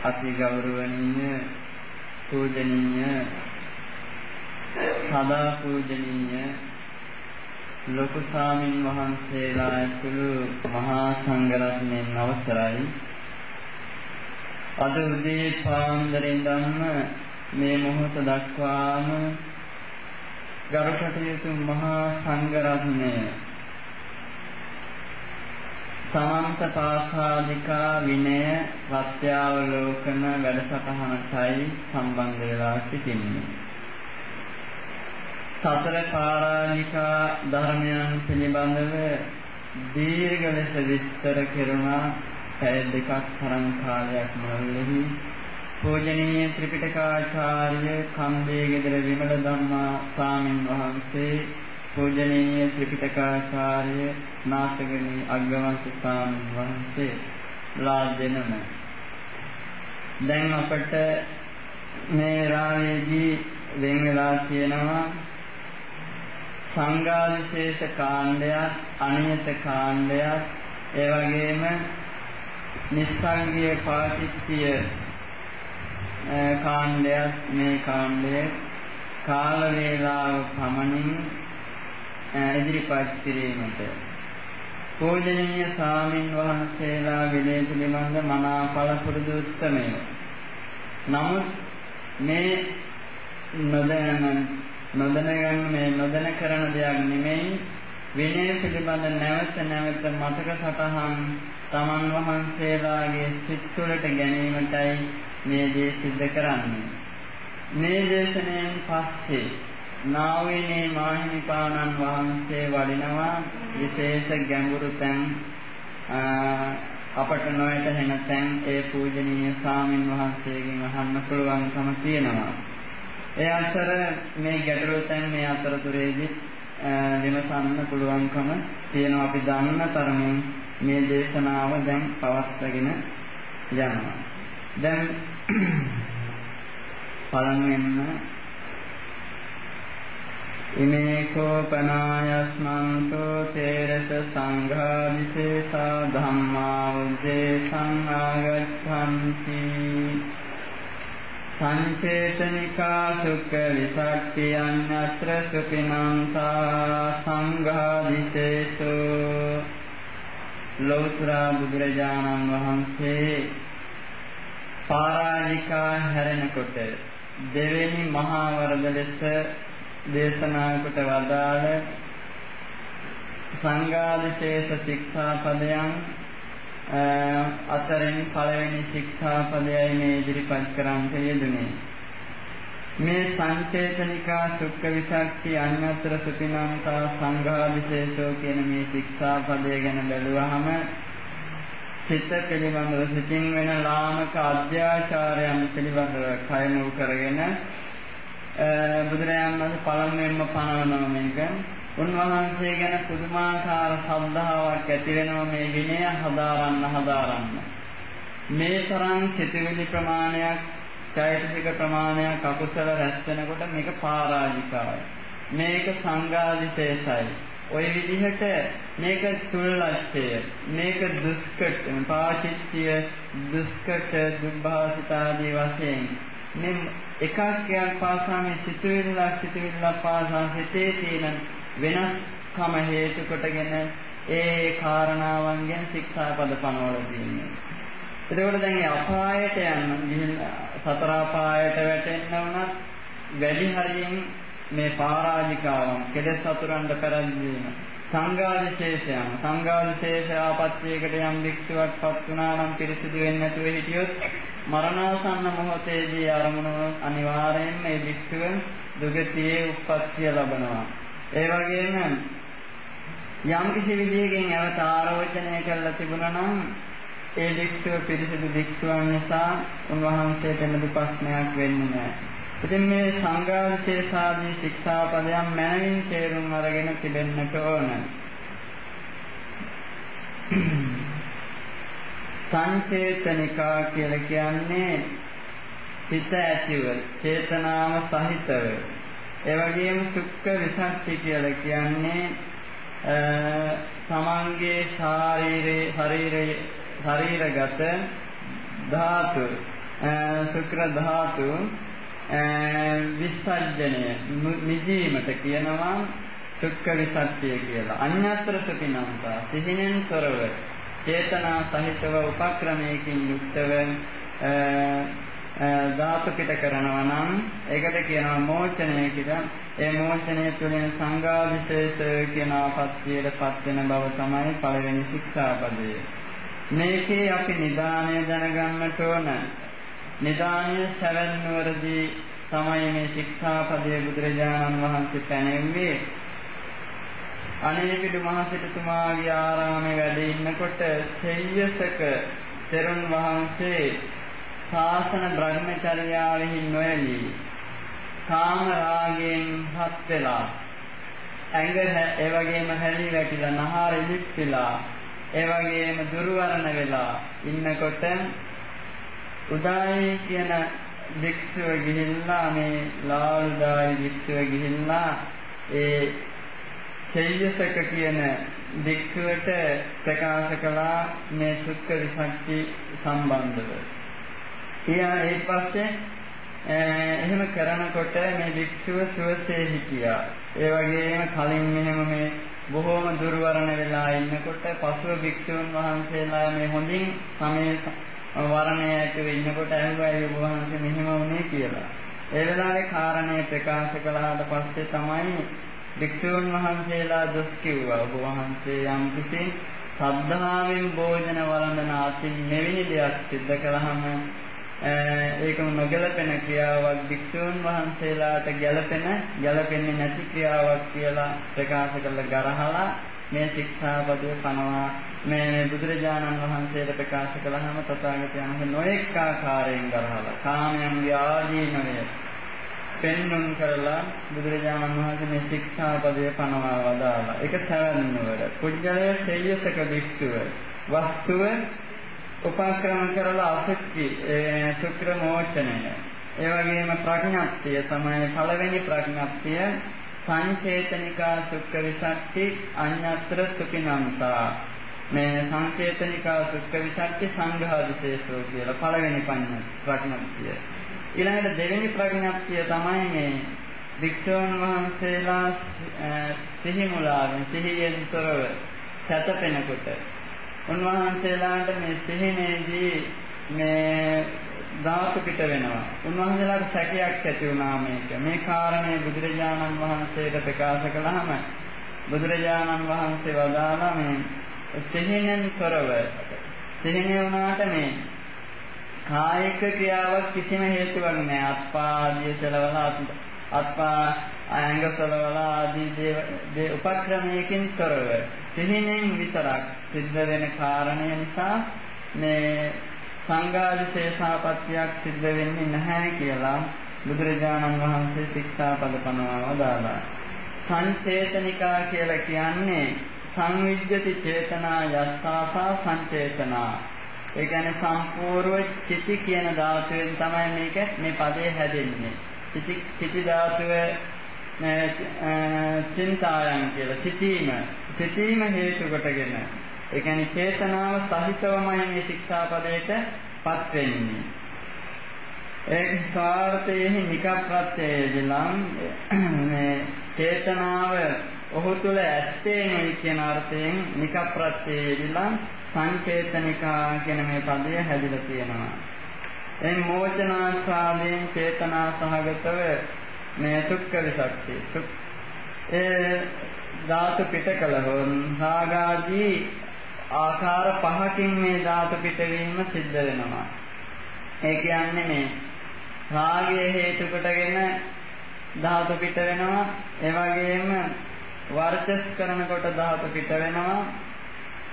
අති ගෞරවණීය පූජනීය සදා පූජනීය ලොකු ස්වාමින් වහන්සේලා ඇතුළු මහා සංඝරත්නයන් අවසරයි අද උදේ පාන්දරින් ධම්ම මේ මොහොත දක්වාම ගරු කටයුතු මහා සංඝරත්නය සමන්ත පාසාදිකා විනය වත්‍යාවලෝකන වැඩසටහනටයි සම්බන්ධ වෙලා සිටින්නේ. සතර පාරාණිකා ධර්මයන් පිළිබඳව දීර්ඝ ලෙස විස්තර කෙරුණා පැය දෙකක් තරම් කාලයක් මුළුල්ලේ පූජනීය ත්‍රිපිටකාචාර්ය කන්දේ ගෙදර විමල ධම්මා ස්වාමින් වහන්සේ පූජනීය ත්‍රිපිටකාචාර්ය නාථගනි අග්ගවංශ ස්වාමින් වහන්සේ ලා දෙනම දැන් අපට මේ රාවේදී වෙන් වෙලා තියෙනවා සංඝාදිශේෂ කාණ්ඩයක් අනියත කාණ්ඩයක් ඒ වගේම නිස්සංගිය පාටිච්චිය කාණ්ඩයක් මේ කාණ්ඩය කාල වේලාව පමණින් ඉදිරිපත් කිරීමට. පූජනීය සාමින් වහන්සේලා විදේ පිළිබඳ මනා පළපුරුදු උත්තමය. නමුත් මේ නොදැන නොදැනගන්න මේ නොදැන කරන දෙයක් නෙමෙයි විනය පිළිබඳ නැවත නැවත මතක සටහන් තමන් වහන්සේලාගේ සිත් තුළට ගැනීමටයි මේ දේ සිද්ධ කරන්නේ. මේ දේශනාවෙන් පස්සේ නාවිනේ මාහිමිපාණන් වහන්සේ වඩිනවා විශේෂ ගැඹුරු තැන් අපට නොයැටෙන තැන් ඒ පූජනීය ස්වාමින් වහන්සේගෙන් අහන්න පුළුවන්කම තියෙනවා. ඒ අතර මේ ගැටළු තැන් මේ අතරතුරේදී විමසන්න පුළුවන්කම තියෙනවා අපි දන්න තරමින් මේ දේශනාව දැන් පවත්වාගෙන යනවා. දැන් පළමුවෙන්ම ඉමේකෝ පනායස්මන්තෝ තේරස සංඝා විශේෂා ධම්මා උද්දේශං ආගච්ඡන්ති සංචේතනිකා සුඛ විසක්ති අඤ්ඤත්‍ර සුඛිනංසා සංඝා විශේෂෝ ලෞතර බුදුරජාණන් වහන්සේ පාරාජිකා හැරෙනකොට දෙවෙනි මහා වරද ලෙස දේශනා කොට වදාළ සංඝාදිශේෂ ශික්ෂාපදයන් අතරින් පළවෙනි ශික්ෂාපදයයි මේ ඉදිරිපත් කරන්ට යෙදුනේ. මේ සංචේතනිකා සුක්ඛ විසක්ති අඤ්ඤතර සුඛිනංකා සංඝාදිශේෂෝ කියන මේ ශික්ෂාපදය ගැන බැලුවහම සිත පිළිබඳව සිතින් වෙන ලාමක අධ්‍යාචාරයන් පිළිබඳව කයමු කරගෙන බුදුරජාණන් වහන්සේ පළමුවෙන්ම පනවනවා මේක. උන්වහන්සේ ගැන පුදුමාකාර ශ්‍රද්ධාවක් ඇති වෙනවා මේ විනය හදාරන්න හදාරන්න. මේ තරම් සිතවිලි ප්‍රමාණයක්, චෛතසික ප්‍රමාණයක් අකුසල රැස් වෙනකොට මේක පරාජිකාවයි. මේක සංඝාදිශේෂයි. ওই විදිහට මේක තුල්ලච්ඡය මේක දුෂ්කට පාචිත්‍ය දුෂ්කට දුර්භාසිත ආදී වශයෙන් මේ එකක් එකක් පාසා මේ සිතුවිල්ල සිතුවිල්ල පාසා හිතේ තියෙන වෙනස්කම හේතු කොටගෙන ඒ කාරණාවන් ගැන ශික්ෂාපද පනවල තියෙනවා. එතකොට දැන් අපායට යන්න ගිහින් සතර අපායට වැටෙන්න උනත් වැඩි හරියෙන් මේ පරාජිකාවන් කෙලෙස් සතුරන්ට පෙරදීම සංඝාදිශේෂයන් සංඝාදිශේෂ ආපත්‍යයකට යම් වික්ෂුවක් පත් වුණා නම් පිරිසිදු වෙන්නේ නැතුව හිටියොත් මරණාසන්න මොහොතේදී ආරමුණ අනිවාර්යයෙන්ම මේ වික්ෂුව දුගතියේ උප්පත්තිය ලබනවා ඒ වගේම යම් කිසි විදියකින් ඇවත ආරෝචනය කරලා තිබුණා නම් ඒ වික්ෂුව පිරිසිදු වික්ෂුවන් නිසා උන්වහන්සේට එළඹ ප්‍රශ්නයක් වෙන්නේ නැහැ. ඉතින් මේ සංඝාවිශේෂාදී ශික්ෂාපදයන් මනමින් තේරුම් අරගෙන තිබෙන්නට ඕන. සංචේතනිකා කියලා කියන්නේ හිත ඇතිව චේතනාව සහිතව ඒ වගේම සුක්ඛ විසක්ති කියලා කියන්නේ තමන්ගේ ශාරීරේ ශරීරයේ ශරීරගත ධාතු ශුක්‍ර ධාතු විසර්ජනය නිදීමට කියනවා සුක්ඛ විසක්තිය කියලා. අඤ්ඤතර සුඛිනම්තා සිහිනෙන් තොරව චේතනා සහිතව උපක්‍රමයකින් යුක්තව ධාතු පිට කරනවා නම් ඒකට කියනවා මෝචනය කියලා. ඒ මෝචනය තුළින් සංඝාවිශේෂ කියන ආපත්‍යයටපත් වෙන බව තමයි පළවෙනි ශික්ෂාපදය. මේකේ අපි නිදාණය දැනගන්නට ඕන. නිදාණය සැවැන් නුවරදී තමයි මේ ශික්ෂාපදයේ බුදුරජාණන් වහන්සේ පැනෙන්නේ. අනේපිඩු මහසිටුමාගේ ආරාමේ වැඩ ඉන්නකොට සෙය්‍යසක තෙරුන් වහන්සේ ශාසන බ්‍රහ්මචර්යාවෙහි නොයලී කාම රාගයෙන් හත් වෙලා ඇඟ ඒ වගේම හැලී වැටිලා නහර ඉලිප්පිලා ඒ වගේම දුර්වර්ණ වෙලා ඉන්නකොට උදායි කියන වික්ෂුව ගිහිල්ලා මේ ලාල්දායි වික්ෂුව ගිහිල්ලා ඒ සෙය්‍යසක කියන වික්ෂුවට ප්‍රකාශ කළා මේ සුක්ඛ විසක්ති සම්බන්ධව එයා ඒ පස්සේ එහෙම කරනකොට මේ වික්ෂුව සුවසේ හිටියා. ඒ වගේම කලින් මෙහෙම මේ බොහෝම දුර්වර්ණ වෙලා ඉන්නකොට පසුව වික්ෂුන් වහන්සේලා මේ හොඳින් සමේ වර්ණය ඇතුව ඉන්නකොට ඇහුවා ඒ වහන්සේ මෙහෙම වුණේ කියලා. ඒ වෙලාවේ කාරණේ ප්‍රකාශ කළාට පස්සේ තමයි වික්ෂුන් වහන්සේලා දොස් කිව්වා. ඔබ වහන්සේ යම් කිසි සද්ධාවෙන් භෝජන වළඳන අතින් මෙවැනි දෙයක් සිද්ධ කළාම ඒකම නොගැලපෙන ක්‍රියාවක් භික්ෂුන් වහන්සේලාට ගැලපෙන ගැලපෙන්නේ නැති ක්‍රියාවක් කියලා ප්‍රකාශ කළ ගරහලා මේ ශික්ෂාපදය පනවා. මේ බුදුරජාණන් වහන්සේට ප්‍රකාශ කළාම තථාගතයන් වහන්සේ නොඑක ආකාරයෙන් ගරහලා කාමයන්ගේ ආදීනවය පෙන්눔 කරලා බුදුරජාණන් වහන්සේ මේ ශික්ෂාපදය පනවා වදාලා ඒක සවන්නවර කුජලයේ ශේයසක භික්ෂුව වස්තුව උපක්‍රම කරලා අසුචි සුක්‍ර මෝචනය. ඒ වගේම ප්‍රඥප්තිය තමයි පළවෙනි ප්‍රඥප්තිය. සංචේතනිකා සුක්ඛ විසක්ති අඤ්ඤත්‍ර සුඛිනන්තා මේ සංචේතනිකා සුක්ඛ විසක්ති සංඝාදිශේෂෝ කියලා පළවෙනි ප්‍රඥප්තිය. ඊළඟට දෙවෙනි ප්‍රඥප්තිය තමයි මේ වික්ෂෝන් වහන්සේලා සිහි මුලාවෙන් සිහියෙන් තොරව සැතපෙනකොට. උන්වහන්සේලාට මේ සිහිනේදී මේ ධාතු පිට වෙනවා. උන්වහන්සේලාට සැකයක් ඇති වුණා මේක. මේ කාරණේ බුදුරජාණන් වහන්සේට ප්‍රකාශ කළාම බුදුරජාණන් වහන්සේ වදාළා මේ සිහිනෙන් තොරව සිහිනේ වුණාට මේ කායික ක්‍රියාවක් කිසිම හේතුවක් නැහැ. අත්පා ආදී සලවලා අත්පා අංග සලවලා ආදී දේ උපක්‍රමයකින් තොරව සිහිනෙන් විතරක් සිද්ධ වෙන කාරණය නිසා මේ සංඝාදිශේෂාපත්‍යක් සිද්ධ වෙන්නේ නැහැ කියලා බුදුරජාණන් වහන්සේ ශික්ෂාපද පනවා වදාළා. සංචේතනිකා කියලා කියන්නේ සංවිජ්ජති චේතනා යස්සාසා සංචේතනා. ඒ කියන්නේ සම්පූර්ව චිති කියන ධාතුවෙන් තමයි මේක මේ පදේ හැදෙන්නේ. චිති චිති ධාතුව චින්තායන් කියලා සිටීම සිටීම හේතු කොටගෙන ඒ කියන්නේ චේතනාව සහිතවමයි මේ ශික්ෂාපදයට පත් වෙන්නේ ඒ කාර්තයේ නිකප්පත්තේදලම් මේ චේතනාව ඔහු තුල ඇත්තේමයි කියන අර්ථයෙන් නිකප්පත්තේදලම් සංචේතනිකා කියන මේ පදය හැදිලා තියෙනවා. එන් මෝචනාස්වාදයෙන් චේතනා සහගතව මේ සුක්ඛ විසක්ති ඒ ධාතු පිට කළහොත් රාගාදී ආකාර පහකින් මේ ධාතු පිටවීම සිද්ධ වෙනවා ඒ කියන්නේ මේ රාගය හේතු කොටගෙන ධාතු පිට වෙනවා ඒ වගේම වර්චස් කරනකොට ධාතු පිට වෙනවා.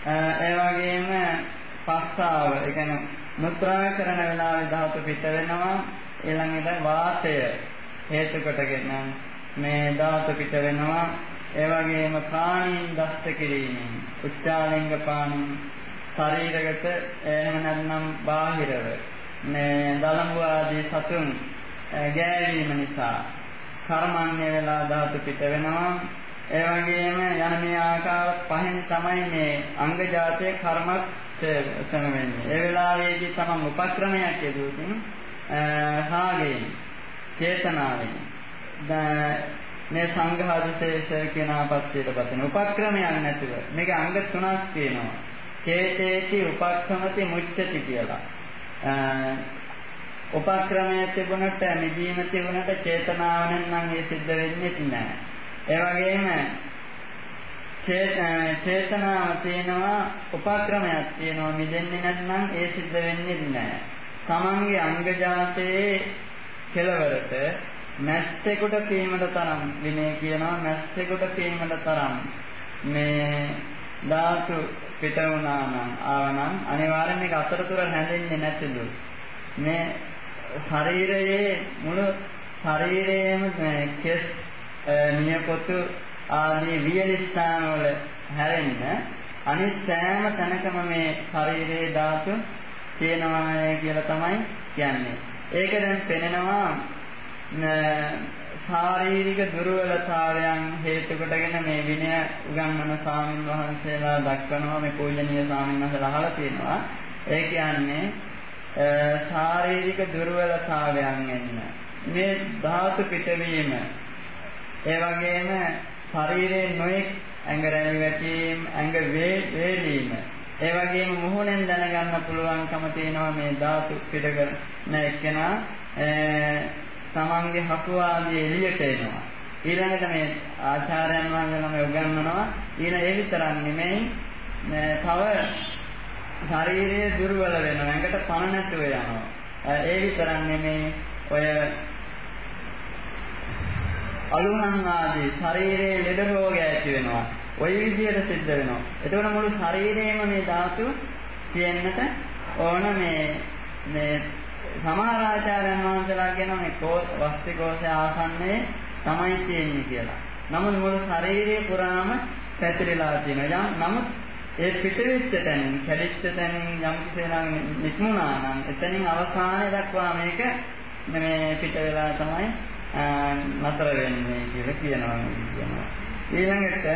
ඒ වගේම පස්සාව, ඒ කියන්නේ මුත්‍රා කරන වෙලාවේ ධාතු පිට වෙනවා. ඊළඟට වාතය හේතු කොටගෙන මේ ධාතු පිට වෙනවා. ඒ වගේම ප්‍රාණීන් දස්ත කිරීමෙන් උච්චාලින්ග පානින් ශරීරගත එහෙම නැත්නම් බාහිරව මේ දලඹු ආදී සතුන් ගෑවීම නිසා කර්මන්නේ වෙලා ධාතු පිට වෙනවා. ඒ වගේම යන මේ ආකාර පහෙන් තමයි මේ අංග ජාතයේ කර්මත් සම වෙන්නේ. ඒ වෙලාවේදී තමන් උපක්‍රමයක් යෙදුවකින් රාගයෙන් චේතනාවෙන් මේ සංඝාදිශේෂ කියන ආපත්‍යයට පතන උපක්‍රමයක් නැතුව මේක අංග තුනක් තියෙනවා චේතේති උපක්‍රමති මුච්චති කියලා උපක්‍රමයේ තිබුණට නිදීම තිබුණට චේතනාව නම් ඒ සිද්ධ වෙන්නේ නැහැ. ඒ වගේම චේතනාව තියෙනවා උපක්‍රමයක් තියෙනවා මිදෙන්නේ නැත්නම් ඒ සිද්ධ වෙන්නේ නැහැ. තමන්ගේ අංග ජාතයේ කෙලවරට මැස්සෙකුට පීමට තරම් විනය කියනවා මැස්සෙකුට පීමට තරම් මේ ධාතු පිට වුණා නම් ආවනම් අනිවාර්යෙන් මේක අතරතුර හැදෙන්නේ නැතිලු මේ ශරීරයේ මුළු ශරීරයේම කෙස් නියපොතු ආදී වියලි ස්ථානවල හැරෙන්න අනිත් සෑම තැනකම මේ ශරීරයේ ධාතු තියෙනවා කියලා තමයි කියන්නේ. ඒක දැන් පෙනෙනවා ශාරීරික දුර්වලතාවයන් හේතු කොටගෙන මේ විනය උගන්වන ස්වාමීන් වහන්සේලා දක්වනවා මේ පූජනීය ස්වාමීන් වහන්සේලා අහලා තියෙනවා. ඒ කියන්නේ ශාරීරික දුර්වලතාවයන් එන්න. මේ ධාතු පිටවීම ඒ වගේම ශරීරයේ නොයෙක් ඇඟ රැලි වැටීම් ඇඟ වේලීම ඒ වගේම මුහුණෙන් දැනගන්න පුළුවන්කම තියෙනවා මේ ධාතු පිට කරන එක්කෙනා තමන්ගේ හසු ආදී එළියට එනවා ඊළඟට මේ ආචාර්යයන් වහන්සේ නම උගන්වනවා ඊළ ඒ විතරක් නෙමෙයි තව ශරීරය දුර්වල වෙනවා. ඇඟට පණ නැතුව යනවා. ඒ විතරක් නෙමෙයි ඔය අලුණන් ආදී ශරීරයේ ලෙඩ රෝග ඇති වෙනවා. ওই විදිහට සිද්ධ වෙනවා. එතකොට මුළු ශරීරයේම මේ ධාතු කියන්නට ඕන මේ මේ සමහර ආචාර්යයන් වහන්සේලා කියන මේ කෝෂ වස්ති කෝෂය ආසන්නයේ තමයි තියෙන්නේ කියලා. නමුත් මුළු ශරීරය පුරාම පැතිරලා තියෙනවා. නමුත් ඒ පිටවෙච්ච තැනින් කැඩිච්ච තැනින් යම් කිසිනම් නික්මුණා නම් එතනින් අවසානයේ දක්වා මේක මේ පිට වෙලා තමයි නතර වෙන්නේ කියලා කියනවා කියනවා ඊළඟට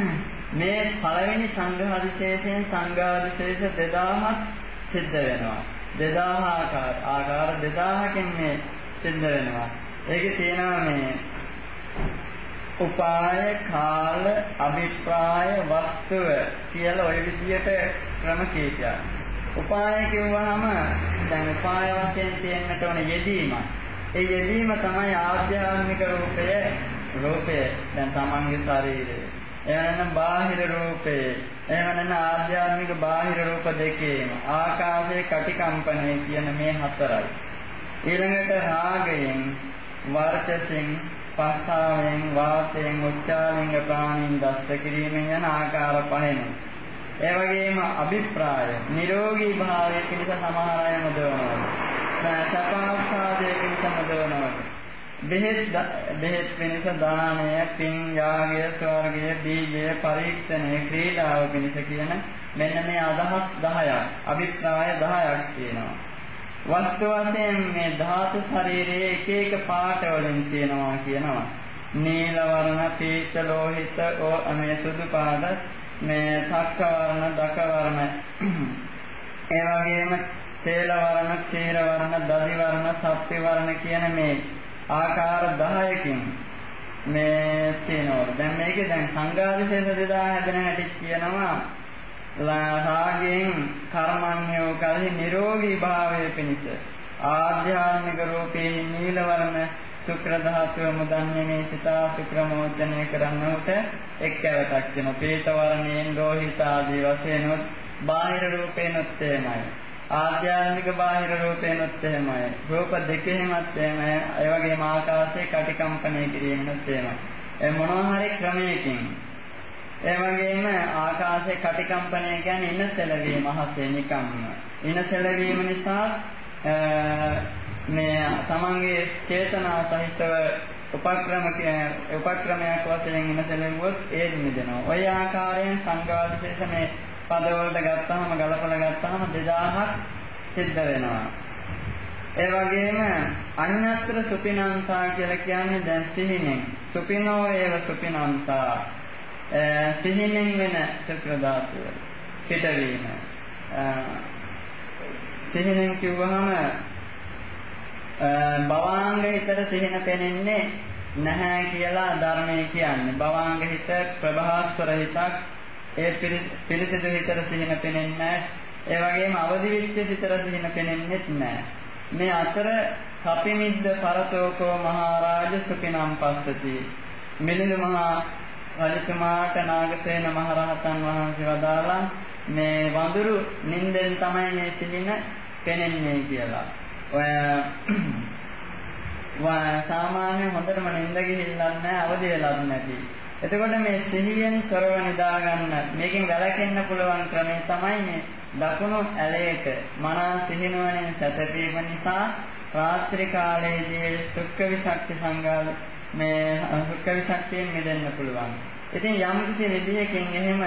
මේ පළවෙනි සංඝාදිශේෂයෙන් සංඝාදිශේෂ 2000ක් සිද්ධ වෙනවා 2000 ආකාර ආකාර 2000කින් මේ සිද්ධ වෙනවා ඒකේ තියෙනවා මේ උපාය කාල අභිප්‍රාය වස්තුව කියලා ওই විදිහට ක්‍රම කීපයක්. උපාය කිව්වහම දැන් උපාය වශයෙන් තියෙන්නට ඕන යෙදීම. ඒ යෙදීම තමයි ආධ්‍යාත්මික රූපය රූපය දැන් තමන්ගේ ශරීරය. එහෙනම් බාහිර රූපය එහෙම නැත්නම් ආධ්‍යාත්මික බාහිර රූප දෙකේම ආකාශයේ කටිකම්පනය කියන මේ හතරයි. ඊළඟට රාගයෙන් වර්චසෙන් පස්සාවෙන් වාතයෙන් උච්චාලින්ග ප්‍රාණින් දස්ත කිරීමෙන් යන ආකාර පහෙන්. ඒ වගේම අභිප්‍රාය නිරෝගී භාවයේ පිණිස සමහර අය මොදවනවා සපනස්සාදයේ පිණිස මොදවනවා බෙහෙත් බෙහෙත් පිණිස දානය පින් යාගය ස්වර්ගය බීජය පරීක්ෂණය ක්‍රීඩාව පිණිස කියන මෙන්න මේ අදහස් 10ක් අභිප්‍රාය 10ක් තියෙනවා වස්තු වශයෙන් මේ ධාතු ශරීරයේ එක එක පාට වලින් තියෙනවා කියනවා. නීල වර්ණ, පීත ලෝහිත, ඕ මේ සුදු පාට, මේ සක්ක වර්ණ, දක වර්ණ. ඒ වගේම තේල වර්ණ, ක්ෂීර වර්ණ, දදි වර්ණ, සප්පි වර්ණ කියන මේ ආකාර 10කින් මේ තියෙනවා. දැන් මේකේ දැන් සංඝාදිශේෂ 2000 හැදෙන හැටි කියනවා. රාගයෙන් කර්මන්‍යෝ කලෙහි නිරෝගී භාවය පිණිස. ආධ්‍යාත්මික රූපේ නීල වර්ණ ශුක්‍ර ධාතුව මුදන්නේ මේ සිතා ශුක්‍රමෝචනය කරන්නට එක්කවටක් වෙන පීත වර්ණයෙන් රෝහිත ආදී වශයෙන් බාහිර රූපේනොත් එහෙමයි. ආධ්‍යාත්මික බාහිර රූපේනොත් එහෙමයි රූප දෙකෙහිමත් එහෙමයි ඒ වගේම ආකාශයේ කටිකම්පණය කිරීමනොත් එහෙමයි ඒ මොනවා හරි ක්‍රමයකින් ඒ වගේම ආකාශයේ කටිකම්පනය කියන්නේ ඉන සැලවීම අහසේ නිකම්ම. ඉන සැලවීම නිසා මේ තමන්ගේ චේතනා සහිතව උපක්‍රම උපක්‍රමයක් වශයෙන් ඉන සැලෙවුවොත් ඒ නිදෙනවා. ওই ආකාරයෙන් සංඝාදිශේෂ මේ පදවලට ගත්තාම ගලපලා ගත්තාම 2000ක් සිද්ධ වෙනවා. ඒ වගේම අඤ්ඤත්‍ර සුපිනන්තා කියලා කියන්නේ දැන් සිහිනෙන්. සුපිනෝ ඒව සුපිනන්තා. සිහිනෙන් වෙන චක්‍ර ධාතුව. පිටවීම. සිහිනෙන් කිව්වහම භවාංග හිතට සිහින පෙනෙන්නේ නැහැ කියලා ධර්මයේ කියන්නේ. භවාංග හිත ප්‍රභාස්වර හිතක් ඒ පිරිසිදු හිතට සිහින පෙනෙන්නේ නැහැ. ඒ වගේම අවදි වෙච්ච හිතට සිහින පෙනෙන්නේ නැහැ. මේ අතර කපිනිද්ද පරතෝකෝ මහරජ සුඛිනම් පස්සති. මිලිඳු මහා රජතුමාට නාගසේන මහරහතන් වහන්සේ වදාලා මේ වඳුරු නින්දෙන් තමයි මේ සිහින පෙනෙන්නේ කියලා. ඔය සාමාන්‍ය හොඳටම නින්ද ගිහිල්ලා නැහැ අවදි වෙලත් නැති. එතකොට මේ සිහියෙන් කරව නිදා ගන්න මේකෙන් වැළකෙන්න පුළුවන් ක්‍රමය තමයි මේ දකුණු ඇලයට මනා සිහිනුවණින් සැතපීම නිසා රාත්‍රී කාලයේදී සුක්ඛ විසක්ති සංගාල මේ සුක්ඛ විසක්තියෙන් මිදෙන්න පුළුවන්. ඉතින් යම් කිසි විදියකින් එහෙම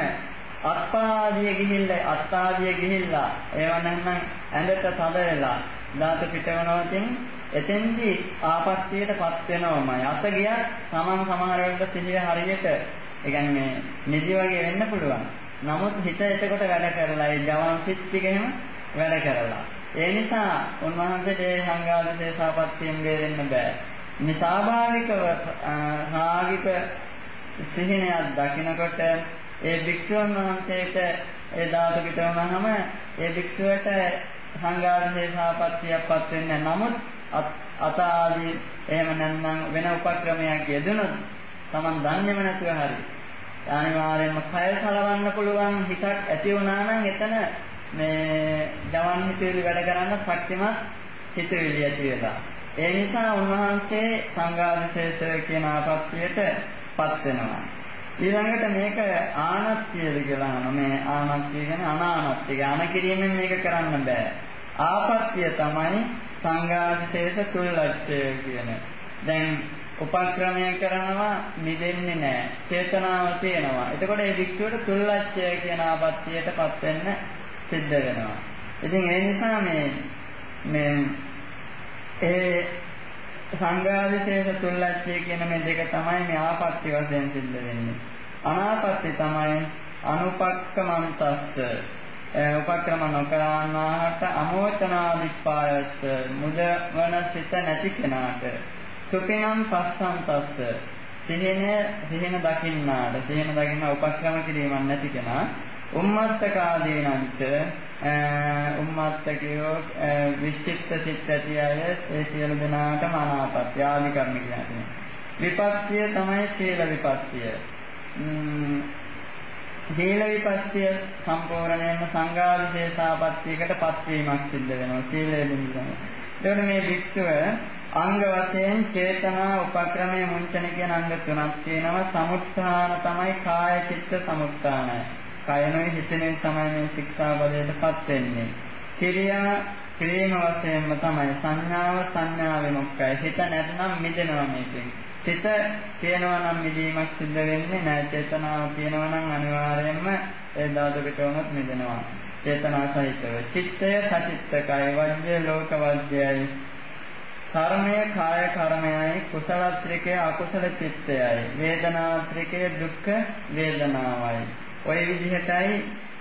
අත්පාදිය ගිහිල්ලා අත්පාදිය ගිහිල්ලා ඒව නැත්නම් ඇඳට තද වෙලා දාත පිටවනවකින් එතෙන්දී ආපත්‍යයටපත් වෙනවමයි. අත ගියත් Taman සමහර වෙලාවට සිහිය හරියට ඒ කියන්නේ නිදි වගේ වෙන්න පුළුවන්. නමුත් හිත එතකොට වැඩ කරලා ඒ ජවන් සිත් ටික එහෙම වැඩ කරලා. ඒ නිසා උන්වහන්සේට ඒ සංඝාත දේශාපත්තියෙන් බේරෙන්න බෑ. මේ ස්වාභාවිකව රාගික සිහිනයක් දකිනකොට ඒ භික්ෂුන් වහන්සේට ඒ ධාතු පිටවනහම ඒ භික්ෂුවට සංඝාත දේශාපත්තියක්පත් වෙන්නේ නමුත් අත ආදී එහෙම නැත්නම් වෙන උපක්‍රමයක් යෙදුනොත් Taman දන්නේම නැතුව හරි අනිවාර්යයෙන්ම කය සලවන්න පුළුවන් හිතක් ඇති වුණා නම් එතන මේ ජවන් හිතේලි වැඩ කරන්න ශක්තිමත් හිතවිලි ඇති වෙලා. ඒ නිසා උන්වහන්සේ සංඝාදිශේෂ කියන ආපත්‍යයට පත් වෙනවා. ඊළඟට මේක ආනත්‍යද කියලා අහනවා. මේ ආනත්‍ය කියන්නේ අනානත්‍ය. ඥාන කිරීමෙන් මේක කරන්න බෑ. ආපත්‍ය තමයි සංඝාදිශේෂ තුල්ලච්ඡය කියන. දැන් උපක්‍රමය කරනවා නිදෙන්නේ නැහැ. චේතනාව තියෙනවා. එතකොට ඒ වික්ෂුවට තුල්ලච්ඡය කියන ආපත්‍යයටපත් වෙන්න සිද්ධ වෙනවා. ඉතින් ඒ නිසා මේ මේ ඒ සංඝාදිශේෂ තුල්ලච්ඡය කියන මේ දෙක තමයි මේ ආපත්‍ය වශයෙන් සිද්ධ වෙන්නේ. අනාපත්‍ය තමයි අනුපක්කමන්තස්ස උපක්‍රම නොකරනාට අමෝචනාදිපායස්ස මුදවන සිත නැති කෙනාට සුඛයන් පස්සන්තස්ස සිහින සිහින දකින්නාට සිහින දකින්න උපක්‍රම කිරීමක් නැති කෙනා උම්මත්තකාදීනන්ත උම්මත්තකයෝ විචිත්ත සිත් ඇති අය ඒ සියලු දෙනාටම අනාපත්‍ය ආදි කර්ම කියන්නේ විපත්‍ය තමයි සීල විපත්‍ය සීල විපත්‍ය සම්පූර්ණයෙන්ම සංඝාදිශේෂාපත්‍යයකට පත්වීමක් සිද්ධ වෙනවා සීලය බිඳිනවා එතකොට මේ වික්ෂුව අංග වශයෙන් චේතනා උපක්‍රමයේ මුංචන කියන අංග තුනක් තියෙනවා. සමුත්ථාන තමයි කාය චිත්ත සමුත්ථාන. කයනොයි හිතෙනෙන් තමයි මේ ශික්ෂාපදයටපත් වෙන්නේ. ක්‍රියා ක්‍රීම වශයෙන්ම තමයි සංඥාව සංඥා විමුක්තයි. හිත නැත්නම් මිදෙනවා මේකෙන්. හිත කියනවා නම් මිදීමක් සිද්ධ වෙන්නේ නැහැ. චේතනාව කියනවා නම් අනිවාර්යයෙන්ම ඒ දාදකට වුණත් මිදෙනවා. චේතනා සහිතව. චිත්තය සචිත්තකයි වජ්‍ය ලෝක වජ්‍යයි කර්මය කාය කර්මයයි කුසල ත්‍රිකය අකුසල චිත්තයයි වේදනා ත්‍රිකය දුක්ඛ වේදනාවයි ওই විදිහටයි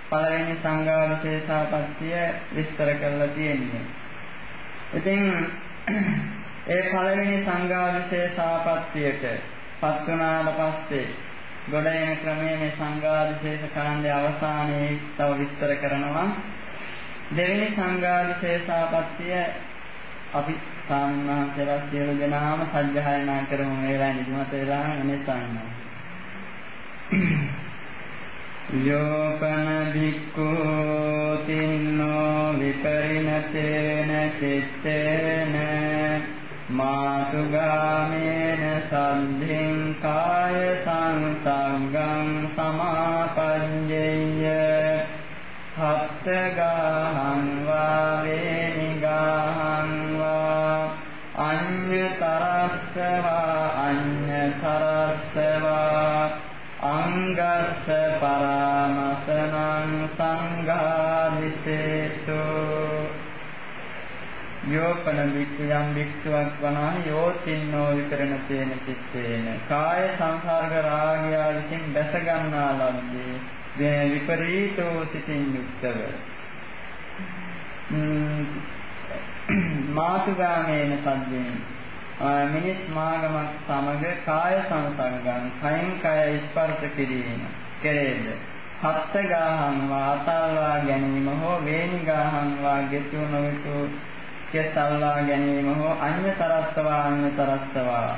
පළවෙනි සංඝාවශේෂාපත්තිය විස්තර කරලා තියෙන්නේ ඉතින් ඒ පළවෙනි සංඝාවශේෂාපත්තියට පත් වුණාට පස්සේ ගොඩ එන ක්‍රමයේ මේ සංඝාදිශේෂ කාණ්ඩයේ අවසානයේ තව විස්තර කරනවා. දෙවෙනි සංඝාදිශේෂාපත්තිය අපි සාමහන්සලා සියලු දෙනාම සජ්ජහායනා කරමු. මේ වෙලාවේ නිදිමත වෙලා අනේ සාමනා යෝපන භික්ඛෝ තින්නෝ විපරිණතේන චිත්තේන මාතුගාමේන සද්ධින් කාය සංසංගං සමාපඤ්ඤේය. හත්තගාහං වා යෝපන වික්ඛයන් වික්ඛවක් වනාහි යෝතින්නෝ විකරණ තේන චිත්තේන. කාය සංසර්ග රාගය විසින් දැස ගන්නා ලද්දේ මේ විපරීතෝ සිතින් යුක්තව. මාතුගාමේන සද්දෙන්. මිනිස් මාගමක් සමග කාය සංසර්ගයන් කයින් කය ස්පර්ශ කිරීම කෙරේද? හත්ත ගාහන් වාතාවා ගැනීම හෝ වේනි ගාහන් වා ගෙතු නොවිතු කෙසල්ලා ගැනීම හෝ අඤ්‍ය තරස්තවා අඤ්‍ය තරස්තවා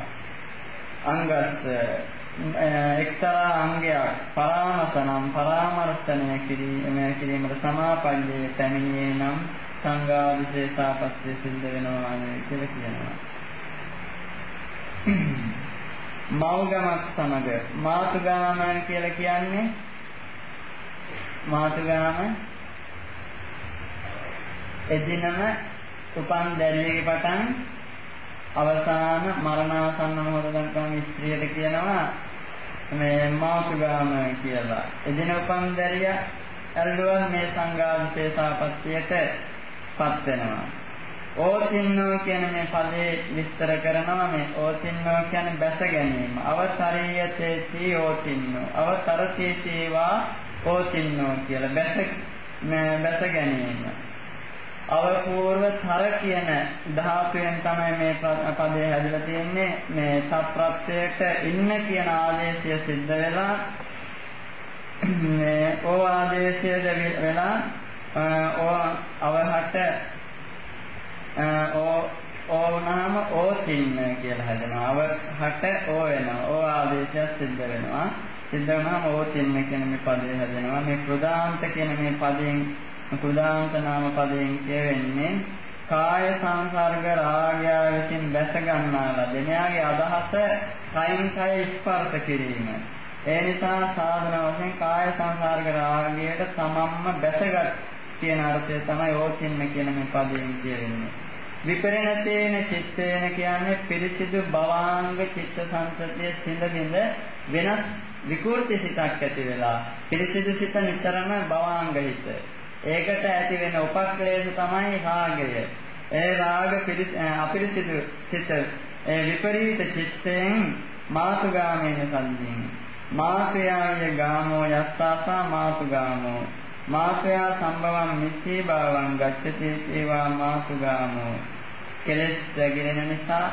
අංගස්ස එක්තරා අංගයක් පරාමසනම් පරාමර්ශනය කිරීම කිරීමට සමාපල්ලේ පැමිණියේ නම් සංඝා විශේෂාපත්‍ය සිද්ධ වෙනවා කියලා කියනවා. මෞගමක් සමග මාතුගාම කියලා කියන්නේ? මාතුගාම? එදිනම උපන් දැල්ලේ පටන් අවසාන මරණාසන්න මොහොත දක්වාම ස්ත්‍රියට කියනවා මේ මාතුගාම කියලා. එදින උපන් දැරිය ඇල්ලුවා මේ සංඝාදිතේ සාපත්‍යයට පත් වෙනවා. ඕතින්නෝ කියන මේ පදේ විස්තර කරනවා මේ ඕතින්නෝ කියන්නේ බැස ගැනීම. අවතරියතේති ඕතින්නෝ. අවතරතේතිවා ඕතින්නෝ කියලා බැස බැස ගැනීම. අවපූර්ව තර කියන ධාතුවෙන් තමයි මේ පදේ හැදලා තියෙන්නේ. මේ සප්‍රත්‍යයට ඉන්න කියන ආදේශය සිද්ධ වෙලා මේ ඕ ආදේශය වෙලා ඕ අවහට ඕ ඕනාම ඕතින්න කියලා හැදෙනවා. අවහට ඕ වෙනවා. ඕ ආදේශය සිද්ධ වෙනවා. සිද්ධ වුණාම ඕතින්න කියන මේ පදේ හැදෙනවා. මේ ප්‍රදාන්ත කියන මේ පදයෙන් කුදාන්ත නාම පදයෙන් කියවෙන්නේ කාය සංසර්ග රාගය විසින් බැස ගන්නා ලද මෙයාගේ අදහස කයින් කය ස්පර්ශ කිරීම. ඒ නිසා සාධන වශයෙන් කාය සංසර්ග රාගයට තමම්ම බැසගත් කියන අර්ථය තමයි ඕකින්න කියන මේ පදයෙන් කියවෙන්නේ. විපරිණතේන චිත්තේන කියන්නේ පිරිසිදු භවාංග චිත්ත සංසතිය සිඳ බිඳ වෙනස් විකෘති සිතක් ඇති වෙලා පිරිසිදු සිත නිතරම භවාංග හිත ඒකට ඇති වෙන උපක්ලේශ තමයි රාගය. ඒ රාග අපිරිසිදු චිත්ත ඒ විපරීත චිත්තයෙන් මාතුගාමේන සම්දින්. මාතයාය ගාමෝ යස්සාසා මාතුගාමෝ. මාතයා සම්භවම් මිච්ඡේ භවං ගච්ඡති ඒවා මාතුගාමෝ. කෙලෙස් රැගෙන නිසා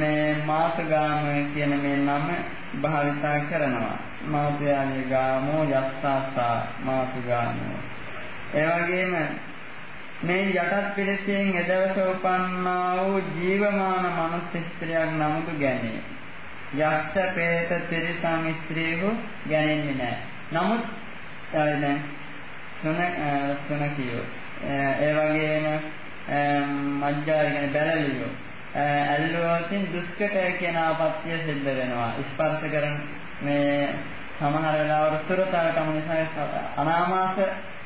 මේ මාතුගාමෝ කියන මේ නම භාවිතා කරනවා. මාතුයාගේ ගාමෝ යස්සාසා මාතුගාමෝ ඒ වගේම මේ යටත් පිළිසෙන් එදවස උපන්නා වූ ජීවමාන මනුස්ස ස්ත්‍රියක් නමුදු ගැනේ. යක්ෂ පේත තිරිසන් ස්ත්‍රියෝ ගැනෙන්නේ නැහැ. නමුත් දැන් තුන තුන කියෝ. ඒ වගේම මජ්ජා කියන බැලලියෝ. ඇල්ලුවකින් දුෂ්කටය කියන ආපත්‍ය සිද්ධ වෙනවා. ස්පර්ශ කරන මේ සමහර වෙලාවට සුරතාවටම නිසා අනාමාස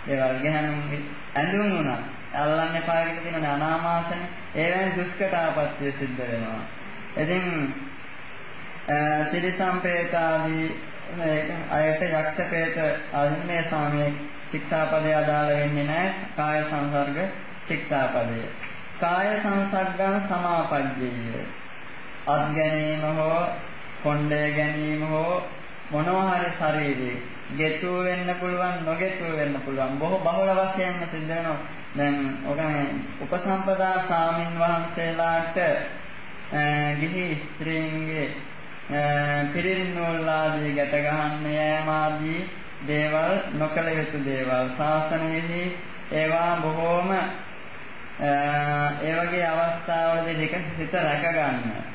දේවල් ගැහණුන්ගේ ඇඳුම් වුණා. අල්ලන්න එපා කියලා තියෙන අනාමාසනේ ඒවෙන් දුෂ්කට ආපත්‍ය සිද්ධ වෙනවා. ඉතින් ත්‍රිසම්පේතාදී අයට යක්ෂ පේත අල්මේ සාමයේ ශික්ෂාපදේ අදාළ වෙන්නේ නැහැ කාය සංසර්ග ශික්ෂාපදය. කාය සංසර්ගං සමාපජ්ජේය. අත් ගැනීම හෝ කොණ්ඩය ගැනීම හෝ මොනවා හරි ශරීරයේ ගෙතුව වෙන්න පුළුවන් නොගෙතුව වෙන්න පුළුවන්. බොහෝ බහුල වශයෙන්ම සිද්ධ වෙනවා දැන් ඔකනේ උපසම්පදා සාමින් වහන්සේලාට ගිහි ස්ත්‍රීන්ගේ පිරිනෝල්ලාදී ගැට ගන්න යෑම ආදී දේවල් නොකළ යුතු දේවල්. ශාසනයෙහි ඒවා බොහෝම ඒ වගේ අවස්ථාවලදී දෙක හිත රැක ගන්න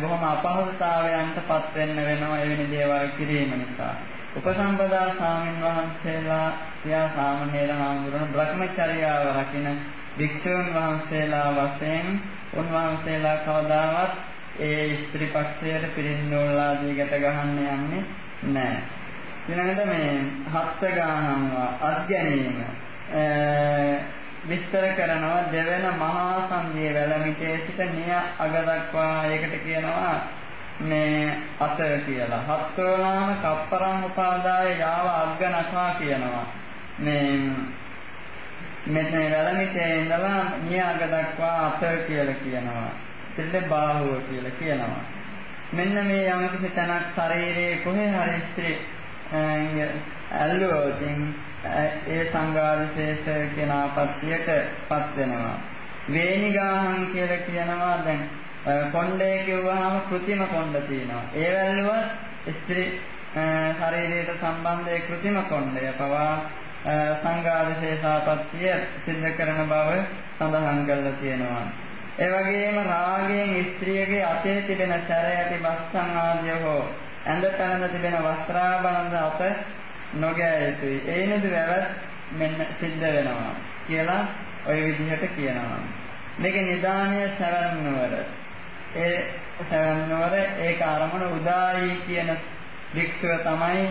බොහොම අපහසුතාවයන්ටපත් වෙන්න වෙනවා එවැනි දේවල් කිරීම නිසා. උපසම්පදා ස්වාමීන් වහන්සේලා යා සාමණේර හාමුදුරන බ්‍රහ්මචර්යාව රකින්න වික්ෂුන් වහන්සේලා වශයෙන් උන්වහන්සේලා කවදාවත් ඒ ස්ත්‍රී පක්ෂයට පිරින්නෝලාදී ගැට ගහන්න යන්නේ නැහැ. ඊළඟට මේ හත්ත ගානම්ව අධ්‍යයනීය විස්තර කරනවා දෙවන මහා සංගයේ වැලමිටේ සිට නිය අග දක්වා ඒකට කියනවා මේ අත කියලා. හත්වනාම කප්පරං උපාදාය යාව අග්ගනකා කියනවා. මේ මෙතන වැලමිටේ ඉඳලා නිය අග දක්වා අත කියලා කියනවා. ඊට බාහුව කියලා කියනවා. මෙන්න මේ යම් කිසි තැනක් ශරීරයේ කොහේ හරි ස්ත්‍රී ඇල්ලුවොතින් ඒ සංඝාරශේෂ කියන ආපත්‍යයට පත් වෙනවා. වේනිගාහං කියලා කියනවා දැන් කොණ්ඩේ කිව්වහම કૃතිම කොණ්ඩ තියෙනවා. ඒ වැල්ලුවත් ස්ත්‍රී ශරීරයට සම්බන්ධ කෘතිම කොණ්ඩය පවා සංඝාරශේෂාපත්‍ය සිද්ධ කරන බව සඳහන් කරලා තියෙනවා. ඒ වගේම රාගයෙන් ස්ත්‍රියගේ අතේ තිබෙන සැර යටි වස්තන් ආදිය හෝ ඇඳ පැනඳ තිබෙන වස්ත්‍රාභරණ අත නොගෑ යුතුයි. ඒනද වැවත් මෙන්න සිද්ධ වෙනවා කියලා ওই විදිහට කියනවා. මේක නිදානය සරණ නුවර. ඒ සරණ නුවර ඒක අරමුණ උදායි කියන වික්ෂුව තමයි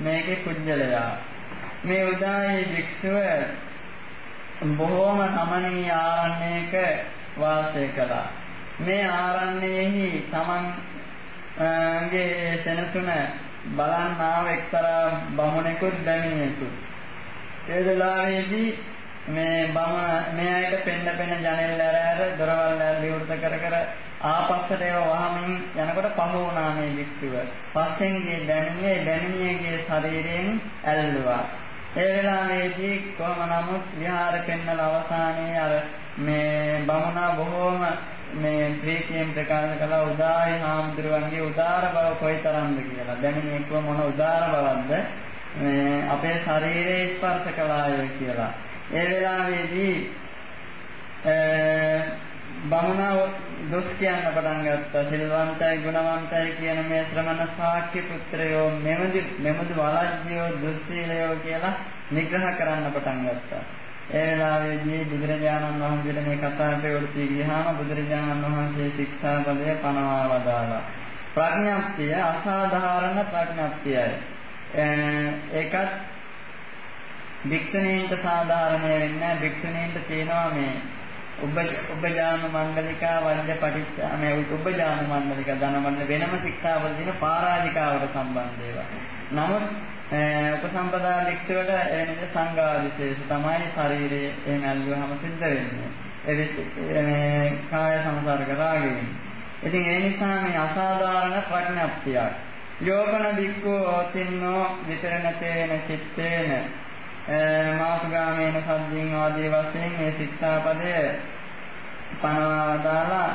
මේකේ පුජ්‍යලයා. මේ උදායි වික්ෂුව බොහෝම සමනීය ආරණ්‍යයක වාසය කළා. මේ ආරණ්‍යයේහි තමන්ගේ සෙනසුන බලන් ආව එක්තරා බමුණෙකුත් බැමිණෙකුත්. ඒ වෙලාවේදී මේ බම මේ අයට පෙන්න පෙන්න ජනෙල් ඇර දොරවල් විවෘත කර කර ආපස්සට ඒව වහමින් යනකොට පහ වුණා මේ වික්තිව. පස්සෙන් ගිය බැමිණියේ බැමිණියගේ ශරීරයෙන් ඇල්ලුවා. ඒ වෙලාවේදී කොහොම නමුත් විහාර පෙන්නල අවසානයේ අර මේ බමුණා බොහෝම මේ ප්‍රීතියෙන් ප්‍රකාශ කළා උදායි හාමුදුරුවන්ගේ උදාර බව කොයිතරම්ද කියලා. දැන් මේක මොන උදාර බවක්ද? මේ අපේ ශරීරයේ ස්පර්ශ කළාය කියලා. ඒ වෙලාවේදී බමුණා දොස් කියන්න පටන් ගත්තා. සිල්වන්තයි ගුණවන්තයි කියන මේ ශ්‍රමණ ශාක්‍ය පුත්‍රයෝ මෙමදි මෙමදි වලජ්ජියෝ දුස්සීලයෝ කියලා නිග්‍රහ කරන්න පටන් ගත්තා. ඒ වෙලාවේදී බුදුරජාණන් වහන්සේට මේ කතා පෙරොත්ටි ගියාම බුදුරජාණන් වහන්සේ ශික්ෂාපදය පනවා වදාලා. ප්‍රඥාප්තිය අසාධාරණ ප්‍රඥාප්තියයි. ඒකත් භික්ෂුණීන්ට සාධාරණ වෙන්නේ නැහැ. භික්ෂුණීන්ට තියෙනවා මේ ඔබ ඔබජාන මණ්ඩලිකා වජ්‍ය පටිච්ච මේ ඔබජාන මණ්ඩලික ධන මණ්ඩල වෙනම ශික්ෂාවල තියෙන පරාජිකාවට සම්බන්ධ ඒවා. නමුත් උපසම්පදා ලික්තවල එන්නේ සංඝාදිශේෂ තමයි ශරීරයේ එහෙම ඇල්ලුවහම සිද්ධ වෙන්නේ. ඒ කාය සංසර්ග රාගයෙන්. ඉතින් ඒ නිසා මේ අසාධාරණ ප්‍රඥප්තියක්. යෝගන බික්කෝ ඕතින්නෝ විතරණතේන චිත්තේන මාතුගාමේන සද්දින් ආදී වශයෙන් මේ ශික්ෂාපදය පනවා දාලා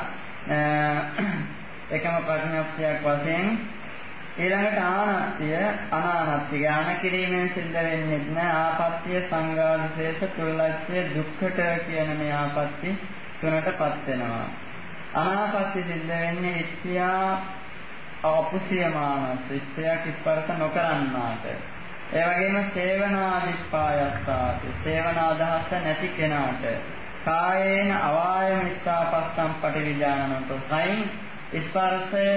එකම ප්‍රඥප්තියක් වශයෙන් ඊළඟට ආනත්‍ය අනානත්‍ය ඥාන කිරීමෙන් සිද්ධ වෙන්නේ නැහැ. ආපත්‍ය සංඝාදිශේෂ තුල්ලච්ඡය දුක්ඛට කියන මේ ආපත්‍ය තුනටපත් වෙනවා. අනාපත්‍ය සිද්ධ වෙන්නේ ඉත්‍යා අපුසියමානත් ඉත්‍යා කිස්පරක නොකරන්නාට. ඒ වගේම සේවනාදිස්පායස්සාත සේවන අදහස නැති කෙනාට. කායේන අවායමිත්තාපස්සම් පටිවිජානනතෝ සයින් ස්පර්ශය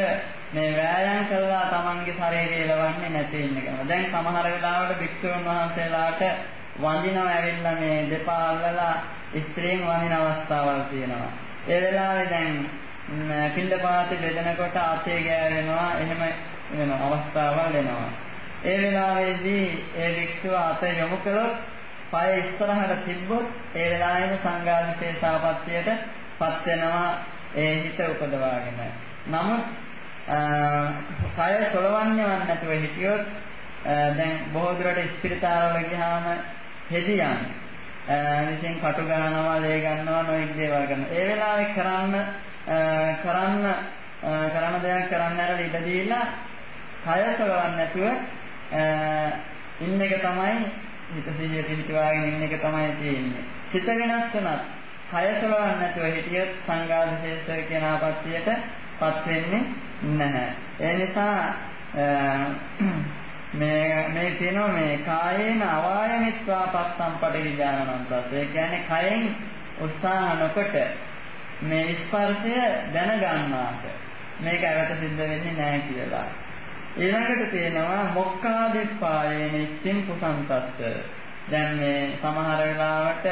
මේ වෑයම් කළා තමන්ගේ ශරීරය ලවන්නේ නැති ඉන්න කෙනා. දැන් සමහර වෙලාවට භික්ෂුන් වහන්සේලාට වඳිනව ඇවිල්ලා මේ දෙපා අල්ලලා ස්ත්‍රීන් වඳින අවස්ථාවල් තියෙනවා. ඒ වෙලාවේ දැන් පින්දපාත බෙදනකොට අතේ ගෑවෙනවා එහෙම වෙන අවස්ථාවල් එනවා. ඒ වෙලාවේදී ඒ වික්ෂුව අත යොමු කළොත් පය ඉස්සරහට තිබ්බොත් ඒ වෙලාවේම සංඝාදිතේ සාපත්‍යයට පත් වෙනවා ඒ හිත උපදවාගෙන. නමුත් කය සොලවන්නේවත් නැතුව හිටියොත් දැන් බොහෝ දුරට ස්පිරිතාලවල ගියාම හෙදියන් ඉතින් කටු ගන්නවා, ලේ ගන්නවා, නොඑක් දේවල් කරනවා. ඒ වෙලාවේ කරන්න කරන්න කරන දෙයක් කරන්න ඇරලා ඉඩ දීලා කය සොලවන්නේ නැතුව ඉන්න එක තමයි හිත සිහිය පිළිතුවාගෙන ඉන්න එක තමයි තියෙන්නේ. හිත වෙනස් වුණත් කය සොලවන්නේ නැතුව හිටියොත් සංඝාදිශේෂ කියන ආපත්‍යයටපත් වෙන්නේ නැහැ. ඒ නිසා මේ මේ කියනවා මේ කායේන අවායමිත්වා පස්සම් පටිවිඥානන්තත්. ඒ කියන්නේ කයෙන් උත්සාහ නොකොට මේ ස්පර්ශය දැනගන්නාට මේක ඇවත සිද්ධ වෙන්නේ නැහැ කියලා. ඊළඟට තියෙනවා මොක්කාදිපායේන ඉච්ඡින් කුසන්තස්ස. දැන් මේ සමහර වෙලාවට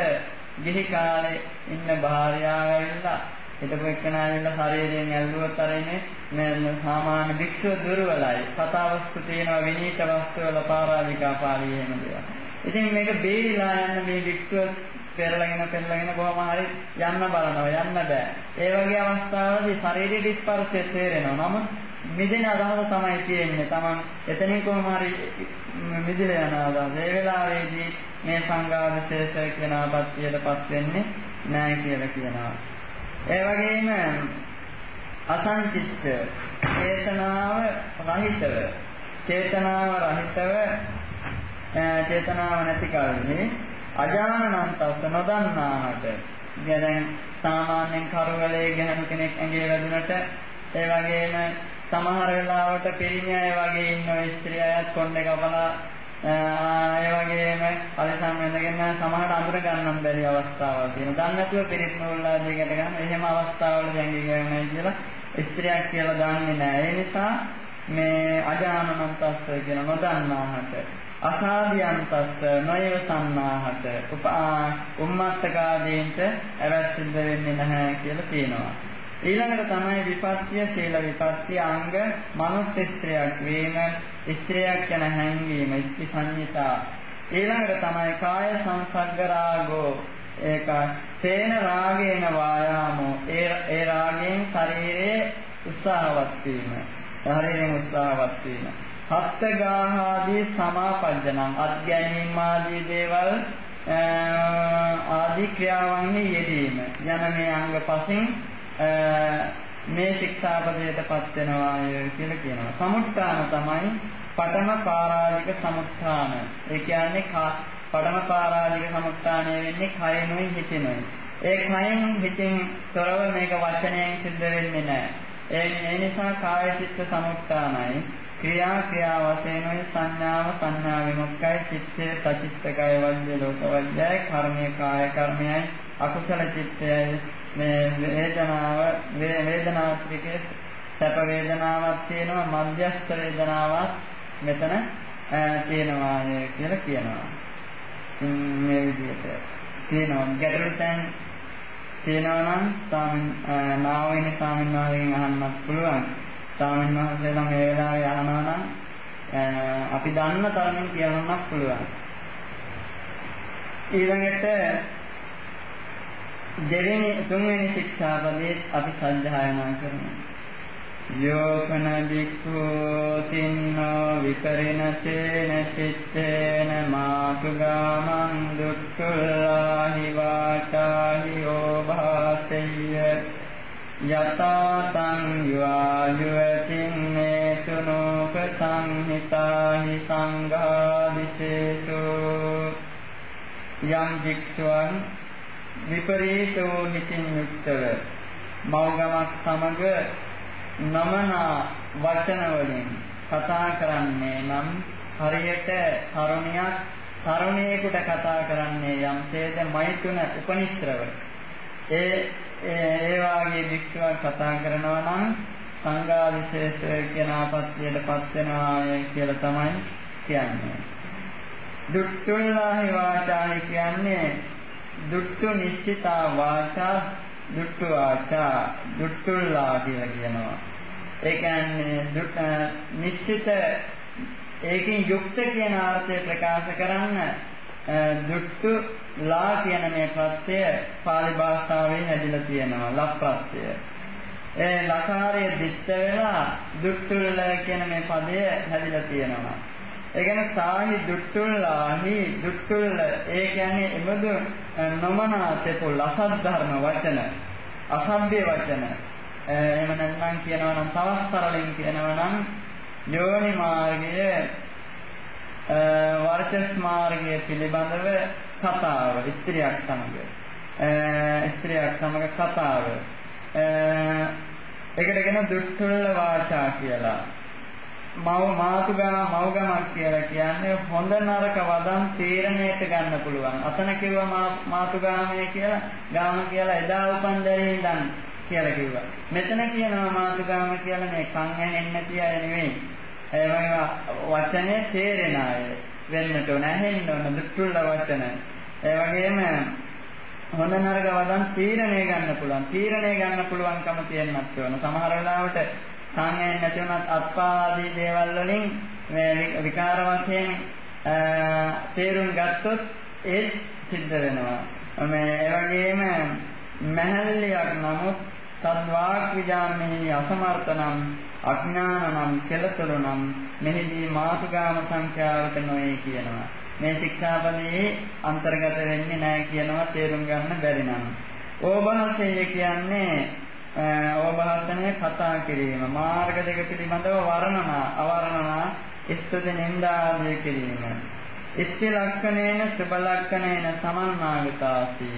ගිහි කාලේ ඉන්න භාර්යාව ඇවිල්ලා හිටපු එක්කෙනා ඇවිල්ලා ශරීරයෙන් ඇල්ලුවත් අරින්නේ මේ සාමාන්‍ය භික්ෂුව දුර්වලයි. කතාවස්තු තියෙනවා විනීත වස්තු වල පාරාධිකා පාළිය එහෙම දේවල්. ඉතින් මේක බේරිලා යන්න මේ භික්ෂුව පෙරලගෙන පෙරලගෙන කොහොම හරි යන්න බලනවා යන්න බෑ. ඒ වගේ අවස්ථාවලදී ශරීරයේ ස්පර්ශය තේරෙනවා. නමුත් මිදෙන අදහස තමයි තියෙන්නේ. Taman එතනින් කොහොම හරි මිදෙලා යන අදහස. ඒ වෙලාවේදී මේ සංඝාවිශේෂ කියන ආපත්‍යයටපත් වෙන්නේ නැහැ කියලා කියනවා. ඒ වගේම අසංචිත්ත චේතනාව රහිතව චේතනාව රහිතව චේතනාව නැති කල්හි අජානනන්තස්ස නොදන්නාහට. දැන් සාමාන්‍යයෙන් කරවලේ ගැහණු කෙනෙක් ඇඟේ වැදුනට ඒ වගේම සමහර වෙලාවට පිරිමි අය වගේ ඉන්න ස්ත්‍රී අයත් කොණ්ඩේ කපලා ඒ වගේම පරිසම් වෙනගෙන සමහරට අඳුර ගන්නම් බැරි අවස්ථාවල් තියෙනවා. දන්නේ නැතුව පිරිත් නූල් ආදියකට ගන්න. එහෙම අවස්ථාවල දැන් ඉගෙනගන්නයි කියලා ස්ත්‍රියක් කියලා දන්නේ නැහැ. ඒ නිසා මේ අජානනන්තස්ස කියන නොදන්නාහට අසාධියන්තස්ස නොයවසන්නාහට උම්මත්තකාදීන්ට ඇවැත් සිද්ධ වෙන්නේ නැහැ කියලා තියෙනවා. ඊළඟට තමයි විපත්‍ය සීල විපත්‍ය අංග මනුස්ස ස්ත්‍රියක් වීම ස්ත්‍රියක් යන හැංගීම ඉස්ති සංහිතා ඊළඟට තමයි කාය සංසග්ග රාගෝ ඒක තේන රාගේන වායාමෝ. ඒ ඒ රාගයෙන් ශරීරයේ උත්සාහවත් වීම. ශරීරයෙන් උත්සාහවත් වීම. හත්ගාහාදී සමාපජ්ජනං අධ්‍යයනීම් ආදී දේවල් ආදී ක්‍රියාවන්හි යෙදීම. යන මේ අංග පසින් මේ ශික්ෂාපදයටපත් වෙනවා කියලා කියනවා. සමුත්ථාන තමයි පඨම පාරාජික සමුත්ථාන. ඒ කියන්නේ පඨම පාරාජික සමුත්ථානය වෙන්නේ කයනොයි හිතෙනොයි. ඒ කයෙන් හිතෙන් තොරව මේක වචනයෙන් සිද්ධ වෙන්නේ නැහැ. ඒ ඒ නිසා කාය චිත්ත සමුත්ථානයි. ක්‍රියා ක්‍රියා වශයෙන් සංඥාව සංඥා විමුක්තයි චිත්තේ සචිත්තකය වජ්‍ය ලෝක වජ්‍යයි කර්මයේ කාය කර්මයයි අකුසල චිත්තයයි මේ වේදනාව වේදනාත්‍රිකේ සැප වේදනාවක් තියෙනවා මධ්‍යස්ථ වේදනාවක් මෙතන තියෙනවා කියලා කියනවා. මේ විදිහට තියෙනවා ගැටළු තැන් තියෙනවා නම් ස්වාමීන් නාවෙන ස්වාමීන් වහන්සේගෙන් අහන්නත් පුළුවන්. ස්වාමීන් වහන්සේලා මේ වෙලාවේ අහනවා නම් අපි දන්න තරමින් කියන්නත් පුළුවන්. ඊළඟට දෙවෙනි තුන්වෙනි ශික්ෂාපදයේ අපි සද්ධායනා කරනවා. යෝකන වික්ඛෝ තින්නෝ විකරිණතේන චිත්තේන මාතුගාමං දුක්ඛලාහි වාචාහි ඕභාසෙය්‍ය යතා තං යවායුවතින් මේ සුනෝක සංහිතාහි සංඝාදිසේතු යම් වික්ඛුවන් විපරීතෝ හිතින් යුක්තව මෞගමක් සමග නමනා වචන වලින් කතා කරන්නේ නම් හරියට තරුණියක් තරුණියෙකුට කතා කරන්නේ යම්සේද මෛතුන උපනිශ්‍රව ඒ ඒ වාගේ වික්ෂුවක් කතා කරනවා නම් සංඝා විශේෂ කියන ආපත්‍යයටපත් වෙනවා කියලා තමයි කියන්නේ. දුක්ඛුල්ලාහි වාචායි කියන්නේ දුක්ඛ නිශ්චිතා වාචා දුක්ඛ වාචා දුක්ඛුල්ලා කියලා කියනවා. ඒ කියන්නේ නිශ්චිත ඒකෙන් යුක්ත කියන අර්ථය ප්‍රකාශ කරන්න දුක්ඛ ලා කියන මේ ප්‍රත්‍යය pāli භාෂාවේ හැදිලා තියෙනවා ලප් ප්‍රත්‍යය. ඒ ලකාරයේ දිත්ත වෙලා දුක්ඛුල්ල කියන මේ පදය හැදිලා තියෙනවා. ඒ කියන්නේ සාහි දුක්ඛුල්ලාහි දුක්ඛුල්ල ඒ කියන්නේ එමදු නොමනාතේපොල් අසත් ධර්ම වචන අසම්බේ වචන. එහෙම නැත්නම් කියනවා නම් තවත් සරලින් කියනවා නම් යෝනි මාර්ගය වර්චස් මාර්ගය පිළිබඳව කතාව ස්ත්‍රියක් සමග. ස්ත්‍රියක් සමග කතාව. ඒකට කියන දුක්ඛුල්ල වාචා කියලා. මව මාතුගා මවගමක් කියලා කියන්නේ හොඳ නරක වදන් තීරණයට ගන්න පුළුවන්. අතන කිව්වා මාතුගාමය කියලා ගාම කියලා එදා උපන් දැරේ ඉඳන් කියලා කිව්වා. මෙතන කියනවා මාතුගාම කියලා මේ කන් ඇහෙන්නේ නැති අය නෙවෙයි. ඒ වචනේ තේරෙන අය වෙන්නට ඕන ඇහෙන්න ඕන දුක්ඛුල්ල වචන. ඒ වගේම හොඳ නරක වදන් තීරණය ගන්න පුළුවන්. තීරණය ගන්න පුළුවන්කම තියෙන්නත් ඕන. සමහර වෙලාවට සංයයන් නැති වුණත් අත්පාදී දේවල් වලින් මේ විකාර වශයෙන් තේරුම් ගත්තොත් ඒ සිද්ධ වෙනවා. මේ ඒ වගේම මහල්ලියක් නමුත් සද්වාක් විජාමෙහි අසමර්ථනම් අඥානනම් කෙලතුරුනම් මෙහිදී මාතුගාම සංඛ්‍යාවට නොවේ කියනවා. මේ ශික්ෂාපදයේ අන්තර්ගත වෙන්නේ නැහැ කියනවා තේරුම් ගන්න බැරි නම්. ඕබහසය කියන්නේ ඕබහසනය කතා කිරීම මාර්ග දෙක පිළිබඳව වර්ණනා අවර්ණනා ඉස්තුති නින්දාදී කිරීම. ඉස්ති ලක්ෂණේන සුබ ලක්ෂණේන සමන්නාගතාසි.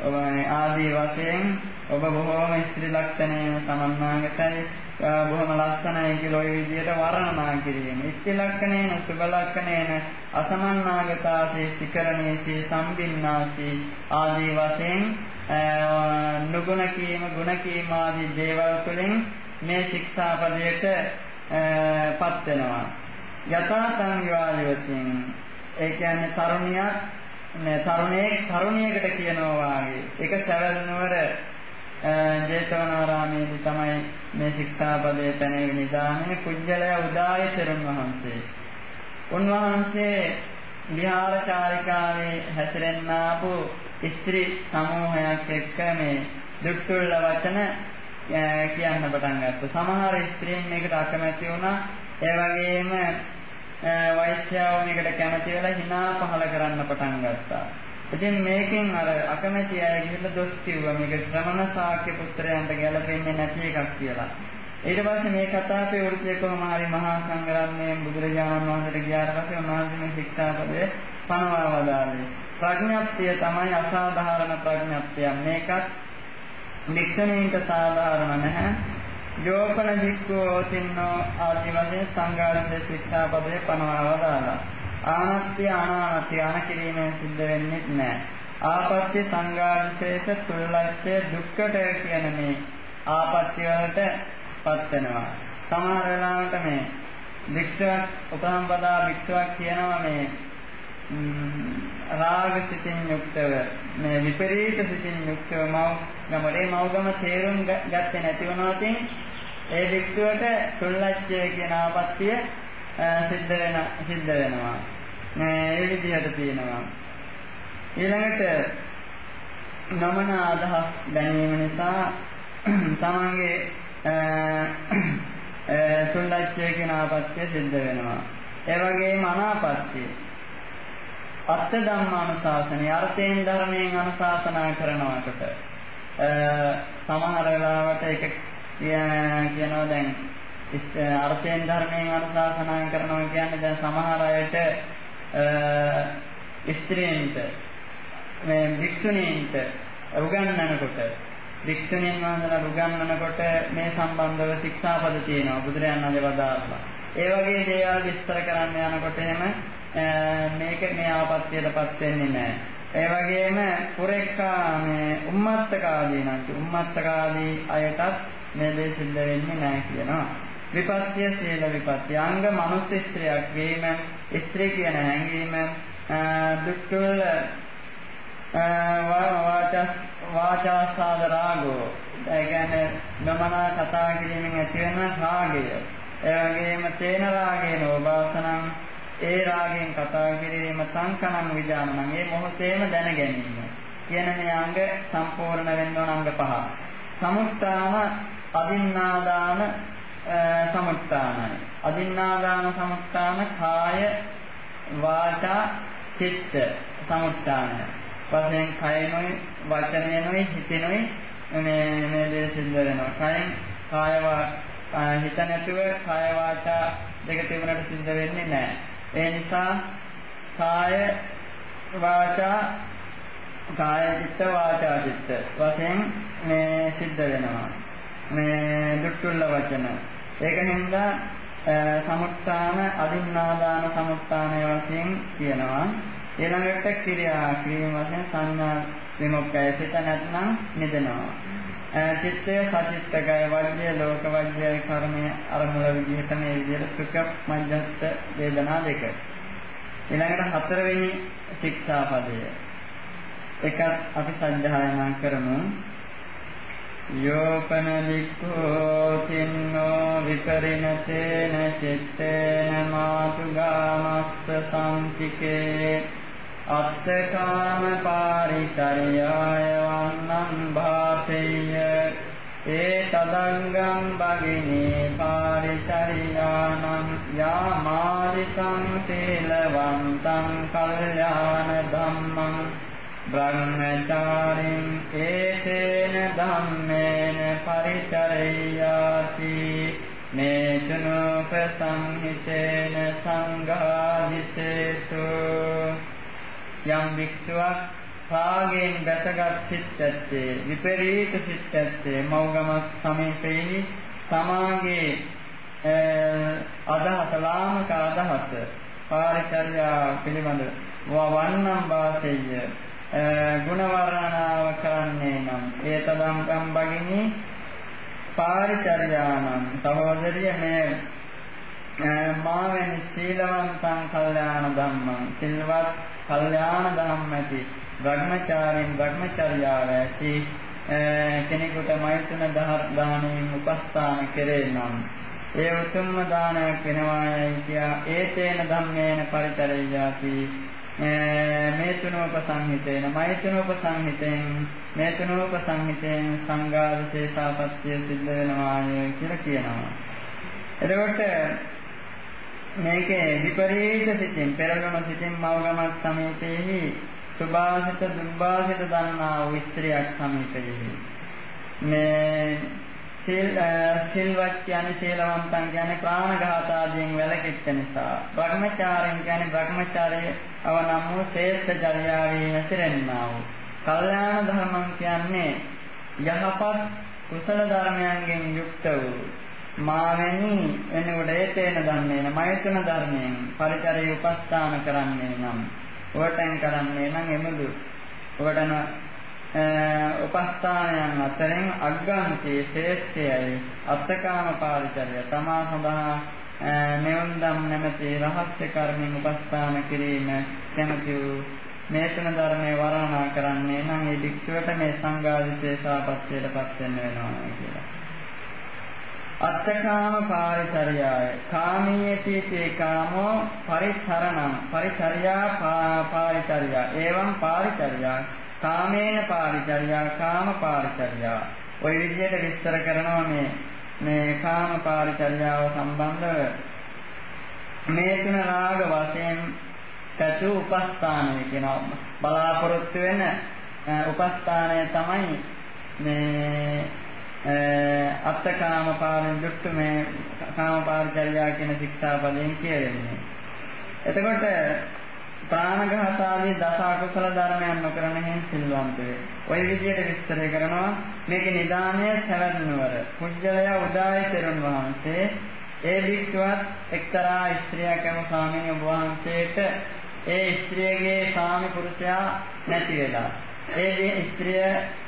ඔබ ආදී වශයෙන් ඔබ බොහෝම ඉස්ත්‍රි ලක්ෂණේන සමන්නාගතයි බොහොම ලස්සනයි කියලා ওই විදිහට වර්ණනා කිරීම. ඉස්ති ලක්ෂණේන සුබ ලක්ෂණේන අසමන්නාගතාසේ සිකරණේසේ සම්බින්නාසේ ආදී වශයෙන් නුගුණ කීම ගුණ කීම ආදී දේවල් වලින් මේ ශික්ෂාපදයට පත් වෙනවා. යථාතං විවාදවතින් ඒ කියන්නේ තරුණියක් මේ තරුණයේ තරුණියකට කියනවා වාගේ ඒක සැවැල් නුවර ජේතවනාරාමේදී තමයි මේ ශික්ෂාපදයේ පැනෙවි නිදානේ කුජලය උදාය තෙරුන් වහන්සේ. උන්වහන්සේ විහාරචාරිකාවේ හැසිරෙන්නාපු ස්ත්‍රී සමූහයක් එක්ක මේ දුක්තුල්ල වචන කියන්න පටන් ගත්තා. සමහර ස්ත්‍රීන් මේකට අකමැති වුණා. ඒ වගේම වෛශ්‍යාව මේකට කැමති වෙලා hina පහල කරන්න පටන් ගත්තා. ඉතින් මේකෙන් අර අකමැති අය ගිහිල්ලා දොස් කිව්වා මේක ශ්‍රමණ ශාක්‍ය පුත්‍රයන්ට ගැලපෙන්නේ නැති එකක් කියලා. ඊට පස්සේ මේ කතාවේ වෘත්තේ කොහොම හරි මහා සංඝරත්නයෙන් බුදුරජාණන් වහන්සේට ගියාට පස්සේ උන්වහන්සේ මේ ශික්ෂාපදය පනවා වදාළේ. ප්‍රඥප්තිය තමයි අසාධාරණ ප්‍රඥප්තිය. මේකත් වික්ෂණීන්ට සාධාරණ නැහැ. යෝපන වික්ඛෝ තින්නෝ ආදි වශයෙන් සංඝාරයේ ශික්ෂාපදේ පනවා වදාළා. ආනත්‍ය අනානත්‍ය අනකිරීමෙන් සිද්ධ වෙන්නේ නැහැ. ආපත්‍ය සංඝාංශයේ තුලලච්ඡය දුක්කට කියන මේ ආපත්‍ය වලට පත් වෙනවා. සමහර වෙලාවට මේ වික්ෂයක් උපසම්පදා වික්ෂයක් කියනවා මේ රාග සිතින් යුක්තව මේ විපරීත සිතින් යුක්තව මව ගමලේ මවගම තේරුම් ගත්තේ නැති වුණාටින් ඒ වික්ෂුවට තුල්ලච්ඡය කියන ආපත්‍ය සිද්ධ වෙන සිද්ධ වෙනවා. ඒ විදිහට තියෙනවා. ඊළඟට නමන අදහස් දැනීම නිසා තමන්ගේ සුල්ලච්ඡය කියන ආපත්‍ය සිද්ධ වෙනවා. ඒ වගේම අනාපත්‍ය අත්ථ ධම්මානුශාසනය අර්ථයෙන් ධර්මයෙන් අනුශාසනා කරනකොට සමහර වෙලාවට ඒක කියනවා දැන් අර්ථයෙන් ධර්මයෙන් අනුශාසනා කරනවා කියන්නේ දැන් සමහර අයට ස්ත්‍රීන්ට මේ වික්ෂුණීන්ට උගන්වනකොට වික්ෂුණීන් වහන්සේලා උගන්වනකොට මේ සම්බන්ධව ශික්ෂාපද තියෙනවා බුදුරයන් වහන්සේ වදාළා. ඒ වගේ දේවල් විස්තර කරන්න යනකොට එහෙම මේක මේ ආපත්‍යයටපත් වෙන්නේ නැහැ. ඒ වගේම පුරේක්කා මේ උම්මත්තකාදී නම් උම්මත්තකාදී අයටත් මේ දේ සිද්ධ වෙන්නේ නැහැ කියනවා. විපත්‍ය සීල විපත්‍ය අංග මනුස්ස ස්ත්‍රියක් වීම ස්ත්‍රී කියන හැඟීම දුක්ඛල වාචා වාචාසාද රාගෝ ඒ කියන්නේ නමනා කතා කිරීමෙන් ඇති වෙන රාගය ඒ වගේම තේන රාගේන ඕබාසනං ඒ රාගයෙන් කතා කිරීම සංකණං විජානනං. ඒ මොහොතේම දැන ගැනීම කියන මේ අංග සම්පූර්ණ වෙන්න ඕන අංග පහ. සමුත්තාන අදින්නාදාන සමුත්තානයි අදින්නාදාන සමුත්තාන කාය වාචා චිත්ත සමුත්තාන. වශයෙන් කයනොයි වචනයනොයි හිතෙනොයි මේ මේ දේ සිද්ධ වෙනවා. කයෙන් කාය හිත නැතුව කාය වාචා දෙක තිබුණට සිද්ධ වෙන්නේ නැහැ. ඒ නිසා කාය වාචා කාය චිත්ත වාචා චිත්ත වශයෙන් මේ සිද්ධ වෙනවා මේ දුක්ඛුල්ල වචන ඒක හින්දා සමුත්ථාන අදින්නාදාන සමුත්ථාන වශයෙන් කියනවා. ඊළඟට ක්‍රියා ක්‍රීම වශයෙන් සංඥා විමුක්තය සිත නැත්නම් නිදෙනවා. චිත්තය සචිත්තකය වර්ගය ලෝක වර්ගය කර්මය අරමුණ විදිහට මේ විදිහට සුඛ මධ්‍යස්ථ වේදනා දෙක. ඊළඟට හතරවෙනි ශික්ෂාපදය. එකක් අපි සද්ධායනා කරමු. යෝපන වික්ඛෝ තින්නෝ විපරිණතේන චිත්තේන මාතුගාමස්ස සංකිකේ අත්තකාම පාරිතරයාය වන්නං භාසෙය්‍ය ඒ තදංගම් බගිනේ පාරිචරියානං යාමාරිකං තේලවන්තං කල්යාණ ධම්මං බ්‍රහ්මචාරින් ඒතේන ධම්මේන පරිචරයාති මේ චනෝප සංහිතේන සංඝාදිතේතු යම් වික්ෂුවක් රාගයෙන් දැසගත් සිත් ඇත්තේ විපරීත සිත් ඇත්තේ මෞගමස් සමීපෙහි සමාගේ අදහස ලාමක අදහස පාරිචර්යා පිළිබඳ වන්නම් වාසෙය ගුණ වර්ණනාව කරන්නේ නම් ඒතදම් කම්බගිනි පාරිචර්යානම් සහෝදරිය මේ මාවෙනි සීලවන්තං කල්යාණ ධම්මං සිල්වත් කල්යාණ ධම්මති බ්‍රහ්මචාරින් බ්‍රහ්මචර්යාව ඇති කෙනෙකුට මෛත්‍රණ දානයෙන් උපස්ථාන කෙරේ නම් ඒ උතුම්ම දානයක් වෙනවායි කියා ඒතේන ධම්මේන පරිතරයාති මේ තුනෝපසංහිතේන මෛතුනෝපසංහිතෙන් මේ තුනෝපසංහිතෙන් සංඝාවිශේෂාපත්‍ය සිද්ධ වෙනවාය කියලා කියනවා. එතකොට මේකේ විපරීත සිතින් පෙරළුණු සිතින් මවගමක් සමීපෙහි සුභාසිත දුර්භාසිත දන්නා වූ ස්ත්‍රියක් සමීපෙහි මේ සිල් සිල්වත් කියන්නේ සීලවන්තන් කියන්නේ ප්‍රාණඝාත ආදීන් වැළකෙච්ච නිසා. බ්‍රහ්මචාරයෙන් කියන්නේ බ්‍රහ්මචාරයේ අවනම් වූ ශ්‍රේෂ්ඨ චර්යාවේ හැසිරෙන්නා වූ. කල්යාණ ධර්මං කියන්නේ යහපත් කුසල ධර්මයන්ගෙන් යුක්ත වූ. මාවෙනි එනකොට ඒතේන ධර්මේන මෛත්‍රණ ධර්මයෙන් පරිචරය උපස්ථාන කරන්නේ නම් ඔවටෙන් කරන්නේ නම් එමුදු ඔවටන උපස්ථානයන් අතරින් අග්ගාන්තයේ ශ්‍රේෂ්ඨයයි අත්තකාම පාරිචර්ය තමා සඳහා මෙවුන්දම් නැමැති රහස්‍ය කර්මෙන් උපස්ථාන කිරීම කැමති වූ මේ තුන ධර්මයේ වර්ණනා කරන්නේ නම් ඒ භික්ෂුවට මේ සංඝාදිශේෂාපත්‍යයට පත් වෙන්න වෙනවා කියලා. අත්තකාම පාරිචර්යාය කාමීයති තේ කාමෝ පරිචරණං පරිචර්යා පාරිචර්යා එවං පාරිචර්යා කාමේන පාරිචර්යා කාම පාරිචර්යා ওই විදිහට විස්තර කරනවා මේ මේ කාම පාරිචර්යාව සම්බන්ධව. මේ තුන රාග වශයෙන් කතු උපස්ථානය කියනවා. බලාපොරොත්තු වෙන උපස්ථානය තමයි මේ අත්තකාම පාරෙන් යුක්ත මේ කාම පාරිචර්යා කියන ශික්ෂාපදයෙන් කියවෙන්නේ එතකොට ප්‍රාණඝාත ආදී දස අකුසල ධර්මයන් නොකරන හේන් සිල්වන්ත වේ. ওই විදිහට විස්තර කරනවා මේකේ නිදානය සැවැත්නුවර. කුජලයා උදායි තෙරුන් වහන්සේ ඒ වික්වත් එක්තරා ස්ත්‍රියකම ස්වාමීන් වහන්සේට ඒ ස්ත්‍රියගේ ස්වාමි පුරුෂයා නැති වෙලා. ඒ ස්ත්‍රිය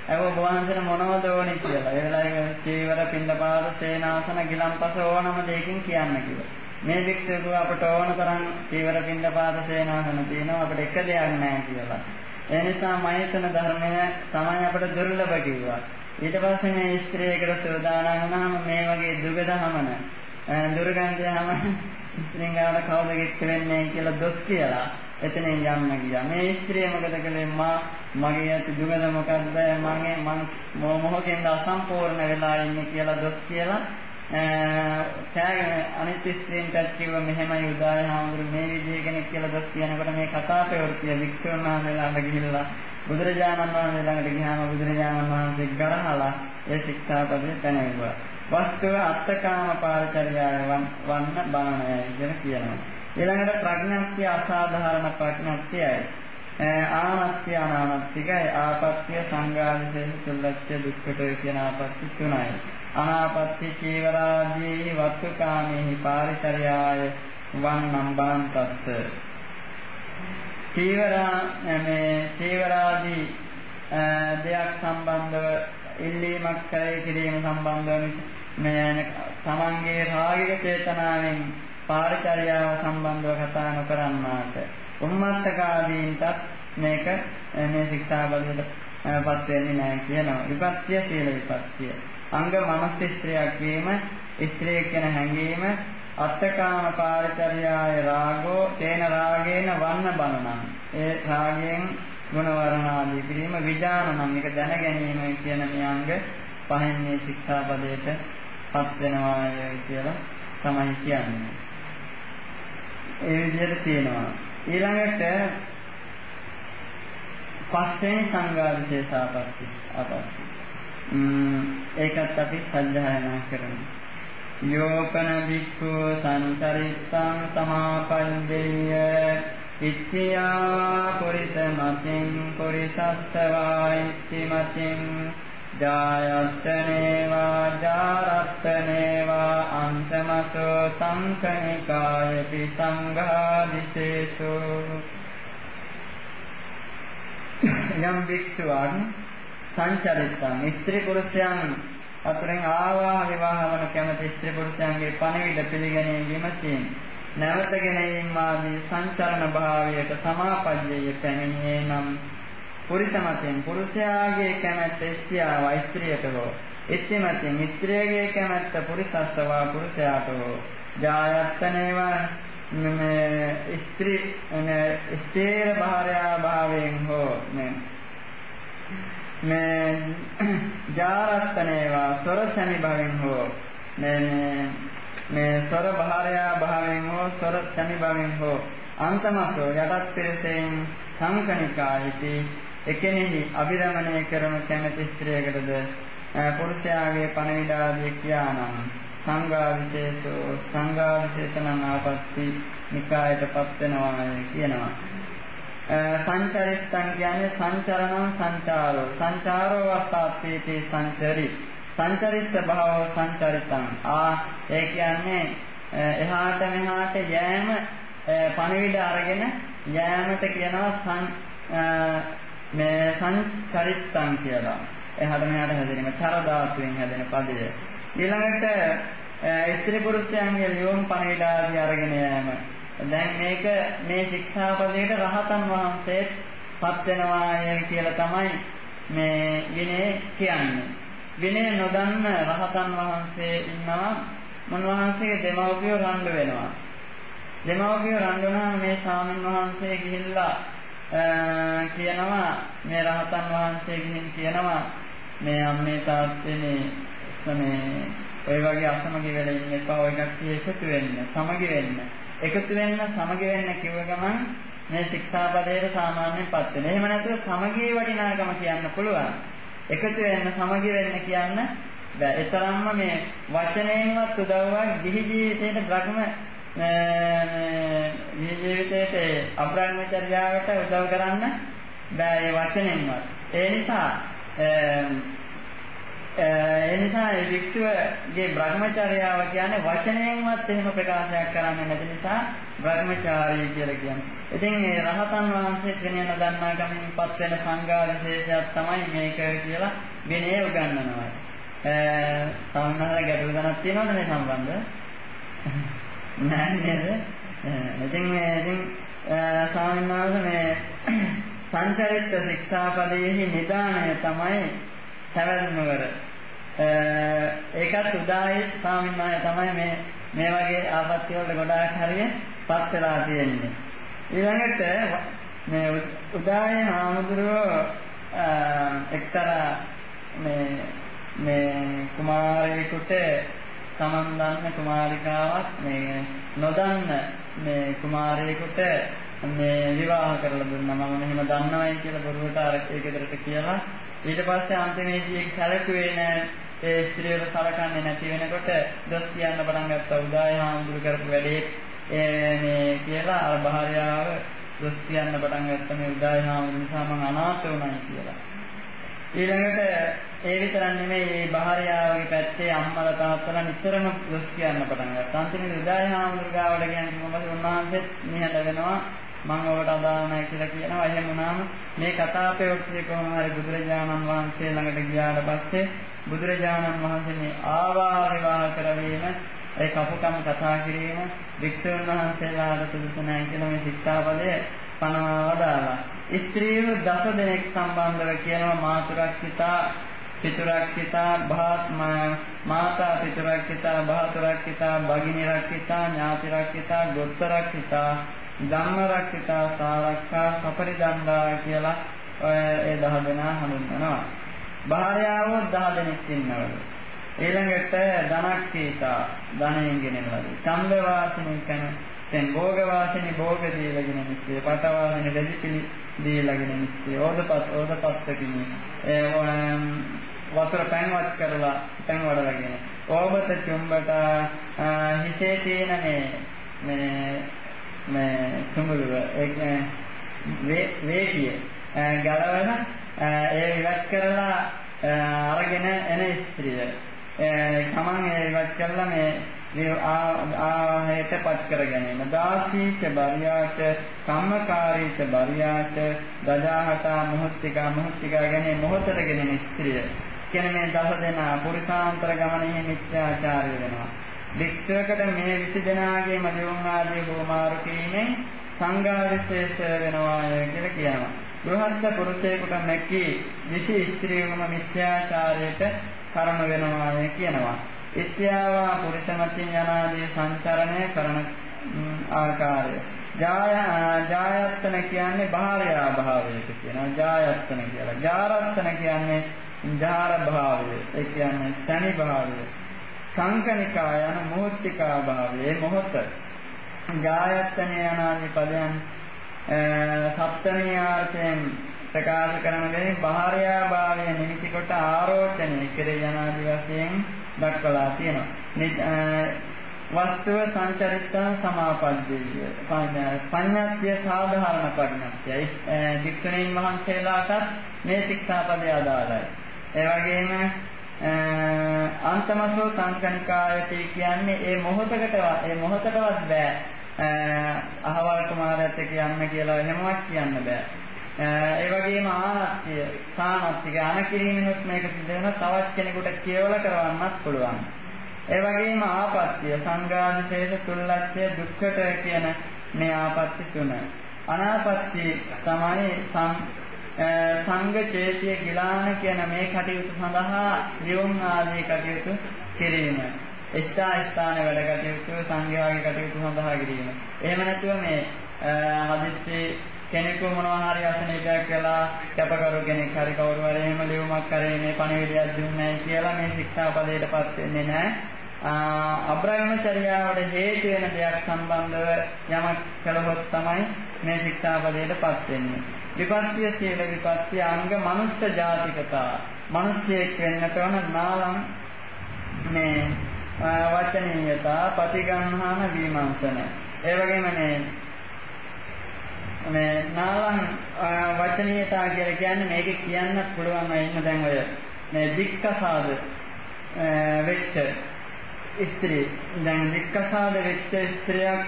අව වහන්සේට මොනවද ඕනේ කියලා. ඒ වෙලාවේ චීවර පින්දපාත සේනාසන ගිලම්පස ඕනම දෙයකින් කියන්න කිව්වා. මේ වික්ෂේපව අපට ඕන තරම් චීවර පින්ද පාද සේනාසන තියෙනවා අපිට එක දෙයක් නැහැ කියලා. ඒ නිසා මෛත්‍රණ ධර්මය තමයි අපට දුර්ලභ කිව්වා. ඊට පස්සේ මේ ස්ත්‍රියකට සෝදානම් වුණාම මේ වගේ දුගදහමන දුර්ගන්ධයම ස්ත්‍රියන්ගාට කවුද ගෙච්ච වෙන්නේ කියලා දොස් කියලා එතනින් යන්න ගියා. මේ ස්ත්‍රිය මොකද කළේ මා මගේ ඇති දුගද මොකද්ද මගේ මං මොහොතෙන් අසම්පූර්ණ වෙලා ඉන්නේ කියලා දොස් කියලා කෑගෙන අනිත් ස්ත්‍රීන්ටත් කිව්ව මෙහෙමයි උදාය හාමුදුරු මේ විදිහ කෙනෙක් කියලා දොස් කියනකොට මේ කතා ප්‍රවෘත්තිය වික්ෂුන් වහන්සේලාට ගිහිල්ලා බුදුරජාණන් වහන්සේ ළඟට ගියාම බුදුරජාණන් වහන්සේ ගරහලා ඒ ශික්ෂාපදේ පැනෙවුවා. වස්තුව අත්තකාම පාරිචර්යාව වන්න බණනයයි කියලා කියනවා. ඊළඟට ප්‍රඥාක්තිය අසාධාරණ ප්‍රඥාක්තියයි. ආනත්‍ය අනානත්තිකයි ආපත්‍ය සංඝාදිසේ සුල්ලත්‍ය දුක්ඛට කියන ආපත්‍ය තුනයි. අනාපත්ති චීවරාදී වත්තුකාමෙහි පාරිචර්යාය වන්නම් බලන්තස්ස චීවරා මේ චීවරාදී දෙයක් සම්බන්ධව ඉල්ලීමක් කරේ කිරීම සම්බන්ධව මේ තමන්ගේ රාගික චේතනාවෙන් පාරිචර්යාව සම්බන්ධව කතා නොකරන්නාට උම්මත්තකාදීන්ටත් මේක මේ ශික්ෂාපදයට පත් වෙන්නේ නැහැ කියනවා. විපත්‍ය සීල විපත්‍ය. අංග මනස් ස්ත්‍රියක් වීම ස්ත්‍රිය කියන හැඟීම අත්තකාම පාරිචර්යාය රාගෝ තේන රාගේන වන්න බලනං. ඒ රාගයෙන් ගුණ වර්ණ ආදී කිරීම විඥානනම් එක දැන ගැනීම කියන මේ අංග පහෙන් මේ ශික්ෂාපදයට පත් වෙනවා කියලා තමයි කියන්නේ. ඒ විදිහට තියෙනවා. ඊළඟට පස්යෙන් සංඝා විශේෂාපත්ති අපත්ති. ඒකත් අපි සද්ධායනා කරමු. යෝපන වික්ඛු සංතරිත්තං සමාපල්ලේය ඉත්‍ත්‍යා පුරිත මතින් පුරිසස්සවා ඉත්‍ති මතින් ජායත්තනේවා ජාරත්තනේවා අන්තමතෝ සංකනිකායති සංඝාදිසේසු යම් වික්ෂුවන් සංචරිතං ස්ත්‍රී පුරුෂයන් අතරින් ආවා විවාහ වන කැමති ස්ත්‍රී පුරුෂයන්ගේ පණිවිඩ පිළිගැනීම විමසීම නැවතගෙන එීම ආදී සංචරණ භාවයට සමාපජ්ජය පැමිණියේ නම් පුරිස මතෙන් පුරුෂයාගේ කැමැත්ත ස්ත්‍රියව ස්ත්‍රියට හෝ ඉත්‍යමතෙන් ස්ත්‍රියගේ කැමැත්ත පුරිසස්සවා පුරුෂයාට හෝ ජායත්තනේවා මේ ස්ත්‍රී ස්ථේර භාර්යා භාවයෙන් හෝ මේ මේ ජාරත්තනේවා සොරසනි භවෙන් හෝ මේ මේ සොර භාර්යා භාවයෙන් හෝ සොර සනි භවෙන් හෝ අන්තමසෝ යටත් පෙරසෙන් සංකනිකායිති එකෙනෙහි අභිරමණය කරන කැමැති ස්ත්‍රියකටද පුරුෂයාගේ පණවිඩ ආදී කියානම් සංඝා විශේෂෝ සංඝා විශේෂණ ආපත්‍ති නිකායටපත් වෙනවා කියනවා. සංචරිත්තං කියන්නේ සංචරණං සංචාරෝ. සංචාරෝ වස්තාප්පේති සංචරි. සංචරිත භාව සංචරිතං. ආ ඒ කියන්නේ එහාට මෙහාට යෑම පණවිඩ අරගෙන යෑමට කියනවා සං මේ සංචරිත්තං කියලා. එහාට මෙහාට හැදෙන තර ධාතුවෙන් හැදෙන පදය. ඊළඟට ස්ත්‍රී පුරුෂයන්ගේ ලියුම් පණවිඩ ආදී අරගෙන යෑම. දැන් මේක මේ ශික්ෂාපදයට රහතන් වහන්සේ පත් වෙනවා කියලා තමයි මේ විනය කියන්නේ. විනය නොදන්න රහතන් වහන්සේ ඉන්නවා. මොනවහන්සේගේ දෙමව්පියෝ රණ්ඩු වෙනවා. දෙමව්පියෝ රණ්ඩු වුණාම මේ ස්වාමීන් වහන්සේ ගිහිල්ලා කියනවා මේ රහතන් වහන්සේ ගිහින් කියනවා මේ අම්මේ තාත්තේ මේ ඔය වගේ අසමගි වෙලා ඉන්න එපා ඔය කට්ටිය එකතු වෙන්න සමගි වෙන්න එකතු වෙන්න සමග වෙන්න කිව්ව ගමන් මේ ශික්ෂාපදයට සාමාන්‍යයෙන් පත් වෙනවා. එහෙම නැතුව සමගියේ වටිනාකම කියන්න පුළුවන්. එකතු වෙන්න සමගි වෙන්න කියන්න බෑ. ඒ තරම්ම මේ වචනයෙන්වත් උදව්වක් ගිහි ජීවිතේට බ්‍රහ්ම මේ ජීවිතේට අප්‍රාණ්‍යචර්යාවට උදව් කරන්න බෑ ඒ වචනෙන්වත්. ඒ නිසා ඒ නිසා ඒ වික්ෂුවගේ භ්‍රමචර්යාව කියන්නේ වචනයෙන්වත් එහෙම ප්‍රකාශයක් කරන්නේ නැති නිසා භ්‍රමචාරී කියලා කියන්නේ. ඉතින් මේ රහතන් වහන්සේ කෙනෙක් නොදන්නා ගමින් පත් වෙන සංඝා විශේෂයක් තමයි මේක කියලා විනය උගන්වනවා. අ සමහර ගැටලු ගණක් තියෙනවද මේ සම්බන්ධ? නෑ නේද? ඉතින් ඉතින් ස්වාමීන් වහන්සේ මේ සංචරිත ශික්ෂාපදයේ නිදානය තමයි සැවැත්නුවර ඒකත් උදායි ස්වාමීන් වහන්සේ තමයි මේ මේ වගේ ආපත්‍ය වල ගොඩාක් හරිය පත් වෙලා තියෙන්නේ. ඊළඟට මේ උදායි හාමුදුරුවෝ එක්තරා මේ මේ කුමාරයෙකුට තමන් දන්න කුමාරිකාවක් මේ නොදන්න මේ කුමාරයෙකුට මේ විවාහ කරලා දුන්නා. මම මෙහෙම දන්නවයි කියලා බොරුවට අර ඒ ගෙදරට කියලා. ඊට පස්සේ අන්තිමේදී කලකුවේ නෑ. ඒ ස්ත්‍රියව සලකන්නේ නැති වෙනකොට දොස් කියන්න පටන් ගත්තා. උදාය හාමුදුරු කරපු වැඩේ. මේ කියලා අර භාර්යාව දොස් කියන්න පටන් ගත්තා. මේ උදාය හාමුදුරු නිසා මම අනාථ වුණා කියලා. ඊළඟට ඒ විතරක් නෙමෙයි මේ භාර්යාවගේ පැත්තේ අම්මලා තාත්තලා නිතරම දොස් කියන්න පටන් ගත්තා. අන්තිමට උදාය හාමුදුරුවෝ ගාවට ගියන් කිව්වම උන්වහන්සේත් නිහඬ වෙනවා මම ඔබට අදාළ නැහැ කියලා කියනවා. එහෙම වුණාම මේ කතාපේ ඔස්සේ කොහොම හරි බුදුරජාණන් වහන්සේ ළඟට ගියාට පස්සේ බුදුරජාණන් වහන්සේ මේ ආවාහ විවාහ කරවීම ඒ කපුකම් කතා කිරීම වික්ෂුන් වහන්සේලාට සුදුසු නැහැ කියලා මේ ශික්ෂාපදය පනවා වදාලා. ස්ත්‍රීව දස දෙනෙක් සම්බන්ධව කියනවා මාතුරක්කිතා පිතුරක්කිතා භාත් මාතා පිතුරක්කිතා භාතුරක්කිතා භගිනිරක්කිතා ඥාතිරක්කිතා ගොත්තරක්කිතා ධම්මරක්කිතා සාරක්කා සපරිදණ්ඩා කියලා ඒ දහ දෙනා හඳුන්වනවා. භාර්යාවෝ දහ දෙනෙක් ඉන්නවලු. ඊළඟට ධනක්කීතා ධනයෙන් ගෙනෙනවලු. ඡන්ද වාසිනිය කන දැන් භෝග වාසිනිය භෝග දීලාගෙන ඉන්නේ. පට වාසිනිය දෙලිපිලි දීලාගෙන ඉන්නේ. ඕදපත් ඕදපත්තකින් වතුර පැන්වත් කරලා පැන් වඩලාගෙන. ඕබත චුම්බට හිතේ තියෙන මේ මේ මේ කුඹුරුව ඒ වේකිය ගලවන ඒ ඉවත් කරලා අරගෙන එන ස්ත්‍රිය තමන් ඒ ඉවත් කරලා මේ ආහයට පත් කර ගැනීම දාසීච බරියාට කම්මකාරීච බරියාට දදාහතා මොහොත්තිකා මොහොත්තිකා ගැන මොහොතට ගෙනෙන ස්ත්‍රිය කියන මේ දස දෙනා පුරිසාන්තර ගමනේ මිත්‍යාචාරය වෙනවා වික්ෂයකට මේ 20 දෙනාගේම දියුම් ආදී හෝමාරු කීමෙන් සංඝාවිශේෂ වෙනවා කියලා කියනවා. ගෘහස්ත පුරුෂයෙකුට මැකී 20 ස්ත්‍රියකම මිත්‍යාචාරයට කර්ම වෙනවා කියනවා. ඉත්‍යාවා පුරිසමතින් යනාදී සංචරණය කරන ආකාරය. ජාය ජායත්තන කියන්නේ භාර්යා භාවයට කියනවා. ජායත්තන කියලා. ජාරත්තන කියන්නේ ජාර භාවය. ඒ කියන්නේ තනි භාවය. සංකනිකා යන මොහොත්තිකා භාවයේ මොහොත ගායත්තන යනාදී පදයන් සප්තමියාර්ථයෙන් ප්‍රකාශ කරනගෙන භාර්යා භාවය නිමිති කොට ආරෝචනය කෙරේ යනාදී වශයෙන් දක්වලා තියෙනවා. වස්තුව සංචරිතා සමාපද්දිය පඤ්ඤාත්‍ය සාධාරණ පරිණත්‍යයි වික්ෂණීන් වහන්සේලාටත් මේ ශික්ෂාපදය අදාළයි. ඒ වගේම අන්තමසෝ සංකනිකායති කියන්නේ ඒ මොහොතකටවත් ඒ මොහොතකවත් බෑ අහවල් කුමාරයත් එක්ක යන්න කියලා එහෙමවත් කියන්න බෑ ඒ වගේම ආනත්‍ය සානත්තික අනකිරීමනොත් මේක සිද්ධ වෙන තවත් කෙනෙකුට කියවලා කරවන්නත් පුළුවන් ඒ වගේම ආපත්‍ය සංඝාදිශේෂ තුල්ලච්ඡය දුක්ඛට කියන මේ ආපත්‍ය තුන අනාපත්‍ය තමයි සංඝ චේතිය ගිලාන කියන මේ කටයුතු සඳහා නියුම් ආදී කටයුතු කිරීම. එස්ථා ස්ථාන වැඩ කටයුතු සංඝයාගේ කටයුතු සඳහා කිරීම. එහෙම නැතුව මේ හදිස්සි කෙනෙකු මොනවා හරි අසනීපයක් කළා කැපකරු කෙනෙක් හරි කවුරු හරි එහෙම ලියුමක් කරේ මේ පණිවිඩයක් දුන්නේ නැහැ කියලා මේ ශික්ෂාපදයටපත් වෙන්නේ නැහැ. අබ්‍රාහ්මචර්යාවට හේතු වෙන දෙයක් සම්බන්ධව යමක් කළහොත් තමයි මේ ශික්ෂාපදයටපත් වෙන්නේ. විපත්‍ය සීල විපත්‍ය අංග මනුෂ්‍ය ජාතිකතා මිනිස්සෙක් වෙන්නට ඕන නාලම් මේ වචනීයතා පටිගන්හාන විමර්ශන ඒ වගේම මේ මේ නාලම් වචනීයතා කියලා කියන්නේ මේක කියන්නත් පුළුවන් ඉන්න දැන් ඔය මේ දික්කසාද වෙච්ච ස්ත්‍රී. දැන් දික්කසාද වෙච්ච ස්ත්‍රියක්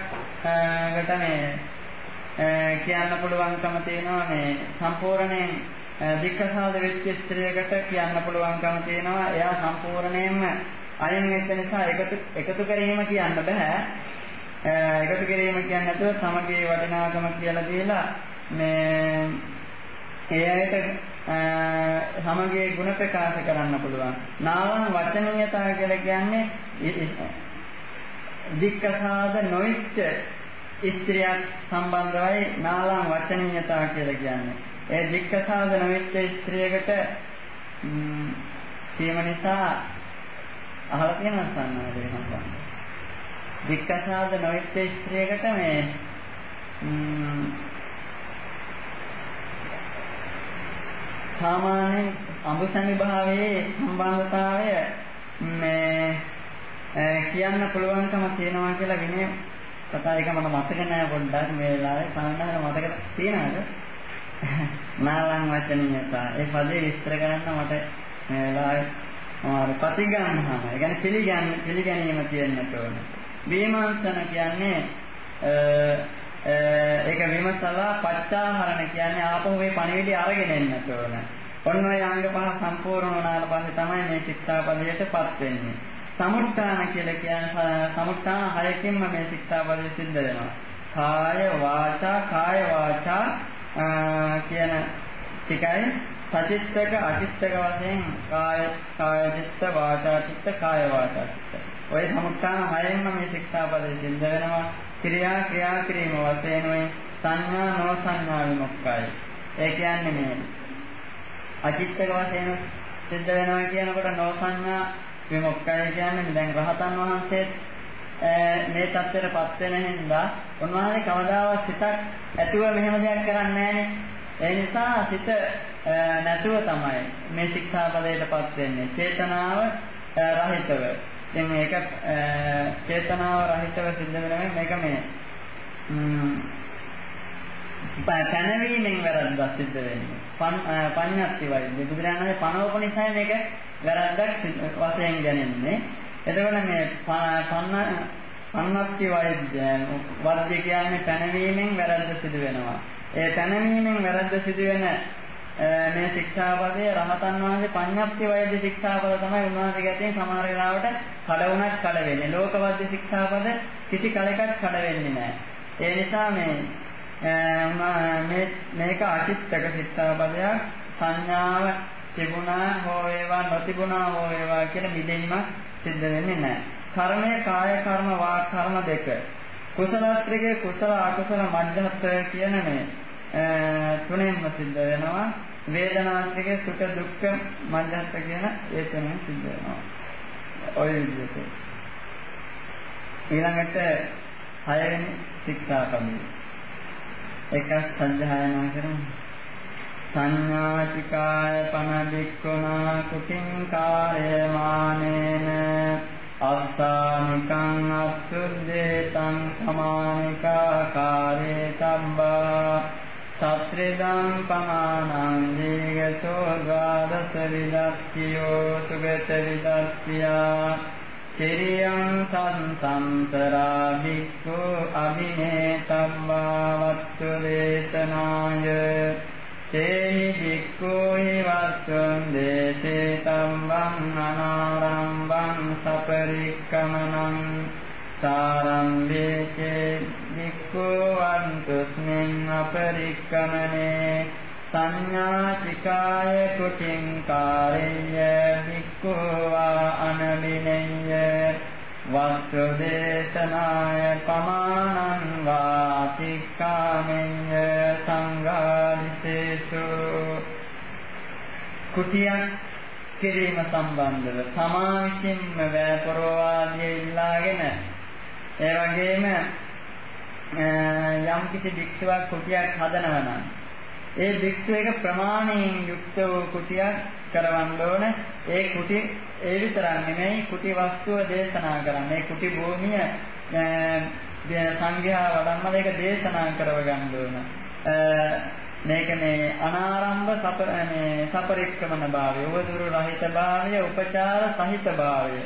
කට මේ කියන්න පුළුවන්කම තියෙනවා මේ සම්පූර්ණයෙන් දික්කසාද වෙච්ච ස්ත්‍රියකට කියන්න පුළුවන්කම තියෙනවා. එයා සම්පූර්ණයෙන්ම අයින් වෙච්ච නිසා එකතු එකතු කිරීම කියන්න බෑ. එකතු කිරීම කියන්නේ නැතුව සමගියේ වටිනාකම කියලා දීලා මේ ඒ අයට සමගියේ ಗುಣ ප්‍රකාශ කරන්න පුළුවන් නාවං වචනීයතා කියලා කියන්නේ දික්කසාද නොවිච්ච ස්ත්‍රියක් සම්බන්ධවයි නාලං වචනීයතා කියලා කියන්නේ. ඒ දික්කසාදන වෙච්ච ස්ත්‍රියකට කියම නිසා අහලා තියෙනවා සම්මාන දෙනවා. දික්කසාදන වෙච්ච ස්ත්‍රියකට මේ සාමාන්‍ය අඹසනි භාවයේ සම්බන්ධතාවය මේ කියන්න පුළුවන්කම තියෙනවා කියලා විනය කතා එක මට මතක නෑ පොඩ්ඩක් මේ වෙලාවේ සාමාන්‍යයෙන් මතක තියනවාද නාලං වචනියතා ඒ පදේ විස්තර කරන්න මට මේ වෙලාවේ මොනවාද ප්‍රතිගන්හම. ඒ කියන්නේ පිළිගන්න පිළිගැනීම තියෙන්නට ඕන. විමර්ශන කියන්නේ ඒක විමසලා පච්චාහරණ කියන්නේ ආපහු මේ පණිවිඩය අරගෙන එන්නට ඕන. ඔන්න ඔය අංග පහ සම්පූර්ණ වුණාට පස්සේ තමයි මේ ශික්ෂාපදයටපත් වෙන්නේ. සමුත්ථාන කියලා කියන්නේ සමුත්ථාන හයකින්ම මේ ශික්ෂාපදය සිද්ධ වෙනවා. කාය වාචා කාය වාචා කියන ටිකයි සචිත්තක අචිත්තක වශයෙන් කාය කාය චිත්ත වාචා චිත්ත කාය වාචා චිත්ත. ওই සමුත්ථාන හයෙන්ම මේ ශික්ෂාපදයෙන් සිද්ධ වෙනවා. ක්‍රියා ක්‍රියා කිරීම වශයෙන් ওই සංඥා නොසංඥා විමුක්තයි. ඒ කියන්නේ මේ අචිත්තක වශයෙන් සිද්ධ වෙනවා කියනකොට නොසංඥා විමුක්තයි කියන්නේ දැන් රහතන් වහන්සේ මේ தත්තරපත් වෙන හින්දා උන්වහන්සේ කවදාවත් සිතක් ඇතුව මෙහෙම දෙයක් කරන්නේ ඒ නිසා සිත නැතුව තමයි මේ ශික්ෂාපදයටපත් වෙන්නේ. චේතනාව රහිතව. ඉතින් මේක චේතනාව රහිතව සිද්ධ වෙනවා මේක මේ පැනවීමෙන් වැරද්දක් සිද්ධ වෙන්නේ. පඤ්ඤාත්ති වෛද්‍ය බුදුරජාණන්ගේ පනෝප නිසා මේක වැරද්දක් වශයෙන් ගන්නේ. එතකොට මේ පඤ්ඤාත්ති වෛද්‍ය වර්ධය කියන්නේ පැනවීමෙන් වැරද්ද සිදු වෙනවා. ඒ පැනවීමෙන් වැරද්ද සිදු වෙන මේ ශික්ෂාපදයේ රහතන් වහන්සේ පඤ්ඤප්ති වෛද්‍ය ශික්ෂාපද තමයි උන්වහන්සේ ගැතේ සමහර වෙලාවට කඩ වුණත් කඩ වෙන්නේ. ලෝකවද්‍ය ශික්ෂාපද කිසි කලයකට කඩ වෙන්නේ නැහැ. ඒ නිසා මේ මේ මේක අචිත්තක ශික්ෂාපදයක් සංඥාව තිබුණා හෝ වේවා නොතිබුණා හෝ වේවා කියන මිදෙීම සිද්ධ වෙන්නේ නැහැ. කර්මය කාය කර්ම වාක් කර්ම දෙක. කුසලත්‍රිකේ කුසල අකුසල මධ්‍යස්ථ කියන මේ තුනෙන්ම සිද්ධ වෙනවා. වේදනාත්‍රිකේ සුඛ දුක්ඛ මධ්‍යස්ථ කියන ඒ තුනෙන් සිද්ධ වෙනවා. ඔය විදිහට. ඊළඟට හයවෙනි ශික්ෂාපදය. එකක් සංධායනා කරමු. සංඥාතිකාය පන බික්කුණා කුටින් කාය මානේන අස්සානිකං අස්සුද්දේතං සමානිකාකාරේ තබ්බා සත්‍රිදං පමානං දීගතෝ ද්වාදස විදක්ඛියෝ සුගත විදක්ඛියා කිරියං සංසම්තරා භික්ඛු අභිනේතම්මා වත්තු දේශනාය තේහි භික්ඛෝ හි වස්සං දේසේ තම්බං අනාරම්භං සපරික්කමනං සාරම්භේචේ භික්ඛෝ අන්තුස්මින් අපරික්කමනේ සංඥාතිකාය කුටින් කාරෙය්‍ය භික්ඛුවා අනබිනෙය්‍ය වස්තු දේශනාය පමානං වාතික්කාමෙය්‍ය සංඝාදිතේසු කුටියක් කිරීම සම්බන්ධව තමා විසින්ම වැපරවාදී ඉල්ලාගෙන ඒ වගේම යම් කිසි භික්ෂුවක් කුටියක් හදනවා නම් ඒ භික්ෂුවක ප්‍රමාණයෙන් යුක්ත වූ කුටියක් කරවන්න ඕන. ඒ කුටි ඒ විතරක් නෙමෙයි කුටි වස්තුව දේශනා කරන්න. මේ කුටි භූමිය සංඝයා වඩම්මල ඒක දේශනා කරව ගන්න ඕන මේක මේ අනාරම්භ සපර මේ සපරික්‍රමන භාවය උවදුරු රහිත භාවය උපචාර සහිත භාවය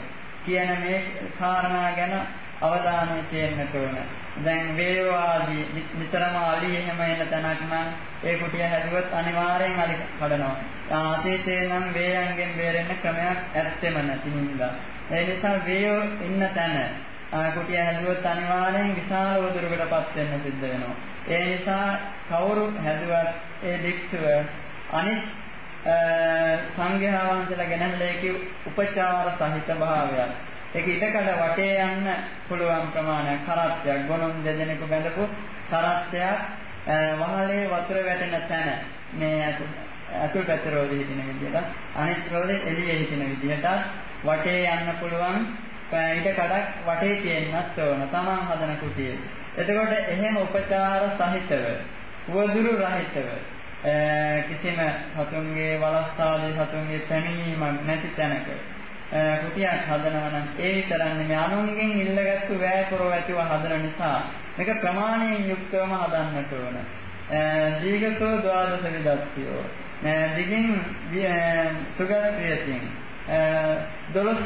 කියන මේ කාරණා ගැන අවධානය දෙන්නට ඕන. දැන් වේව ආදී නිතරම අලි එහෙම එන තැනක් නම් ඒ කුටිය හැදුවොත් අනිවාර්යෙන් අලි කඩනවා. ආතීතේ නම් වේයන්ගෙන් බේරෙන්න ක්‍රමයක් ඇත්තෙම නැති නිසා. ඒ නිසා වේව ඉන්න තැන කුටිය හැදුවොත් අනිවාර්යෙන් විශාල උදුරකටපත් වෙන්න සිද්ධ වෙනවා. ඒ නිසා කවුරු හැදුවත් ඒ භික්ෂුව අනිත් සංඝයා වහන්සේලා ගෙනහැලා ඒකේ උපචාර සහිත භාවයක් ඒක ඉඩකඩ වටේ යන්න පුළුවන් ප්‍රමාණයක් කරත්තයක් ගොනුම් දෙදෙනෙකු බැඳපු කරත්තයක් වහලේ වතුර වැටෙන තැන මේ අතුල් පැත්ත රෝදේ හිටින විදිහට අනිත් රෝදේ එළියේ හිටින විදිහට වටේ යන්න පුළුවන් ඉඩකඩක් වටේ තියෙන්නත් ඕන තමන් හදන කුටියේ. එතකොට එහෙම උපචාර සහිතව වදුරු රහිතව කිසිම සතුන්ගේ වලස්සාදී සතුන්ගේ පැමිණීමක් නැති තැනක කුටියක් හදනවා නම් ඒ විතරක් නෙමෙයි අනුන්ගෙන් ඉල්ලගත්තු වැයපොරව ඇතිව හදන නිසා මේක ප්‍රමාණයෙන් යුක්තවම හදන්නට ඕන. දීගතෝ ද්වාදස විදක්තියෝ දිගින් සුගතියකින් 12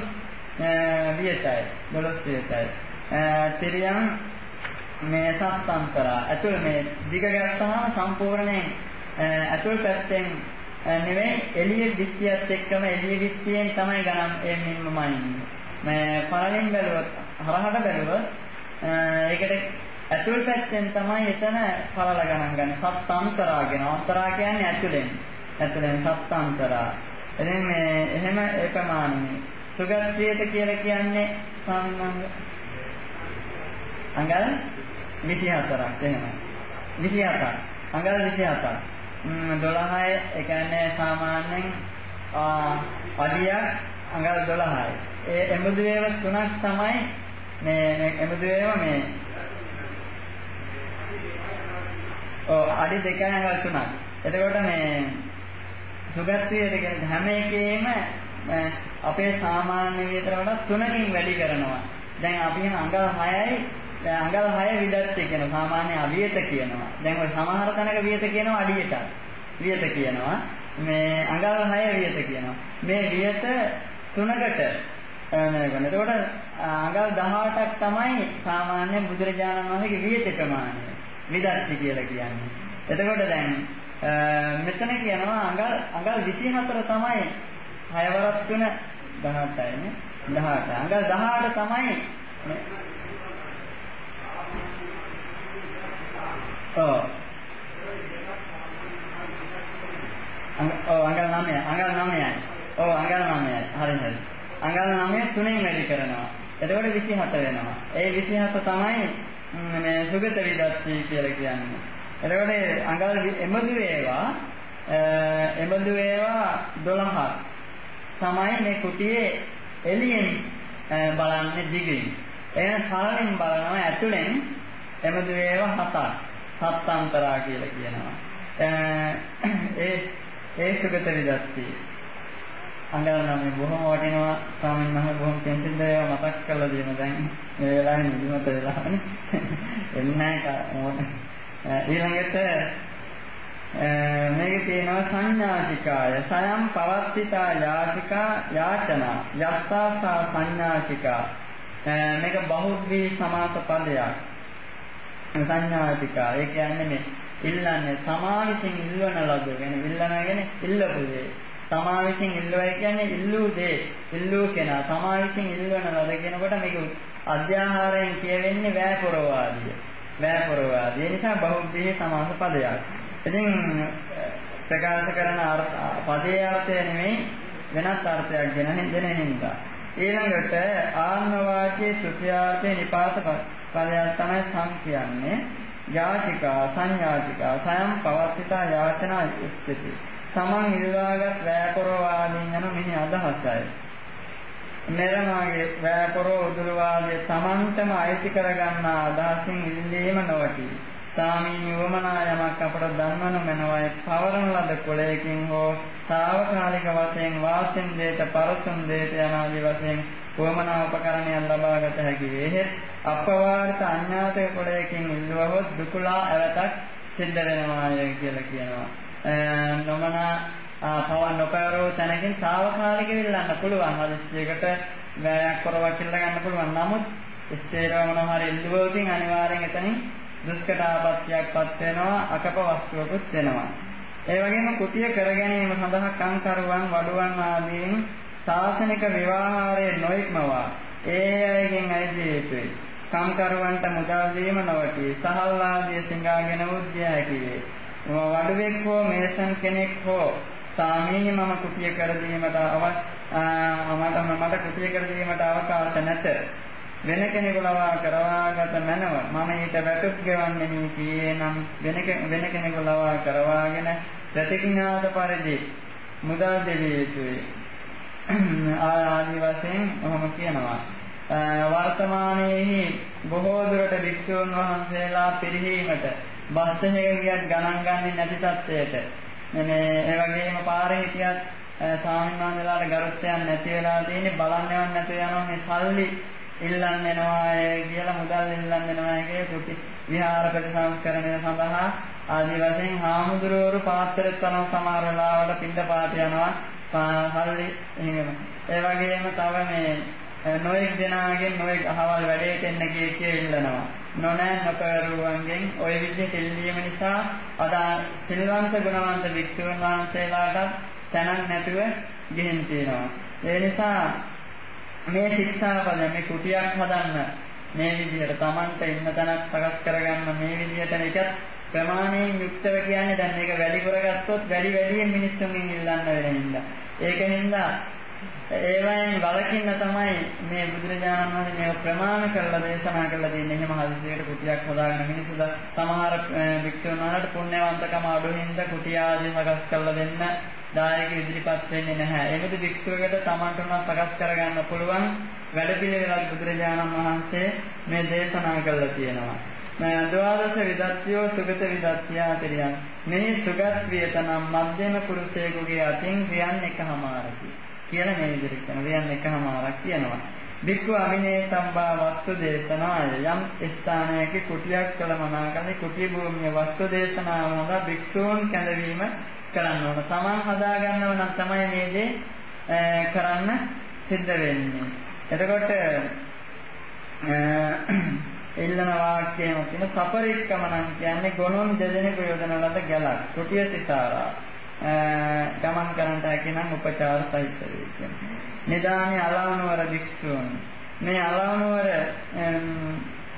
වියතයි 12 වියතයි. තිරියන් මේ සත්සන්තරා අතුල් මේ දිග ගත්තාම සම්පූර්ණයෙන් අතුල් පැත්තෙන් නෙවෙයි එළිය දික්කියත් එක්කම එළිය දික්කියෙන් තමයි ගණන් එන්නෙම මනින්නේ. මේ පළවෙන් බැලුවොත් හරහට බැලුවොත් ඒකට ඇතුල් පැත්තෙන් තමයි එතන පළල ගණන් ගන්න. සත්අන්තරා කියන අන්තරා කියන්නේ ඇතුලෙන්. ඇතුලෙන් සත්අන්තරා. එදින මේ එහෙම ඒ ප්‍රමාණෙ. සුගතියට කියලා කියන්නේ සම්මංග අංගල් 24ක් එහෙමයි. 24ක්. අංගල් 24ක්. 12යි ඒ කියන්නේ සාමාන්‍යයෙන් අඩියක් අංගල් 12යි. ඒ එමුදු වේව තුනක් තමයි මේ එමුදු වේව මේ ඔව් අඩි දෙකයි අංගල් තුනක්. එතකොට මේ සුගතියට කියන්නේ හැම එකේම අපේ සාමාන්‍ය විතර වඩා තුනකින් වැඩි කරනවා. දැන් අපි අංගල් 6යි දැන් අඟල් 6 විදත්ති කියන සාමාන්‍ය අවියත කියනවා. දැන් ඔය සමහර තැනක වියත කියනවා අඩියට. වියත කියනවා. මේ අඟල් 6 වියත කියනවා. මේ වියත තුනකට මේකන. එතකොට අඟල් 18ක් තමයි සාමාන්‍ය බුදුරජාණන් වහන්සේගේ වියත ප්‍රමාණය. විදත්ති කියලා කියන්නේ. එතකොට දැන් මෙතන කියනවා අඟල් අඟල් 24 තමයි 6 වරක් තුන 18යි නේ. 18. අඟල් 18 තමයි ඔව්. ඔව් අඟල් 9යි. අඟල් 9යි. ඔව් අඟල් 9යි. හරි හරි. අඟල් 9 තුනෙන් වැඩි කරනවා. එතකොට 27 වෙනවා. ඒ 27 තමයි මේ සුගත විදස්සී කියලා කියන්නේ. එතකොට අඟල් එමදු ඒවා එමදු ඒවා 12ක් තමයි මේ කුටියේ එළියෙන් බලන්නේ දිගින්. එහෙනම් සාරෙන් බලනවා ඇතුලෙන් එමදු ඒවා හතක්. සත්තාන්තරා කියලා කියනවා. ඒ ඒ සුගත විදස්ති. අංගල නම් බොහොම වටිනවා. ස්වාමීන් වහන්සේ බොහොම කෙන්ටින්ද මතක් කරලා දෙන දැන් මේ වෙලාවේ නිදිමත වෙලාවනේ. එන්නේ ඊළඟට මේකේ තියෙනවා සංඥාතිකාය. සයම් පවත්ිතා යාතිකා යාචනා. යත්තා සංඥාතිකා. මේක බහුද්වී සමාස පදයක්. සංඥාතිකා. ඒ කියන්නේ මේ ඉල්ලන්නේ තමා විසින් ඉල්වන ලද්ද ගැන ඉල්ලනගෙන ඉල්ලපු දේ. තමා විසින් ඉල්ලුවා කියන්නේ ඉල්ලූ දේ. ඉල්ලූ කෙනා තමා විසින් ඉල්වන ලද්ද කියනකොට මේක අධ්‍යාහාරයෙන් කියවෙන්නේ වෑපරවාදී. වෑපරවාදී. ඒ නිසා බෞද්ධයේ සමාස පදයක්. ඉතින් ප්‍රකාශ කරන පදයේ අර්ථය නෙමෙයි වෙනත් අර්ථයක් ගැන දෙන හින්දා. ඊළඟට ආන්න වාක්‍යයේ ත්‍ෘත්‍යාර්ථේ නිපාතපත් ඵලයක් තමයි සම් කියන්නේ යාචිකා සංයාචිකා සයම් පවත්ිතා යාචනා ඉස්තිති සමන් ඉල්ලාගත් වෑකොරවාදීන් යන මෙහි අදහසයි. මෙරමාගේ වෑකොරෝ උදුරවාදයේ තමන්ටම අයිති කරගන්නා අදහසින් ඉල්ලීම නොවටි. සාමීන් යොමනා යමක් අපට ධර්මන මනවයි පවරන ලද කුලයකින් හෝ తాවකාලික වශයෙන් වාසින් දේත පරසුන් දේත යනාදී වශයෙන් වමනා උපකරණයක් ලබාගත හැකි වේ අපවාර්ථ අඥාතක කුලයකින් ඉල්ලුවහොත් දුකලා ඇවතක් සිද්ධ වෙනවාය කියලා කියනවා. නොමනා පව නොකරෝ තැනකින් తాවකාලික විල්ලන්න පුළුවන්. හදිස්සියකට වැයක් කරවක් කියලා ගන්න පුළුවන්. නමුත් ස්ථේරව මොනවා හරි ඉල්ලුවකින් අනිවාර්යෙන් එතනින් දුෂ්කර ආපත්‍යයක්පත් වෙනවා අකප වස්තුවකුත් වෙනවා. ඒ වගේම කුටිය කර ගැනීම සඳහා කංකරුවන් වඩුවන් ආදීන් සාසනික විවාහාරයේ නොඉක්මවා ඒ අයගෙන් අයිති යුතුයි. කම්කරුවන්ට මුදල් දීම නොවටි. සහල් ආදී සිඟාගෙන උද්‍ය හැකිවේ. වඩුවෙක් හෝ මේසන් කෙනෙක් හෝ සාමීනි මම කුටිය කර දීමට අවස්ථා මට කුටිය කර දීමට අවකාශ නැත. වෙන කෙනෙකු ලවා කරවාගත මැනව මම ඊට වැටුප් ගෙවන්නේ කීයේ නම් වෙන වෙන කෙනෙකු ලවා කරවාගෙන ප්‍රතිඥාත පරිදි මුදල් දෙවිය යුතුයි ආදී වශයෙන් ඔහොම කියනවා. වර්තමානයේහි බොහෝ දුරට වික්ෂුන් වහන්සේලා පිරිහීමට බස්සහක ගියත් ගණන් ගන්නේ නැති තත්ත්වයට. මේ ඒ වගේම පාරේ හිටියත් සාමාන්‍ය වෙලාවට ගරුත්වයක් නැති වෙලා තියෙන්නේ බලන්නේවත් නැතුව යනවා මේ සල්ලි ඉල්ලන්න එනවා කියලා මුදල් ඉල්ලන්න එනවා කියේ කුටි විහාර ප්‍රතිසංස්කරණය සඳහා. ආදී වශයෙන් හාමුදුරුවෝ පාත්‍රෙත් කරන සමහර වෙලාවට පින්ද පාත යනවා. හල්ලි එහෙම. ඒ වගේම තව මේ නොයෙක් දෙනාගෙන් නොයෙක් අහවල් වැඩේට එන්න කිය කිය ඉල්ලනවා. නොනෑ නොකරුවන්ගෙන් ওই විදිහට ඉල්ලීම නිසා අද සිල්වන්ත ගුණවන්ත වික්ෂුන් වහන්සේලාට තැනක් නැතුව ගිහින් තියෙනවා. ඒ නිසා මේ ශික්ෂාපද මේ කුටියක් හදන්න මේ විදිහට Tamanta ඉන්න තැනක් සකස් කරගන්න මේ විදිහට එකත් ප්‍රමාණයෙන් යුක්තව කියන්නේ දැන් මේක වැඩි කරගත්තොත් වැඩි වැඩියෙන් මිනිස්සුන්ගෙන් ඉල්ලන්න වෙන හින්දා. ඒකෙන්ද ඒවයින් වලකින්න තමයි මේ බුදුරජාණන් වහන්සේ මේ ප්‍රමාණ කරලා දේශනා කරලා තියෙන්නේ. එහෙම හදිසියට කුටියක් හදාගෙන මිනිස්සුද සමහර වික්ෂුන් වහන්සේට පුණ්‍යවන්තකම අඩු හින්දා කුටිය ආදී සකස් කරලා දෙන්න දායක ඉදිරිපත් වෙන්නේ නැහැ. ඒකද වික්ෂුවකට Tamanට උනත් සකස් කරගන්න පුළුවන් වැඩපිළිවෙලක් බුදුරජාණන් වහන්සේ මේ දේශනා කරලා තියෙනවා. ද්වාදස විදත්තියෝ සුගත විදත්තියා කිරියන් මේ සුගත් වියතනම් මධ්‍යම පුරුෂයෙකුගේ අතින් රියන් එකමාරකි කියලා මේ විදිහට කියන රියන් එකමාරක් කියනවා වික්ඛු අමිනේ සම්බා වස්තු දේශනාය යම් ස්ථානයක කුටියක් කළ මනාකලේ කුටිය භූමිය වස්තු දේශනාව හොඳ භික්ෂූන් කැඳවීම කරන්න ඕන. Taman හදා ගන්නව නම් තමයි මේ දේ කරන්න සිද්ධ වෙන්නේ. එතකොට එල්ලන වාක්‍යයම කියන සපරික්කමනන් කියන්නේ ගොනුන් දෙදෙනෙකු යොදන ලද ගැලක් කුටිය සිතාරා ගමන් කරන්නට හැකි නම් උපචාර සහිත වේ කියන්නේ. නිදානේ අලවනවර භික්ෂූන් මේ අලවනවර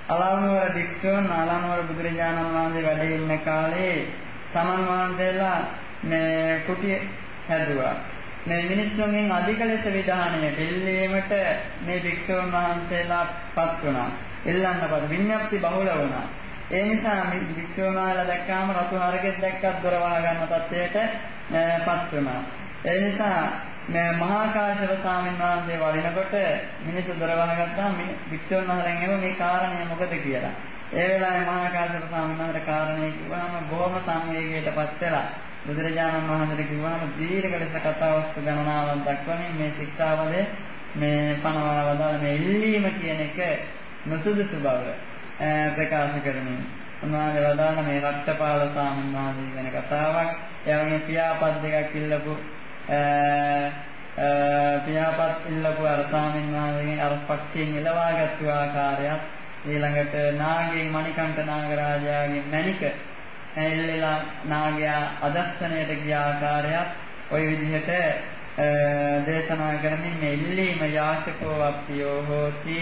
අලවනවර භික්ෂූන් අලවනවර බුදුරජාණන් වහන්සේ වැඩ ඉන්න කාලේ සමන් වහන්සේලා මේ කුටිය හැදුවා. මේ මිනිස්සුන්ගෙන් අධික ලෙස විධානය දෙල්ලීමට මේ භික්ෂුන් වහන්සේලා පත් වුණා. එල්ලන්න බල විඤ්ඤාප්ති බහුල වුණා. ඒ නිසා මේ වික්‍රමාල දැක්කාම රතු හරකෙක් දැක්කත් දොර වහ ගන්න තත්ත්වයට පත් වුණා. ඒ නිසා මේ මහා කාශ්‍යප ස්වාමීන් වහන්සේ වරිනකොට මිනිස්සු දොර වහගත්තාම වික්‍රම මහරෙන් එම මේ කාරණය මොකද කියලා. ඒ වෙලාවේ මහා කාශ්‍යප ස්වාමීන් වහන්සේ කාරණේ කිව්වම බොහොම සංවේගයටපත් වෙලා බුදුරජාණන් වහන්සේට කිව්වම දීර්ඝ ලෙස කතාවස්තු ගණනාවක් දක්වමින් මේ ශික්ෂාවලේ මේ පනවා වදාළ මේ ඉල්ලීම කියන එක නොසුදුසු බව ප්‍රකාශ කරමින්. උන්වහන්සේ වදාළ මේ රක්තපාල ස්වාමීන් වහන්සේ ගැන කතාවක් එයාගේ පියාපත් දෙකක් ඉල්ලපු පියාපත් ඉල්ලපු අර ස්වාමීන් වහන්සේගෙන් අර පක්ෂයෙන් එලවාගත්තු ආකාරයත් ඊළඟට නාගයෙන් මණිකණ්ඨ නාගරාජයාගෙන් මණික ඇල්ලලා නාගයා අදස්සනයට ගිය ආකාරයත් ওই විදිහට දේශනා කරමින් මේ ඉල්ලීම යාචකෝ අප්පියෝ හෝති.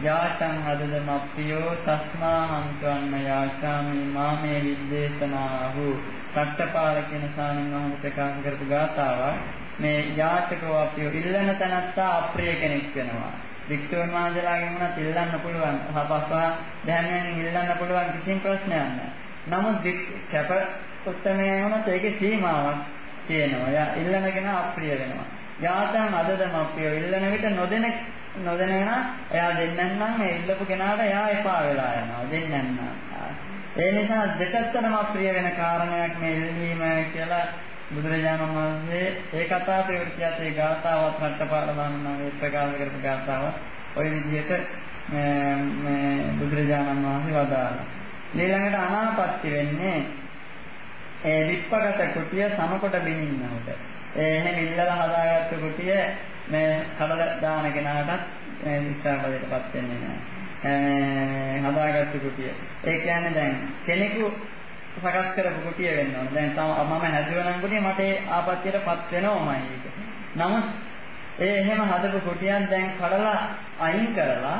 යාචං හදදමප්පියෝ තස්මා හංකවන්න යාචාමි මාමේ විද්දේශනාහු සත්‍යපාල කියන සාමින් වහන්සේ කාන් කරපු ගාතාවක් මේ යාචකව අපියෝ ඉල්ලන තැනත්තා අප්‍රිය කෙනෙක් වෙනවා. වික්ටෝන් වහන්සේලාගෙන් වුණත් ඉල්ලන්න පුළුවන්. හපස්වා දැහැමියෙන් ඉල්ලන්න පුළුවන් කිසිම ප්‍රශ්නයක් නැහැ. නමුත් කැප උත්තරමය වුණත් ඒකේ සීමාවක් තියෙනවා. යා ඉල්ලන කෙනා අප්‍රිය වෙනවා. යාචං අදදමප්පියෝ ඉල්ලන විට නොදෙන නොදැන වෙනා එයා දෙන්නන් නම් මේ ඉල්ලපු කෙනාට එයා එපා වෙලා යනවා දෙන්නන් ඒ නිසා දෙකතරම ප්‍රිය වෙන කාරණයක් මේ ඉල්ලීම කියලා බුදුරජාණන් වහන්සේ ඒ කතාව ප්‍රවෘත්තියත් ඒ ගාථාවත් රටපාල දානවා ප්‍රකාශ කරපු ගාථාව ওই විදිහට මේ බුදුරජාණන් වහන්සේ වදාළා. ඊළඟට අනාපත්‍ය වෙන්නේ ඒ විප්පගත කුටිය සමකොට බිනින්නවට. ඒ එහෙම ඉල්ලලා හදාගත්ත කුටිය මේ කඩල දාන කෙනාටත් ශික්ෂාපදයටපත් වෙන්නේ නැහැ. හදාගත්තු කුටිය. ඒ කියන්නේ දැන් කෙනෙකු සකස් කරපු කුටිය වෙන්න ඕන. දැන් මම හැදුවනම් කුටිය මට ඒ ආපත්‍යයටපත් වෙනවමයි ඒක. නමුත් ඒ එහෙම හදපු කුටියන් දැන් කඩලා අයින් කරලා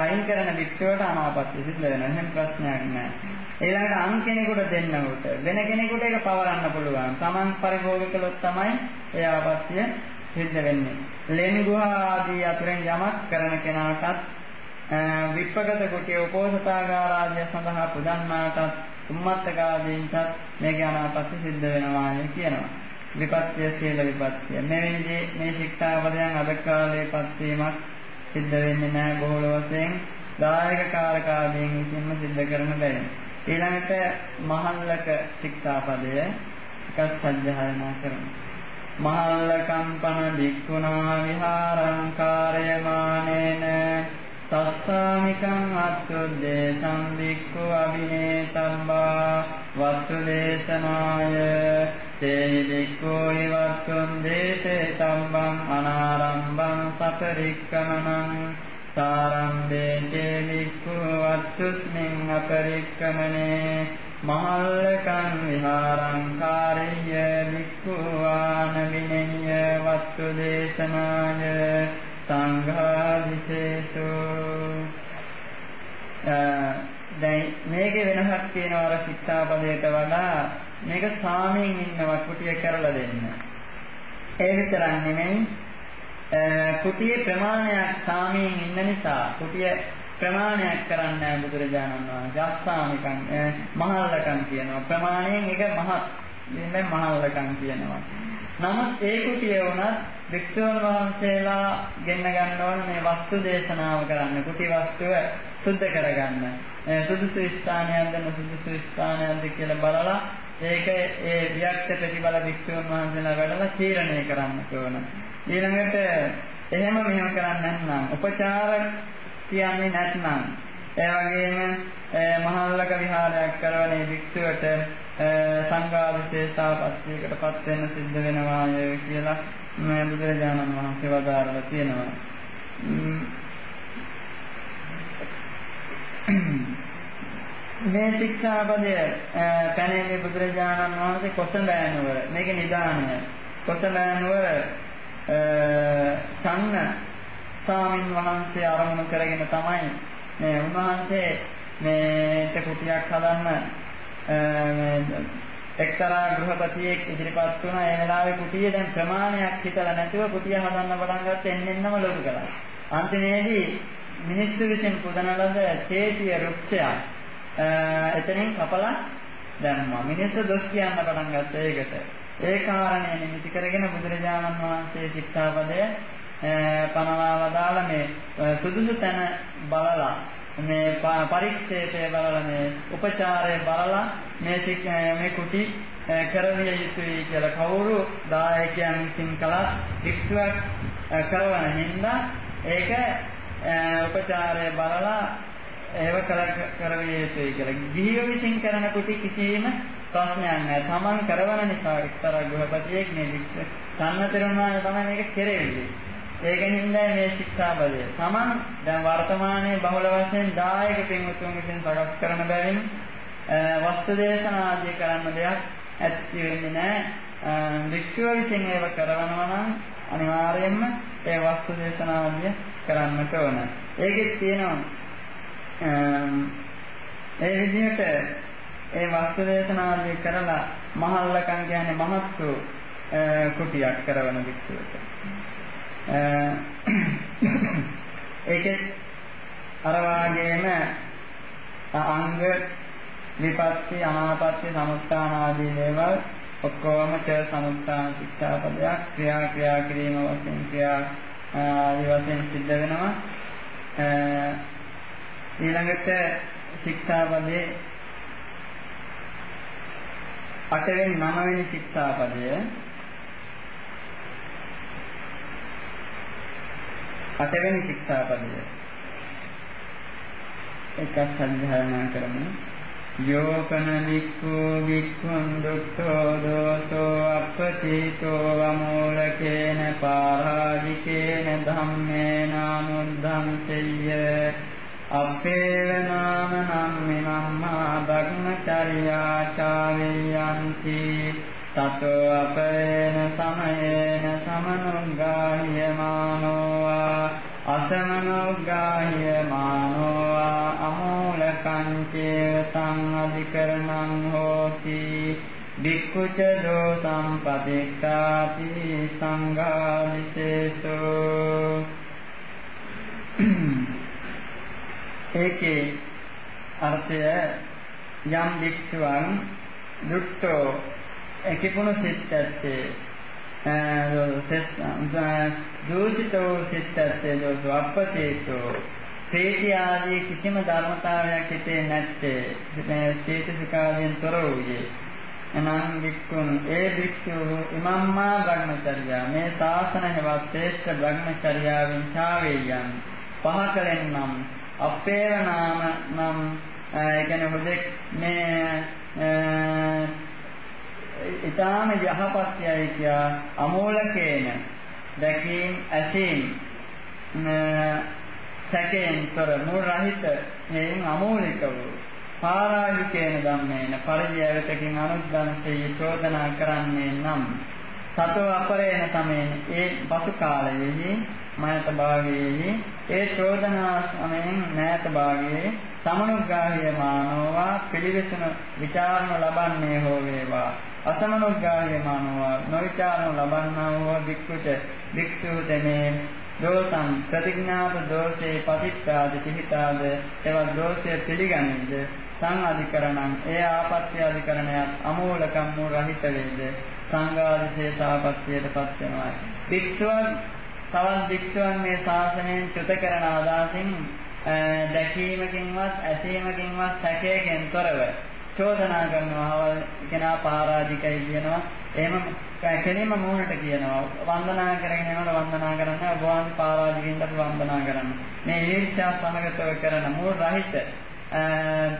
අයින් කරන වික්ෂයට අනාපත්‍ය සිද්ධ වෙනවා. එහෙම ප්‍රශ්නයක් නැහැ. ඊළඟට අන් කෙනෙකුට දෙන්නකොට වෙන කෙනෙකුට ඒක පවරන්න පුළුවන්. Taman පරිභෝග කළොත් තමයි ඒ ආපත්‍ය සිද්ධ වෙන්නේ. ලෙන් ගුහා ආදී අතුරෙන් යමක් කරන කෙනාටත් විප්පගත කුටිය උපෝසතාගාර ආදිය සඳහා පුදන්නාටත් උම්මත්තකාදීන්ටත් මේ ඥානපත්ති සිද්ධ වෙනවා කියනවා. විපත්‍ය සීල විපත්‍ය. මෙවැනි මේ ශික්ෂාපදයන් අද කාලේපත් වීමක් සිද්ධ වෙන්නේ නැහැ බොහෝ වශයෙන් දායක කාරකාදීන් විසින්ම සිද්ධ කරන බැරි. ඊළඟට මහල්ලක ශික්ෂාපදය එකක් සජ්ජායනා කරනවා. මහල්ලකම්පන දික්ඛුනා විහාරං කාර්යමානේන සස්සාමිකං අත්තුද්දේ සම්දික්ඛු අභිනේතම්බා වස්තු දේශනාය තේහි වික්ඛෝ විවත්තුන් දේසේ සම්බං අනාරම්භං සපරික්කමනං සාරම්භේ චේ වික්ඛෝ වත්තුස්මින් අපරික්කමනේ මහල්ලකං විහාරං කාරිය වික්ඛුවාන විනෙය්‍ය වත්තු දේශනාය සංඝාදිසේසු දැන් මේකේ වෙනසක් තියෙනවා අර ශික්ෂාපදයට වඩා මේක සාමයෙන් ඉන්නවා කුටිය කරලා දෙන්න. ඒ විතරක් නෙමෙයි කුටියේ ප්‍රමාණයක් සාමයෙන් ඉන්න නිසා කුටිය ප්‍රමාණයක් කරන්නේ බුදුරජාණන් වහන්සේ අස්සාමිකන් මහල්ලකම් කියනවා. ප්‍රමාණයෙන් එක මහත් දෙන්නේ මහල්ලකම් කියනවා. නමුත් ඒ කුටිය වුණත් වික්ෂුන් වහන්සේලා ගෙන්න ගන්න ඕන මේ වස්තු දේශනාව කරන්න කුටි වස්තුව සුද්ධ කරගන්න. සුදුසු ස්ථානයක්ද නුසුදුසු ස්ථානයක්ද කියලා බලලා ඒක ඒ වික්ත ප්‍රතිබල වික්ෂුන් වහන්සේලා වැඩලා තීරණය කරන්න ඕන. ඊළඟට එහෙම මෙහෙම කරන්නේ නැත්නම් උපචාර කියන්නේ නැත්නම්. ඒ වගේම මහල්ලක විහාරයක් කරවනේ වික්ෂුවට සංඝාදිශේෂාපත්තියකටපත් වෙන්න සිද්ධ වෙනවාය කියලා මේ බුදුරජාණන් වහන්සේ වදාරලා තියෙනවා. මේ ශික්ෂාපදය පැනෙන්නේ බුදුරජාණන් වහන්සේ කොසඹෑනුවර මේක නිදානය. කොසඹෑනුවර සංඝ ස්වාමින් වහන්සේ ආරම්භ කරගෙන තමයි මේ උන්වහන්සේ මේට කුටියක් හදන්න මේ එක්තරා ගෘහපතියෙක් ඉදිරිපත් වුණා ඒ වෙලාවේ කුටිය දැන් ප්‍රමාණයක් හිතලා නැතුව කුටිය හදන්න පටන් ගත්ත එන්නෙන්නම ලොකු කළා. අන්තිමේදී මිනිස්සු විසින් පුදන ලද චේතිය රුක්ෂයක් එතනින් කපලා දැම්මා. මිනිස්සු දොස් කියන්න පටන් ගත්ත ඒකට. ඒ කාරණේ නිමිති කරගෙන බුදුරජාණන් වහන්සේ ශික්ෂාපදය පනවා වදාලා මේ සුදුසු තැන බලලා මේ පරික්ෂේපය බලලා මේ උපචාරය බලලා මේ මේ කුටි කරවිය යුතුයි කියලා කවුරු දායකයන් විසින් කළා වික්ෂුවක් කරවන හින්දා ඒක උපචාරය බලලා ඒව කරවිය යුතුයි කියලා. ගිහියෝ විසින් කරන කුටි කිසිම ප්‍රශ්නයක් නැහැ. Taman කරවන නිසා එක්තරා ගෘහපතියෙක් මේ වික්ෂ සම්මතරුණාය තමයි මේක කෙරෙන්නේ. ඒකෙනින්ද මේ ශික්ෂාපදය. Taman දැන් වර්තමානයේ බහුල වශයෙන් දායක පින්වතුන් විසින් සකස් කරන බැවින් වස්තු දේශනා ආදී කරන්න දෙයක් ඇති වෙන්නේ නැහැ. වික්ෂුව විසින් ඒව කරනවා නම් අනිවාර්යයෙන්ම ඒ වස්තු දේශනා ආදී කරන්නට ඕන. ඒකෙත් තියෙනවා ඒ විදිහට ඒ වස්තු දේශනා ආදී කරලා මහල්ලකම් කියන්නේ මහත්තු කුටියක් කරවන වික්ෂුවට. ඒකෙත් අර වාගේම අංග විපත්ති අනාපත්ති සමුත්ථාන ආදී දේවල් ඔක්කොම ච සමුත්ථාන ශික්ෂාපදයක් ක්‍රියා ක්‍රියා කිරීම වශයෙන් ක්‍රියා ආදී වශයෙන් සිද්ධ වෙනවා. ඊළඟට ශික්ෂාපදයේ අටවෙනි නවවෙනි ශික්ෂාපදය අටවෙනි ශික්ෂාපදය. එකක් සම්ධාරණය කරමු. යෝකන වික්ඛු වික්ඛුන් දුක්ඛෝ දෝසෝ අප්පතිතෝ වමෝලකේන පාරාජිකේන ධම්මේන අනුද්ධං සෙය්‍ය අපේව නාම නම්මිනම්මා භග්නචර්යා චාවියන්ති තතෝ අපේන සමයේන සමනුග්ගාහ්‍යමානෝවා අසමනුග්ගාහ්‍යමානෝවා අමූලකං චේතං අධිකරණං හෝති වික්කුච දෝසං පදික්ඛාති සංඝාදිසේසෝ ඒකේ අර්ථය යම් වික්ෂුවන් දුක්ඛෝ කිපුණු සිත් ඇත්තේ දූෂිතෝ සිත් ඇත්තේ දෝෂ අපතේතෝ ප්‍රේති ආදී කිසිම ධර්මතාවයක් හිතේ නැත්තේ. මේ චේතසිකාවෙන් තොර වූයේ. එනම් වික්කුන් ඒ වික්ඛු ඉමම්මා බ්‍රහ්මචර්යා. මේ ශාසන හෙවත් ශ්‍රේෂ්ඨ බ්‍රහ්මචර්යාවෙන් ඡාවේයන් පහකලෙන් නම් අපේව නාම නම් ඒ කියන්නේ හොදෙක් මේ ඊටාම යහපත්යයි කියා අමෝලකේන දැකීම් ඇසීම් සැකයෙන් තොර මුල් රහිත හේයින් අමෝලික වූ. පාරාජිකේන ධම්මේන පරිජයවතකින් අනුද්දන්සේ චෝදනා කරන්නේ නම් සතෝ අපරේණ තමේන ඒ පසු කාලයේහි මයත භාගයේහි ඒ චෝදනා සමයෙන් නැත භාගයේ සමනුග්ගාහිය මානෝවා පිළිවෙසන විචාරණ ලබන්නේ හෝ වේවා. අසමනුග්ගාහිය මානෝවා නොවිචාරණ ලබන්නා වූ වික්කුට වික්ෂුතනේ දෝසං ප්‍රතිඥාත දෝෂේ පතිත්තාද පිහිතාද එවත් දෝෂය පිළිගනින්ද සංඅධිකරණං ඒ ආපත්‍ය අධිකරණයත් අමූලකම් වූ රහිත වේද සංඝාදිසේ සාපත්‍යයට පත් වෙනවා. වික්ෂුවන් තවත් වික්ෂුවන් මේ ශාසනයෙන් චුත කරන ආදාසින් දැකීමකින්වත් ඇසීමකින්වත් සැකයෙන් තොරව චෝදනා කරනවා කෙනා පරාජිකයි කියනවා. එහෙම කෙනෙම මූණට කියනවා. වන්දනා කරගෙන යනකොට වන්දනා කරන්න ඔබ වහන්සේ පරාජිකින්ට වන්දනා කරන්න. මේ ඊර්ෂ්‍යා සමගතව කරන මූල රහිත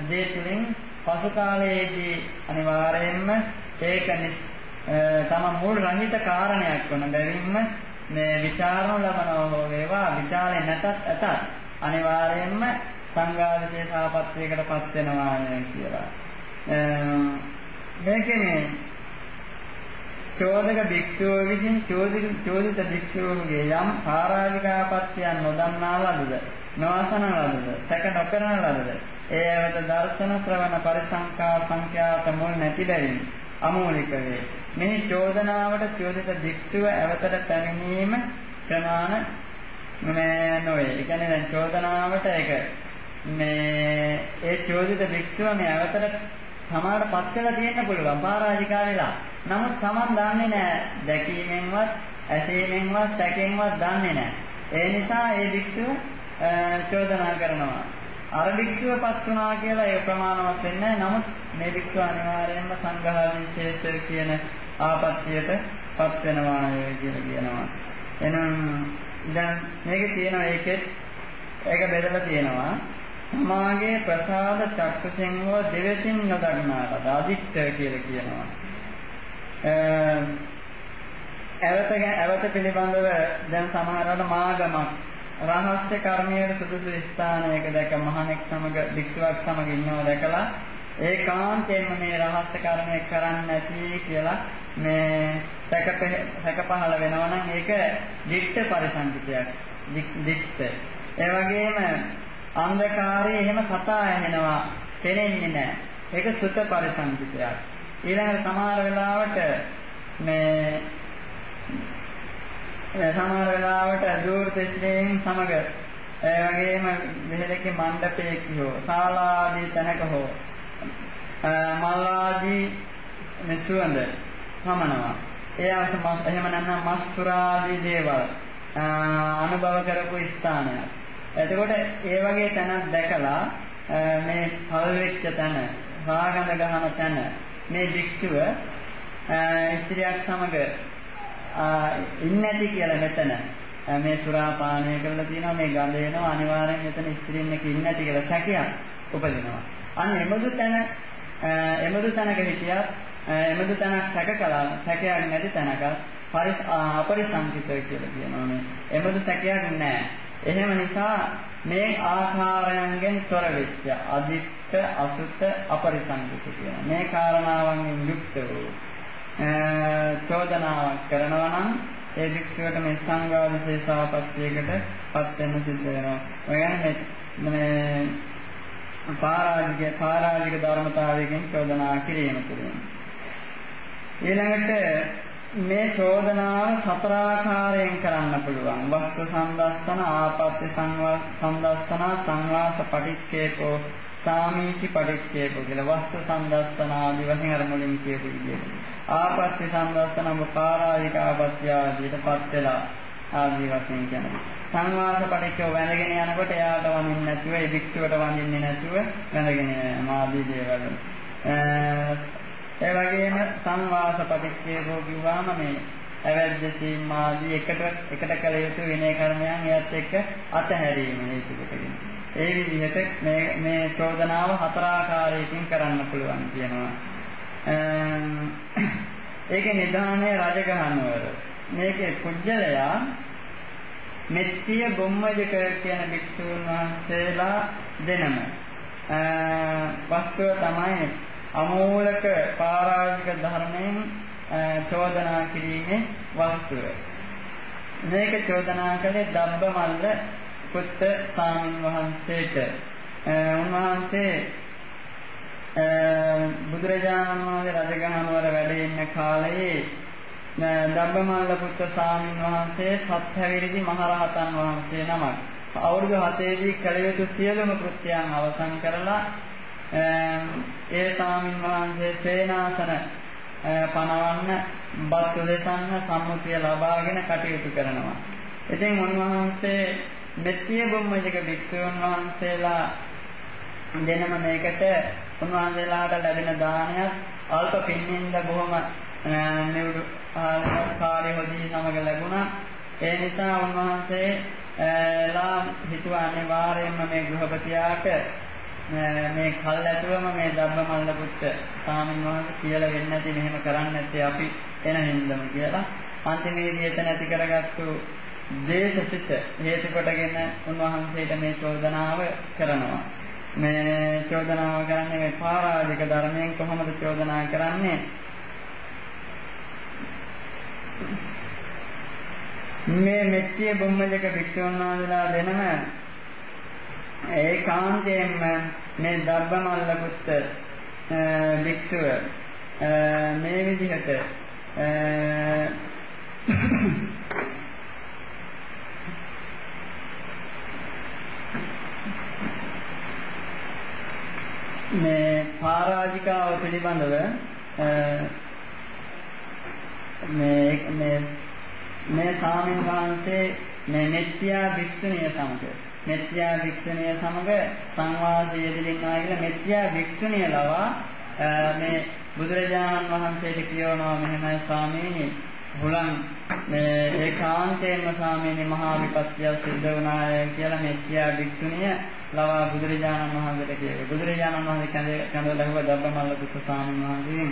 දේ තුලින් පසු කාලයේදී අනිවාර්යයෙන්ම ඒක තම මූල රහිත කාරණයක් වන බැවින්ම මේ ਵਿਚාරණ ලබනවා හෝ වේවා. ਵਿਚාරේ නැතත් ඇතත් අනිවාර්යයෙන්ම සංඝාධිපේ සාපත්‍යයකට පත් වෙනවා කියලා. මේකේ චෝදක භික්ෂුව විසින් චෝදිත චෝදිත භික්ෂුවගේ යම් ආරාධිකාපත්‍යයන් නොදන්නා ලදද? නොඅසන ලදද? සැක නොකරන ලදද? ඒ වෙත දර්ශන ශ්‍රවණ පරිසංකා සංඛ්‍යාත මුල් නැති බැවින් අමූලික වේ. මේ චෝදනාවට චෝදිත භික්ෂුව ඇවතට පැමිණීම ප්‍රමාණ මේ නොවේ. ඒ කියන්නේ දැන් චෝදනාවට ඒක මේ ඒ චෝදිත භික්ෂුව මේ අවතර සමාඩ පත් වෙලා තියෙන්න පුළුවන් පරාජිකා වෙලා. නමුත් Taman දන්නේ නැහැ දැකීමෙන්වත් ඇසීමෙන්වත් සැකෙන්වත් දන්නේ නැහැ. ඒ නිසා ඒ භික්ෂුව චෝදනා කරනවා. අර භික්ෂුවපත් වුණා කියලා ඒ ප්‍රමාණවත් වෙන්නේ නමුත් මේ භික්ෂුව අනිවාර්යයෙන්ම සංඝාධින් ශේෂ්ඨ කියන ආපත්‍යයට පත් වෙනවා කියලා කියනවා. එහෙනම් දැන් මේකේ තියෙනවා ඒකෙත් ඒක බෙදලා තියෙනවා. සමාගේ ප්‍රසාද චක්කසෙන් හෝ දෙවසින් නොදන්නාට අදිත්‍ය කියලා කියනවා. ඇවත ඇවත පිළිබඳව දැන් සමහරවිට මාගමක් රහස්‍ය කර්මයේ සුදුසු ස්ථානයක දැක මහණෙක් සමග වික්ෂුවක් සමග ඉන්නවා දැකලා ඒකාන්තයෙන්ම මේ රහස්‍ය කර්මය කරන්නේ නැති කියලා මේ සැක සැක පහළ වෙනවා නම් ඒක දික්ත පරිසංකිතයක් දික්ත ඒ වගේම අන්ධකාරයේ එහෙම කතා ඇහෙනවා පෙනෙන්නේ නැහැ. ඒක සුත පරිසංකිතයක් ඊළඟට සමහර වෙලාවට මේ සමහර වෙලාවට දූර්තස්ත්‍රයෙන් සමග ඒ වගේම මෙහෙලකේ මණ්ඩපයක හෝ ශාලා ආදී තැනක හෝ මල් ආදී මෙතුඳ සමනවා ඒ අවශ්‍ය එහෙම නැත්නම් මස් පුරාදී දේවල් අනුභව කරපු ස්ථානයක්. එතකොට ඒ වගේ තැනක් දැකලා මේ පල් වෙච්ච තැන, රාගඳ ගහන තැන මේ වික්ෂුව ස්ත්‍රියක් සමග ඉන්නේ නැති කියලා මෙතන මේ සුරා පානය කරලා තියෙනවා මේ ගඳ එනවා අනිවාර්යෙන් මෙතන ස්ත්‍රීන් එක ඉන්නේ නැති කියලා සැකයක් උපදිනවා. අන්න එමුදු තැන එමුදු තැනක හිටියත් එමුදු තැනක් සැක කළා සැකයක් නැති තැනක අපරිසංකිතය කියලා කියනවා මේ. එමුදු සැකයක් නැහැ. එහෙම නිසා මේ ආකාරයන්ගෙන් තොර වෙච්ච අදිත්ත අසුත අපරිසංකිත කියන මේ කාරණාවන් යුක්ත වූ චෝදනාවක් කරනවා නම් ඒ වික්ෂයට මේ සංඝා විශේෂාපත්‍යයකට පත් වෙන්න සිද්ධ වෙනවා. ඔය කියන්නේ මේ පාරාජික පාරාජික ධර්මතාවයකින් චෝදනා කිරීම තුළින්. ඊළඟට මේ චෝදනාව සතර ආකාරයෙන් කරන්න පුළුවන්. වස්තු සම්දස්සන, ආපත්‍ය සම්දස්සන, සංවාස පටිච්චේකෝ, සාමීචි පටිච්චේකෝ කියලා වස්තු සම්දස්සන ආදී වශයෙන් අර මුලින් කියපු විදිහට. ආපත්‍ය සම්දස්සන මුපාරායික ආපත්‍ය ආදීටපත් වෙලා ආදී වශයෙන් කියනවා. සංවාස පටිච්චෝ වැඳගෙන යනකොට එයාට වඳින්නේ නැතුව ඒ වික්ෂුවට වඳින්නේ නැතුව වැඳගෙන මාදී දේවල්. ඒ වගේම සංවාස පටිච්චේකෝ කිව්වම මේ අවැද්ද සීමාදී එකට එකට කළ යුතු විනය කර්මයන් එයත් එක්ක අතහැරීම හේතු කොටගෙන. ඒ විදිහට මේ මේ චෝදනාව හතර ආකාරයකින් කරන්න පුළුවන් කියනවා. ඒකේ නිදානේ රජගහනුවර. මේකේ කුජලයා මෙත්තිය බොම්මජක කියන භික්ෂුන් වහන්සේලා දෙනම වස්තුව තමයි අමූලක පාරාජික ධර්මයෙන් චෝදනා කිරීමේ වස්තුව. මේක චෝදනා කළේ දබ්බ මල්ල පුත්ත ස්වාමීන් වහන්සේට. උන්වහන්සේ බුදුරජාණන් වහන්සේ රජගහනුවර වැඩ ඉන්න කාලයේ දබ්බමල්ල පුත්ත ස්වාමීන් වහන්සේ සත්හැවිරිදි මහරහතන් වහන්සේ නමක්. අවුරුදු 7 දී කළ යුතු සියලුම කෘත්‍යයන් අවසන් කරලා ඒ ස්වාමීන් වහන්සේ සේනාසන පනවන්න බත් උදෙසන්න සම්මුතිය ලබාගෙන කටයුතු කරනවා. ඉතින් උන්වහන්සේ මෙත්තිය බොම්මජක භික්ෂුන් වහන්සේලා දෙනම මේකට උන්වහන්සේලාට ලැබෙන දානයත් අල්ප පින්නින්ද බොහොම නිවුරු කාර්ය හොදී සමග ලැබුණා. ඒ නිසා උන්වහන්සේ ලා හිතුවා අනිවාර්යයෙන්ම මේ ගෘහපතියාට මේ කල් ඇතුවම මේ ධම්මමල්ල පුත්ත ස්වාමීන් වහන්සේ කියලා වෙන්නේ නැති මෙහෙම කරන්නේ නැත්තේ අපි එන හින්දම කියලා. අන්තිමේදී එතන ඇති කරගත්තු දේශසිත හේතු කොටගෙන උන්වහන්සේට මේ චෝදනාව කරනවා. මේ චෝදනාව කරන්නේ මේ පාරාජික ධර්මයෙන් කොහොමද චෝදනා කරන්නේ? මේ මෙත්තිය බොම්මජක භික්ෂුන් වහන්සේලා දෙනම ඒකාන්තයෙන්ම මේ ධර්මමල්ල පුත්ත භික්ෂුව මේ විදිහට මේ පරාජිකාව පිළිබඳව මේ මේ මේ සාමින් වහන්සේ මේ මෙත්‍යා භික්ෂුණිය සමග මෙත්‍යා භික්ෂුණිය සමග සංවාදය යෙදෙන්නා කියලා මෙත්‍යා භික්ෂුණිය ලවා මේ බුදුරජාණන් වහන්සේට කියවනවා මෙහෙමයි ස්වාමීනි හුලං මේ ඒකාන්තයෙන්ම ස්වාමීනි මහා විපත්තිය සිද්ධ වුණාය කියලා මෙත්‍යා භික්ෂුණිය ලවා බුදුරජාණන් වහන්සේට කියවේ. බුදුරජාණන් වහන්සේ කඳ කඳ ලැබුව ධම්මමල්ල පුත් ස්වාමීන් වහන්සේ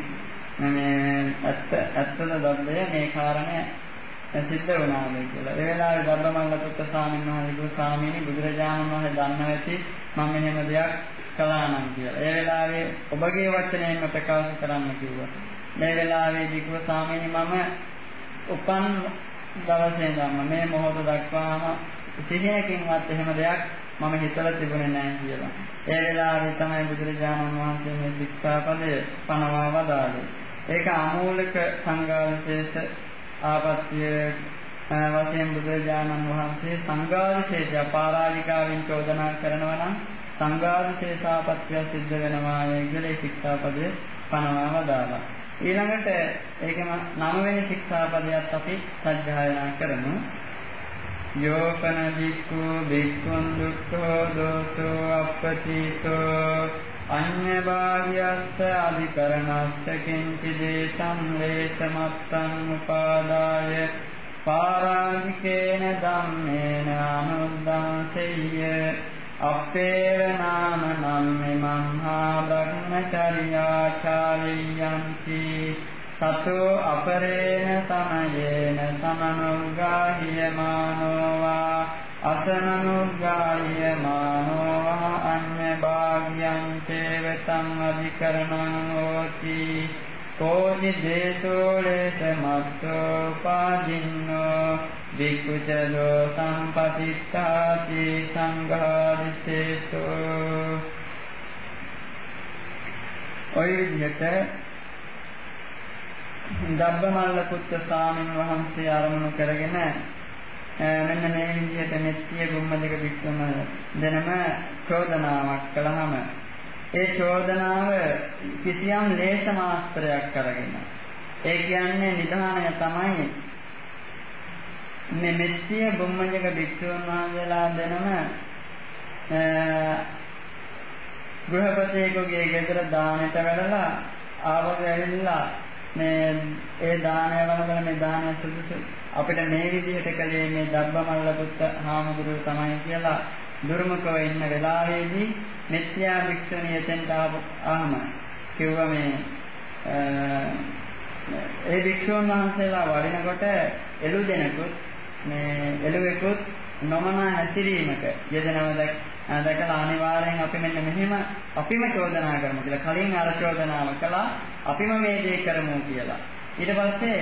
මේ ඇත්ත ඇත්තද ධම්මය මේ කාරණය සිද්ධ වුණාද කියලා. ඒ වෙලාවේ ධම්මමල්ල පුත් ස්වාමීන් වහන්සේ ස්වාමීනි බුදුරජාණන් වහන්සේ දන්නවා ඇති මම මෙහෙම දෙයක් කළා නම් කියලා. ඒ වෙලාවේ ඔබගේ වචනයෙන් ප්‍රකාශ කරන්න කිව්වා. මේ වෙලාවේදී කිව්වා ස්වාමීනි මම උපන් දවසේ ඉඳන්ම මේ මොහොත දක්වාම සිහිනකින්වත් එහෙම දෙයක් මම හිතලා තිබුණේ නැහැ කියලා. ඒ වෙලාවේ තමයි බුදුරජාණන් වහන්සේ මේ ශික්ෂාපදය පනවා වදාළේ. ඒක අමූලික සංඝාවිශේෂ ආපත්‍ය වශයෙන් බුදුරජාණන් වහන්සේ සංඝාවිශේෂ පරාජිකාවෙන් චෝදනා කරනවා නම් සංඝාවිශේෂ ආපත්‍ය සිද්ධ වෙනවා කියලා ශික්ෂාපදය පනවා වදාළා. ඊළඟට ඒකම නවවෙනි ශික්ෂාපදයක් අපි සජ්ජායනා කරමු. යෝපන වික්ඛු වික්ඛුන් දුක්ඛෝ දෝසෝ අප්පතිතෝ අඤ්ඤ භාග්‍යස්ස අධිකරණස්ස කිංචි දේසං ලේසමත්තං උපාදාය පාරාංකිකේන ධම්මේන අනුද්දාසෙය්‍ය අපේව නාම නම්මෙමං හා බ්‍රහ්මචර්යාචාරියන්ති සතෝ අපරේණ සමයේන සමනුග්ගාහියමානෝ වා අසනනුග්ගාහියමානෝ වා අඤ්ඤ භාග්‍යං තේවතං අධිකරණං හෝති කෝනි දේසෝ ලේස මත්තෝ පාදින්නෝ විකුචලෝ සම්පතිත්තාති සංඝාදිතේතෝ ඔය විදිහට ධබ්බමල්ල පුත්ත ස්වාමීන් වහන්සේ ආරමුණු කරගෙන මෙන්න මේ විදිහට මෙත්තිය ගුම්මදක වික්‍රම දෙනම චෝදනාවක් කළාම ඒ චෝදනාව කිසියම් ලේස මාත්‍රයක් අරගෙන ඒ කියන්නේ නිධානය තමයි මේ මෙත්තිය ගුම්මදක වික්‍රම වහන්සේලා දෙනම ගෘහපතියෙකුගේ ගෙදර දානට වැඩලා ආවද ඇවිල්ලා මේ ඒ දානය වලගෙන මේ දානය සුදුසු අපිට මේ විදිහට කලේ මේ ධබ්බමල්ල පුත්ත හාමුදුරුවෝ තමයි කියලා දුර්මුඛව ඉන්න වෙලාවේදී මෙත්‍යා භික්ෂුණිය එතෙන්ට ආවම කිව්වා මේ ඒ භික්ෂුන් වහන්සේලා වඩිනකොට එළු දෙනකුත් මේ එළුවෙකුත් නොමනා හැසිරීමක යෙදෙනවද දැකලා අනිවාර්යෙන් අපි මෙන්න මෙහෙම අපිම චෝදනා කරමු කියලා කලින් අර චෝදනාව කළා අපිම මේ දේ කරමු කියලා. ඊට පස්සේ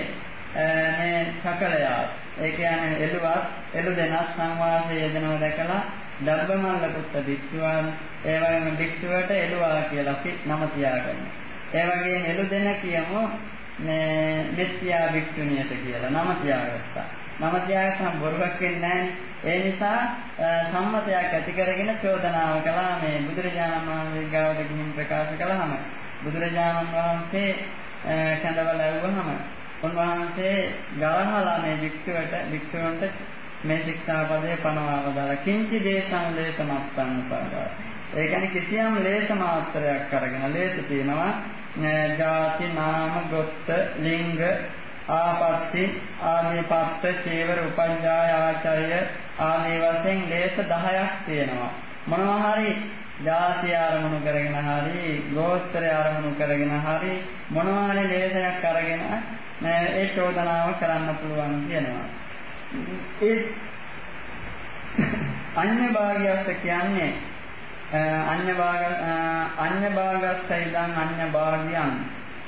මේ සකලයා ඒ කියන්නේ එළුවත් එළු දෙනත් සංවාසයේ යෙදෙනව දැකලා ධර්මමල්ල පුත්ත භික්ෂුවන් ඒ වගේම භික්ෂුවට එළුවා කියලා අපි නම තියාගන්න. ඒ වගේම එළු දෙන කියමු මේ මෙත්‍යා භික්ෂුණියට කියලා නම තියාගත්තා. නම තියාගත්තම බොරුවක් වෙන්නේ ඒ නිසා සම්මතයක් ඇති කරගෙන චෝදනාව කළා මේ බුදුරජාණන් වහන්සේ ගාවට ගිහින් ප්‍රකාශ කළාම බුදුරජාණන් වහන්සේ කැඳවල ඇව්වහම උන්වහන්සේ ගලහලා මේ භික්ෂුවට භික්ෂුවන්ට මේ ශික්ෂාපදයේ පනවව දාලා කිංචි දේශං ලේසමත්තං උපාදා. ඒ කියන්නේ කිසියම් ලේස මාත්‍රයක් අරගෙන ලේස තියෙනවා ජාති නාම ගොත්ත ලිංග ආපත්‍ති ආදී පත්ත චේවර උපඤ්ඤාය ආචාර්ය ආදී වශයෙන් ලේස 10ක් තියෙනවා. මොනවා හරි ජාතිය ආරමුණු කරගෙන හරි ගෝත්‍රය ආරමුණු කරගෙන හරි මොනවා හරි ලේසයක් අරගෙන ඒ චෝදනාව කරන්න පුළුවන් කියනවා. ඒ අන්‍ය භාගයත් කියන්නේ අන්‍ය භාග අන්‍ය භාගත් ඉදන් අන්‍ය භාගයන්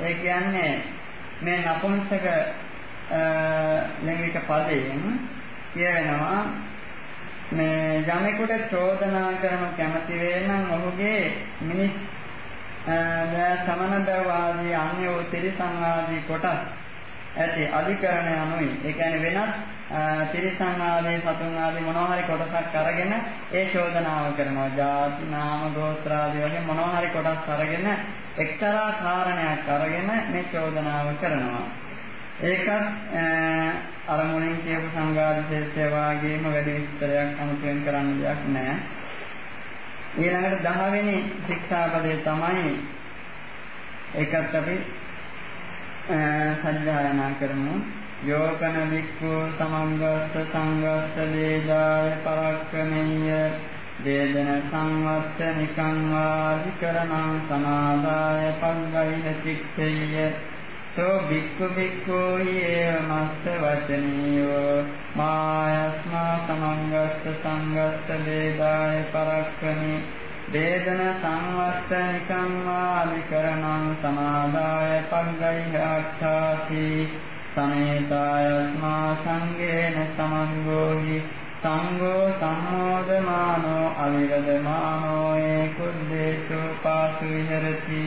ඒ කියන්නේ මේ නපුංසක ලිංගික පදයෙන් කියවෙනවා මේ යමෙකුට චෝදනා කරනු කැමති වේ නම් ඔහුගේ මිනිස් සමන බව ආදී අන්‍ය වූ ත්‍රිසං ආදී කොටස් ඇති අධිකරණ යනුයි ඒ කියන්නේ වෙනත් තිරිසන් ආදී සතුන් ආදී මොනවා හරි කොටසක් අරගෙන ඒ චෝදනාව කරනවා. ජාති නාම ගෝත්‍ර ආදී වගේ මොනවා හරි කොටස් අරගෙන එක්තරා කාරණයක් අරගෙන මේ චෝදනාව කරනවා. ඒකත් අර මුලින් කියපු සංඝාදිශේෂය වාගේම වැඩි විස්තරයක් අනුකම්පෙන් කරන්න දෙයක් නැහැ. ඊළඟට 10 වෙනි ශික්ෂාපදේ තමයි ඒකත් අපි සජ්ජායනා කරමු. යෝකන වික්ඛු සමංගස්ස සංගස්ස වේදාය පරක්කමෙය්‍ය. වේදන සංවත්ත නිකං වාදිකරණං සමාදාය පංගයින චිත්තේය තෝ වික්ඛු වික්ඛු යේව මස්ස වචනියෝ. මායස්මා සමංගස්ස සංගස්ස වේදාය පරක්කමෙ වේදන සංවත්ත නිකං වාදිකරණං සමාදාය පංගයින අට්ඨාති සමේතායස්මා සංගේන සමංගෝහි සංඝෝ සම්මෝදමානෝ අවිරදමානෝ ඒ කුද්දේසු පාසු විහෙරති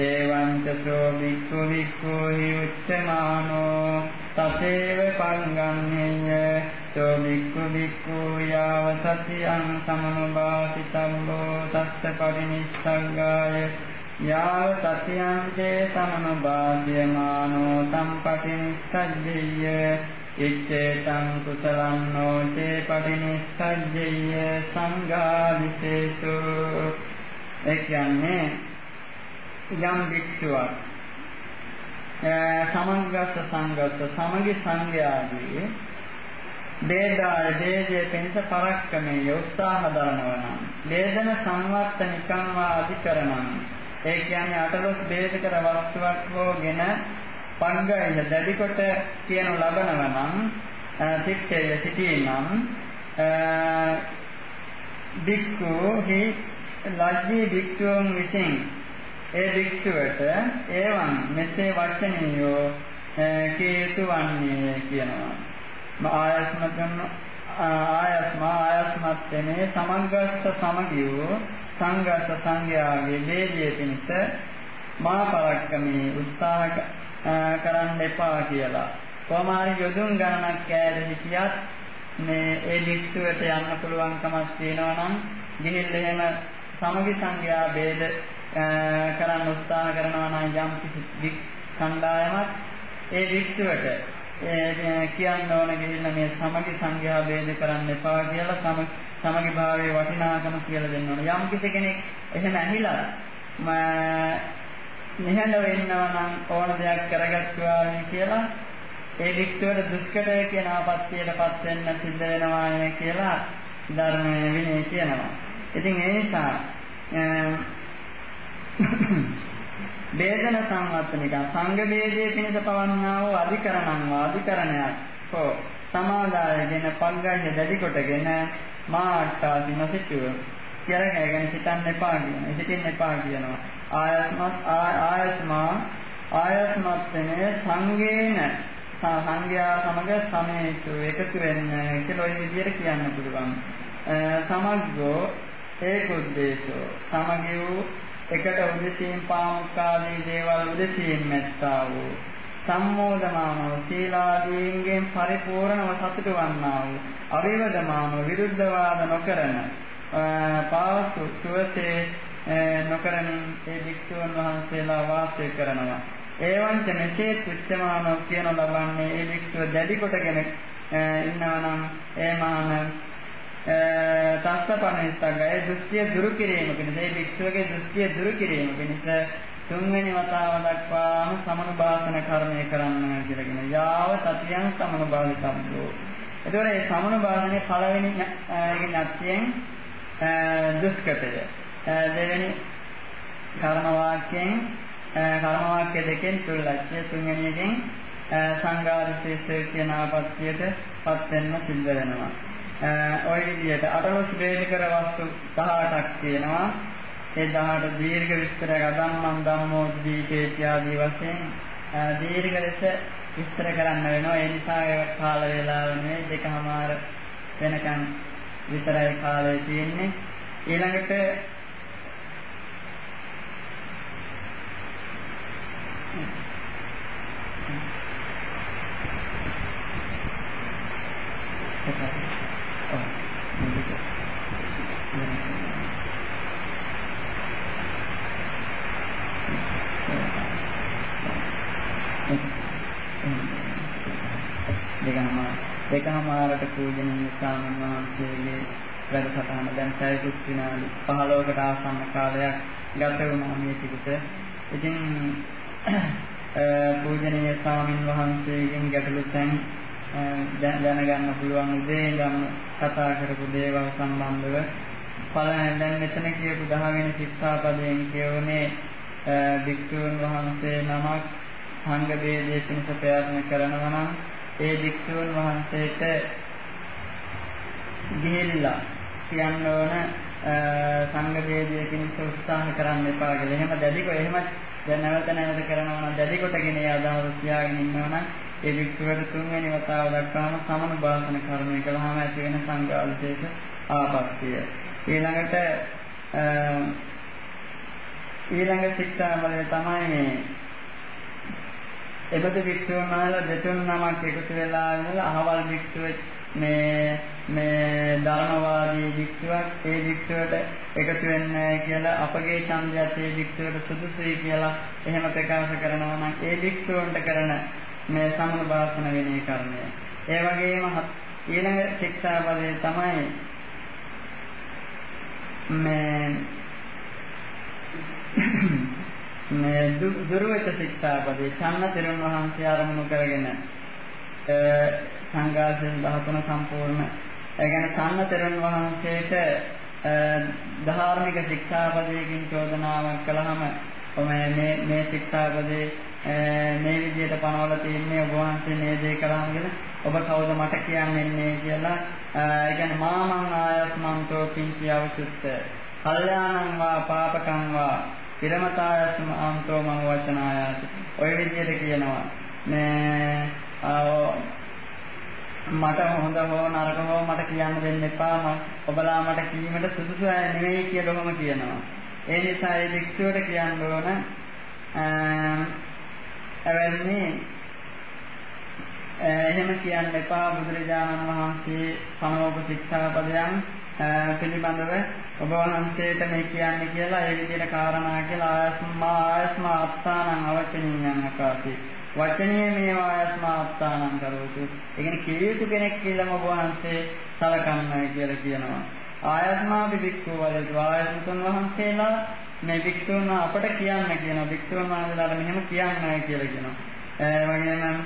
එවං චෝ වික්ඛු වික්ඛු හි උච්චමානෝ තතේව පංගන්නේය චෝ වික්ඛු වික්ඛු යාව සතියං සමනුභාසිතම්බෝ තස්ස පරිනිස්සග්ගාය යාව සතියන්තේ සමනුභාග්‍යමානෝ සම්පටිනිස්සජ්ජය ඉච්ඡේතං කුසලං නොචේ පටිනිස්සජ්ජය සංඝාදිතේසු ඒ කියන්නේ යම් වික්ෂුවක් සමංගත සංගත සමගි සංඝයාදී දේදාය දේජේ පිණිස පරක්කමේ උත්සාහ දරනවා නම් දේදන සංවත්ත නිකං වා අධිකරණං. ඒ කියන්නේ අටලොස් බේදකර වස්තුවක් හෝගෙන පංගයින දැඩි කොට කියන ලබනව නම් සික්කය සිටීනම් බික්ඛු හි ලජ්ජී බික්ඛුන් විසින් ඒ බික්ඛුවට එවං මෙසේ වචනියෝ කේතු වන්නේ කියනවා. ආයස්මකන ආයස්ම ආයස්මත්තනේ සමග්ගස්ස සමගියෝ සංඝස සංඝයාගේ වේදියේ පිණිස මා පරක්කමේ උත්සාහ කරන්න එපා කියලා. කොහොම හරි යොදුන් ගණනක් ඈත හිටියත් මේ ඒ ලිස්තුවට යන්න පුළුවන් කමක් තියෙනවා නම් ගිහිල්ලා එහෙම සමගි සංඝයා ભેද කරන්න උත්සාහ කරනවා නම් යම් කිසි කණ්ඩායමක් ඒ ලිස්තුවට කියන්න ඕන ගිහිල්ලා මේ සමගි සංඝයා ભેද කරන්න එපා කියලා සමගි සමගි භාවයේ වටිනාකම කියලා දෙන්න ඕන. යම් කිසි කෙනෙක් එහෙම ඇහිලා නිහඬව ඉන්නවා නම් ඕන දෙයක් කරගත්තා කියලා ඒ වික්තවර දුෂ්කරය කියන ආපත්‍යයටපත් වෙන්න සිද්ධ වෙනවා නේ කියලා ධර්මයේ විනය කියනවා. ඉතින් ඒ නිසා වේදන සංවත්තනික සංඝ වේදයේ පිණිස පවන්නා වූ අධිකරණං වාදිකරණයක් හෝ සමාදායගෙන පංගය දැඩි කොටගෙන මාට්ටාදි නොසිතුව කියලා ගැන හිතන්න එපා කියනවා. හිතින් එපා කියනවා. ආයස්මත් ආයස්මා ආයස්මත් වෙනේ සංගේන සංඝයා සමග සමේතු එකතු වෙන්න කියලා ওই විදිහට කියන්න පුළුවන්. සමග්ගෝ ඒකුද්දේශෝ සමගියෝ එකට උදෙසින් පාමුක්කාදී දේවල් උදෙසින් නැත්තා වූ සම්මෝධමානව සීලාදීන්ගෙන් පරිපූර්ණව සතුට වන්නා වූ අවිවදමානව විරුද්ධවාද නොකරන පාවසු සුවසේ නොකරන ඒ භික්ෂුන් වහන්සේලා වාසය කරනවා. ඒවන්ට මෙසේ පුච්චමානෝ කියන ලබන්නේ ඒ භික්ෂුව දැඩි කොටගෙන ඉන්නවා නම් ඒ මාන තස්සපනිස්සගය දෘෂ්ටිය දුරු කිරීම පිණිස ඒ භික්ෂුවගේ දෘෂ්ටිය දුරු කිරීම පිණිස තුන්වෙනි වතාව දක්වාම සමනුභාසන කර්මය කරන්න කියලා කියන යාව සතියන් සමනුභාවිතම්බෝ එතකොට මේ සමනුභාසනයේ පළවෙනි ඥාතියෙන් දුෂ්කතය. දෙවෙනි කර්ම වාක්‍යයෙන් කර්ම වාක්‍ය දෙකෙන් තුල්ලච්චය තුන්වෙනි එකෙන් සංඝාදිශේෂය කියන ආපත්‍යයට පත් වෙන්න සිද්ධ වෙනවා. ওই විදිහට අටලොස් වේදිකර වස්තු 18ක් තියෙනවා. ඒ 18 දීර්ඝ විස්තරයක් අදම්මන් ධම්මෝ දීකේ ආදී වශයෙන් දීර්ඝ ලෙස විස්තර කරන්න වෙනවා. ඒ නිසා ඒ කාල වේලාව නෙවෙයි දෙකමාර වෙනකන් විතරයි කාලය තියෙන්නේ. ඊළඟට Thank you. දෙකම දෙකමාරට පූජනීය ස්වාමීන් වහන්සේගේ වැඩසටහන දැන් පැයකුත් විනාඩි 15කට ආසන්න කාලයක් ගත වුණා මේ ටිකට. ඉතින් පූජනීය ස්වාමීන් වහන්සේගෙන් ගැටලු තැන් දැනගන්න පුළුවන් උදේ ඉඳන් කතා කරපු දේවල් සම්බන්ධව පළවෙනි දැන් මෙතන කියපු 10 වෙනි ශික්ෂාපදයෙන් කියවනේ වික්තුන් වහන්සේ නමක් සංඝ වේදයේ පිණිස ප්‍රයත්න කරනවා නම් ඒ වික්තුන් වහන්සේට ගිහිල්ලා කියන්න ඕන සංඝ වේදයේ පිණිස උත්සාහ කරන්න එපා කියලා. එහෙම දැඩිකො එහෙම දැන් නැවත නැවත කරනවා නම් දැඩි කොටගෙන ඒ අදහස තියාගෙන ඉන්නවා නම් ඒ වික්තුවට තුන්වෙනි වතාව දක්වාම සමන භාෂණ කර්මය කළාම ඇති වෙන සංඝාල්පේක ආපත්‍ය. ඊළඟට ඊළඟ ශික්ෂාවලය තමයි මේ එබඳු වික්ෂුන් වහන්සේලා දෙතුන් නමක් එකතු වෙලා ඉඳලා අහවල් වික්ෂුව මේ මේ ධර්මවාදී වික්ෂුවක් ඒ වික්ෂුවට එකතු වෙන්නේ කියලා අපගේ ඡන්දයත් ඒ වික්ෂුවට සුදුසුයි කියලා එහෙම ප්‍රකාශ කරනවා නම් ඒ වික්ෂුවන්ට කරන මේ සමන භාෂණ වෙනේ කර්මය. ඒ වගේම ඊළඟ ශික්ෂාපදේ තමයි මේ මේ දුර්වච ශික්ෂාපදේ චන්න තෙරුන් වහන්සේ ආරමුණු කරගෙන සංඝාසන 13 සම්පූර්ණ ඒ කියන්නේ චන්න තෙරුන් වහන්සේට ධාර්මික ශික්ෂාපදයකින් චෝදනාවක් කළාම මේ මේ මේ ශික්ෂාපදේ මේ විදිහට පනවලා තියන්නේ ඔබ වහන්සේ මේ දේ කළාම කියලා ඔබ කවුද මට කියන්නේ කියලා ඒ කියන්නේ මාමං ආයස්මන්තෝ කිංචි අවසුත්ත කල්යාණං වා පාපකං වා පිරමතායස්ම අන්තෝ මම වචනායාති ඔය විදිහට කියනවා. මේ මට හොඳ හෝ නරක හෝ මට කියන්න දෙන්න එපා. මම ඔබලා මට කීමට සුදුසු අය නෙවෙයි කියලා ඔහොම කියනවා. ඒ නිසා ඒ වික්ෂුවට කියන්න ඕන එවැන්නේ එහෙම කියන්න එපා බුදුරජාණන් වහන්සේ පනවපු ශික්ෂාපදයන් පිළිබඳව ඔබ වහන්සේට මේ කියන්නේ කියලා ඒ විදිහට කාරණා කියලා ආයස්මා ආයස්මා අත්තානං අවචනියන් අකාති වචනීය මේවා ආයස්මා අත්තානං කරෝතු. ඒ කියන්නේ කීයුතු කෙනෙක් කියලා ඔබ වහන්සේ සලකන්නයි කියලා කියනවා. ආයස්මා වික්ඛු වලට ආයස්තුන් වහන්සේලා මේ වික්ෂුන් අපට කියන්න කියනවා වික්ෂුන් වහන්සේලාට මෙහෙම කියන්නයි කියලා කියනවා. ඒ වගේම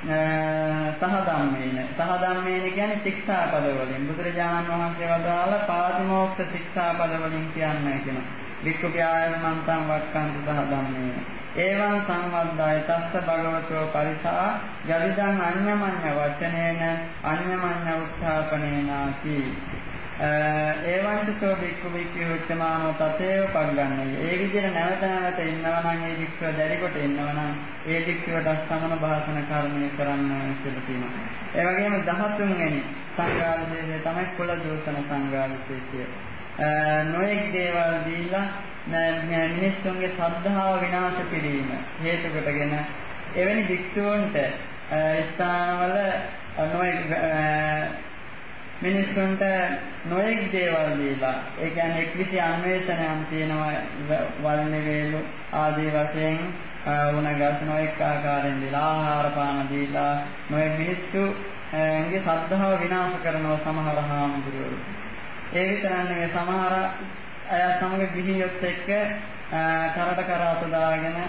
සහ ධම්මේන සහ ධම්මේන කියන්නේ ශික්ෂාපද වලින්. බුදුරජාණන් වහන්සේ වදාළ පාතිමෝක්ෂ ශික්ෂාපද වලින් කියන්නේ කියනවා. වික්ඛුප්‍යායන් මන්තං වක්කන්තු සහ ධම්මේන ඒවං සංවද්දාය තස්ස භගවතෝ පරිසා යදිදං අඤ්ඤමඤ්ඤ වචනේන අඤ්ඤමඤ්ඤ උත්ථාපනේනාති. ඒවන්තෝ බික්කු බික්කු උච්චමානෝ තතේව පග්ගන්නේ. ඒ විදිහට නැවත නැවත ඉන්නවා නම් ඒ දික්කව දැරිකොට ඉන්නවා නම් ඒ දික්කවට සමන භාෂණ කර්මය කරන්න කියලා තියෙනවා. ඒ වගේම 13 වෙනි සංඝාලයේ තමයි කුල දූතන සංඝාලයේ නොඑක් දේවල් දීලා මිනිස්සුන්ගේ ශ්‍රද්ධාව විනාශ කිරීම හේතු කොටගෙන එවැනි භික්ෂුවන්ට ස්ථානවල නොඑක් මිනිස්සුන්ට නොයෙක් දේවල් දීලා ඒ කියන්නේ එක්විසි අන්වේෂණයන් තියෙනවා වල්නේ වේලු ආදී වශයෙන් වුණගත් නොයෙක් ආකාරයෙන් දීලා ආහාර පාන දීලා නොයෙක් මිනිස්සුගේ ශ්‍රද්ධාව විනාශ කරනවා සමහර හාමුදුරුවෝ. ඒ විතරන්නේ සමහර අය සමග ගිහියොත් එක්ක කරට කර අත දාගෙන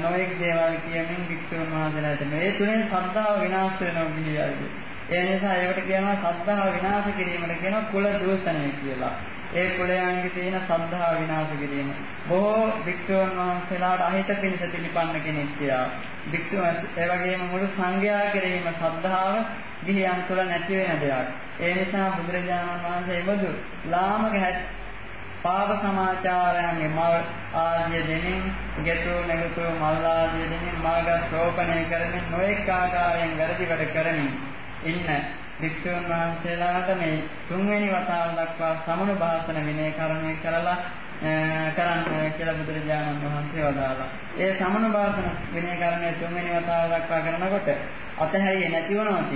නොයෙක් දේවල් කියමින් වික්ෂුන් වහන්සේලාට මේ තුනෙන් ශ්‍රද්ධාව විනාශ වෙනවා ගිහියයි ඒ නිසා ඒකට කියනවා සද්ධාව විනාශ කිරීමට කියනවා කුල දූෂණය කියලා. ඒ කුලයන්ගේ තියෙන සද්ධාව විනාශ කිරීම. බොහෝ භික්ෂුන් වහන්සේලාට අහිත පිණිස පිළිපන්න කෙනෙක් කියලා. භික්ෂුන් ඒ වගේම මුළු සංඝයා කෙරෙහිම සද්ධාව ගිහියන් තුළ නැති වෙන දෙයක්. ඒ නිසා බුදුරජාණන් වහන්සේ එබඳු ලාමක පාප සමාචාරයන්ගේ මල් ආදිය දෙමින් ගෙතු නැගතු මල් ආදිය දෙමින් මාර්ග ශෝපණය කරමින් නොඑක ආකාරයෙන් වැරදි වැඩ කරමින් ඉන්න වික්ෂුන් වහන්සේලාට මේ තුන්වෙනි වතාව දක්වා සමන භාෂණ විනය කර්මය කරලා කරන්න කියලා බුදුරජාණන් වහන්සේ වදාළා. ඒ සමන භාෂණ විනය කර්මය තුන්වෙනි වතාව දක්වා කරනකොට අතහැරියේ නැති වුණොත්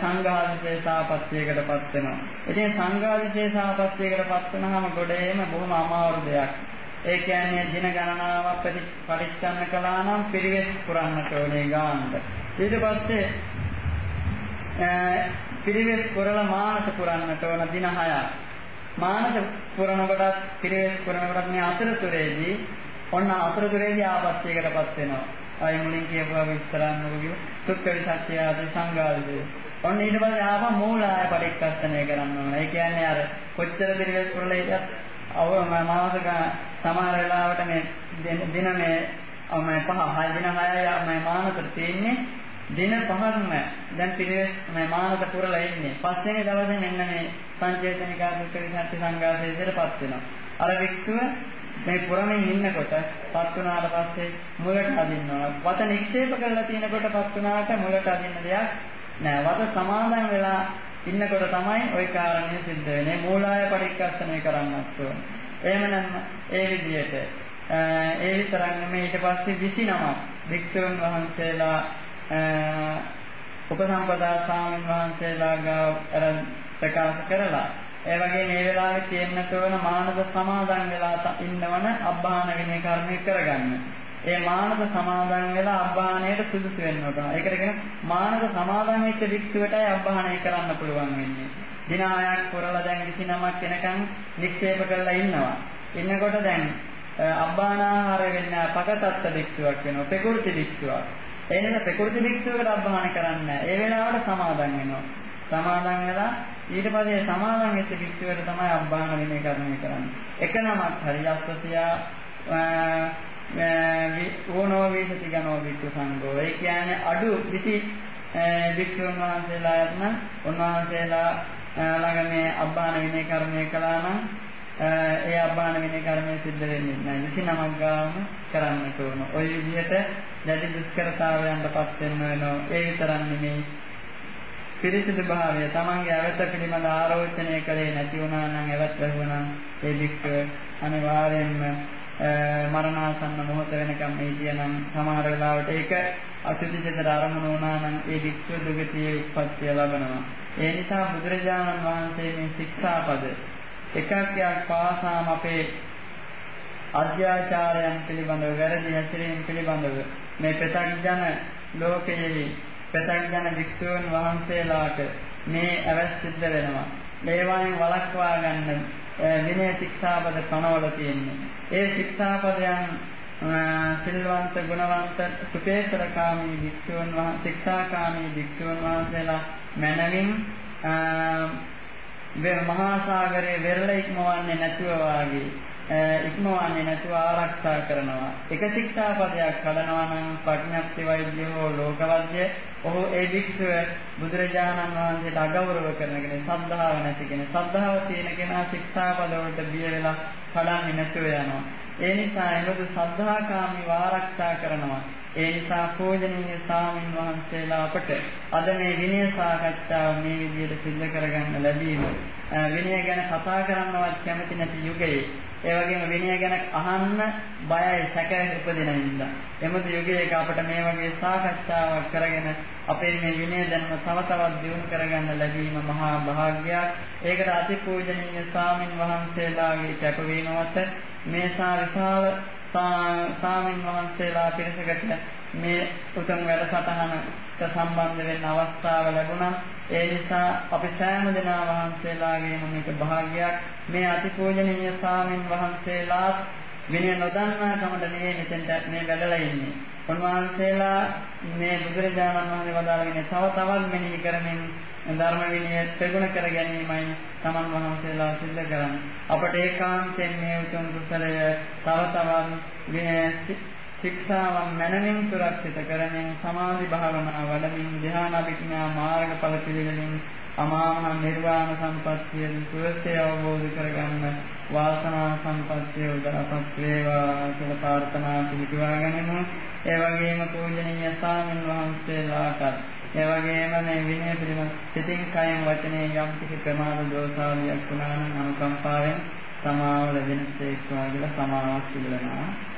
සංඝාදිසේ සාපත්‍යයකටපත් වෙනවා. ඉතින් සංඝාදිසේ සාපත්‍යයකටපත් වුනහම ගොඩේම බොහොම අමාරු දෙයක්. ඒ කියන්නේ දින ගණනාවක් පරිච්ඡන්න කළා නම් පිරිවෙස් පුරන්නට ඕනේ ගානට. ඊට පස්සේ පිරිවෙස් පුරලා මානස පුරන්නට ඕන දින 6ක්. මානස පුරන කොටත් පිරිවෙස් පුරන කොටත් මේ අතරතුරේදී ඔන්න අතරතුරේදී ආපත්‍යයකටපත් වෙනවා. අය මුලින් කියපුවා විස්තරන්න වගේ සුක්ක විසත්‍ය ආදී සංඝාදිතේ. ඔන්න ඊට පස්සේ ආපහු මූලාය පරික්කස්තනය කරන්න ඕන. ඒ කියන්නේ අර කොච්චර පිරිවෙස් පුරලා හිටියත් අව මාසක සමහර වෙලාවට මේ දින මේ පහ හය දින හයයි මේ මානසට තියෙන්නේ දින පහක්ම දැන් පිළිවෙස් මේ මානක පුරලා ඉන්නේ. පස්වෙනි දවසේ මෙන්න මේ පංචේතනිකා දුක්ඛ විසත්ති සංඝාසයේදටපත් වෙනවා. අර වික්ෂුව මේ පුරමින් ඉන්නකොට පත් වුණාට පස්සේ මුලට අදින්නවා. වත නික්ෂේප කරලා තියෙනකොට පත් වුණාට මුලට අදින්න දෙයක් නෑ. වත සමාදන් වෙලා ඉන්නකොට තමයි ওই කාරණේ සිද්ධ වෙන්නේ. මූලාය පරික්කස්සනය කරන්නත් ඕන. එහෙම නැත්නම් ඒ විදිහට ඒ විතරක් නෙමෙයි ඊට පස්සේ 29ක් වික්ෂුන් වහන්සේලා උපසම්පදා ස්වාමීන් වහන්සේලා ගාව අරන් ප්‍රකාශ කරලා ඒ වගේ මේ වෙලාවේ තියෙන්නට ඕන මානව සමාදන් වෙලා ඉන්නවන අබ්බාන විනය කර්මය කරගන්න. ඒ මානව සමාදන් වෙලා අබ්බාණයට සුදුසු වෙන්න ඕන. ඒකට කියන මානව සමාදන් වෙච්ච වික්ෂුවටයි අබ්බාණය කරන්න පුළුවන් වෙන්නේ. දින 6ක් පුරලා දැන් 29ක් වෙනකන් නික්ෂේප කරලා ඉන්නවා. ඉන්නකොට දැන් අබ්බානාහාර වෙන්න පකතත්ත වික්ෂුවක් වෙනවා. පෙකුර්ති වික්ෂුවක්. එහෙනම් ප්‍රකෘති භික්ෂුවකට අභාන කරන්නේ ඒ වෙලාවට සමාදන් වෙනවා. සමාදන් වෙලා ඊට පස්සේ සමාදන් වෙච්ච භික්ෂුවට තමයි අභාන විනය කර්මය කරන්නේ. එක නමක් හරි අස්සසියා ඕනෝ වේසති ගනෝ භික්ෂු සංඝෝ. ඒ කියන්නේ අඩු විසි භික්ෂුන් වහන්සේලා යන උන්වහන්සේලා ළඟ මේ අභාන විනය කර්මය කළා නම් ඒ අභාන විනය කර්මය සිද්ධ වෙන්නේ නැහැ. විසි නමක් ගාම කරන්නට ඕන. ওই විදිහට දැඩි දුෂ්කරතාවයන්ටපත් වෙන්න වෙනවා. ඒ විතරක් නෙමෙයි. පිරිසිදු භාවය තමන්ගේ අවත පිළිබඳ ආරෝචනය කළේ නැති වුණා නම් එවත් වැහුණා ඒ වික්ක අනිවාර්යෙන්ම මරණාසන්න මොහොත වෙනකම් මේ කියනම් සමහර වෙලාවට ඒක අසුචිතතර අරමුණු වුණා නම් ඒ වික්ක දුගතිය උත්පත්තිය ලබනවා. ඒ නිසා බුදුරජාණන් වහන්සේ මේ ශික්ෂාපද එකක් එකක් පාසාම අපේ අධ්‍යාචාරයන් පිළිබඳව වැරදි හැසිරීම පිළිබඳව මේ ප්‍රත්‍යඥ ලෝකයේ ප්‍රත්‍යඥ වික්ෂුන් වහන්සේලාට මේ අවශ්‍ය සිද්ධ වෙනවා. මේවායින් වළක්වා ගන්න විනය ශික්ෂාපද කනවල තියෙන්නේ. ඒ ශික්ෂාපදයන් සිල්වන්ත ගුණවන්ත සුපේතරකාමී භික්ෂුන් වහන්සේ ශික්ෂාකාමී භික්ෂුන් වහන්සේලා මනමින් මහා සාගරයේ වෙරළ ඉක්මවන්නේ නැතුව වාගේ ඉක්මවන්නේ නැතුව ආරක්ෂා කරනවා. එක ශික්ෂාපදයක් කඩනවා නම් ප්‍රඥප්ති වෛද්‍ය හෝ ලෝකවෛද්‍ය ඔහු ඒ වික්ෂුව බුදුරජාණන් වහන්සේට අගෞරව කරන කෙනෙක්, සද්ධාව නැති කෙනෙක්. සද්ධාව තියෙන කෙනා ශික්ෂාපද වලට බිය වෙලා කඩන්නේ නැතුව යනවා. ඒ නිසා එබඳු සද්ධාකාමී ආරක්ෂා කරනවා. ඒ නිසා පූජනීය ස්වාමින් වහන්සේලා අපට අද මේ විනය සාකච්ඡාව මේ විදිහට සිද්ධ කරගන්න ලැබීම විනය ගැන කතා කරන්නවත් කැමති නැති යුගයේ ඒ වගේම විනය ගැන අහන්න බයයි සැක උපදින නිසා. එමත් යුගයක අපට මේ වගේ සාකච්ඡාවක් කරගෙන අපේ මේ විනය දැනුම තව තවත් දියුණු කරගන්න ලැබීම මහා භාග්‍යයක්. ඒකට අතිපූජනීය ස්වාමින් වහන්සේලාගේ කැපවීමවත් මේ සා විශාල ස්වාමින් වහන්සේලා පිරිසකට මේ උතුම් වැඩසටහනට සම්බන්ධ වෙන්න අවස්ථාව ලැබුණා. ඒ නිසා අපි සෑම දෙනා වහන්සේලාගේම මේක භාග්‍යයක්. මේ අතිපූජනීය ස්වාමින් වහන්සේලා විනය නොදන්නා කමට නෙවෙයි මෙතෙන්ට මේ වැඩලා ඉන්නේ. උන්වහන්සේලා මේ බුදුරජාණන් වහන්සේ වදාළගෙන තව තවත් මෙනෙහි කරමින් ධර්ම විනය ප්‍රගුණ කර ගැනීමයි තමන් වහන්සේලා සිද්ධ කරන්නේ. අපට ඒකාන්තයෙන් මේ උතුම් කුසලය තව තවත් විනය ශික්ෂාවන් මනමින් සුරක්ෂිත කරමින් සමාධි භාවනා වඩමින් ධ්‍යාන අභිඥා මාර්ගඵල පිළිවෙලින් අමාමහ නිර්වාණ සම්පත්තිය සුවසේ අවබෝධ කරගන්න වාසනා සම්පත්තිය උදරපත් වේවා කියලා ප්‍රාර්ථනා පිළිතුරා ගනිමු. ඒ වගේම පූජනීය ස්වාමීන් වහන්සේලාට ඒ වගේම මේ විනය පිළිබඳ සිතින් කයෙන් වචනයෙන් යම් කිසි ප්‍රමාද දෝෂාලියක් වුණා නම් අනුකම්පාවෙන් සමාව ලැබෙන තේක්වා කියලා සමාවක් පිළිගනවා.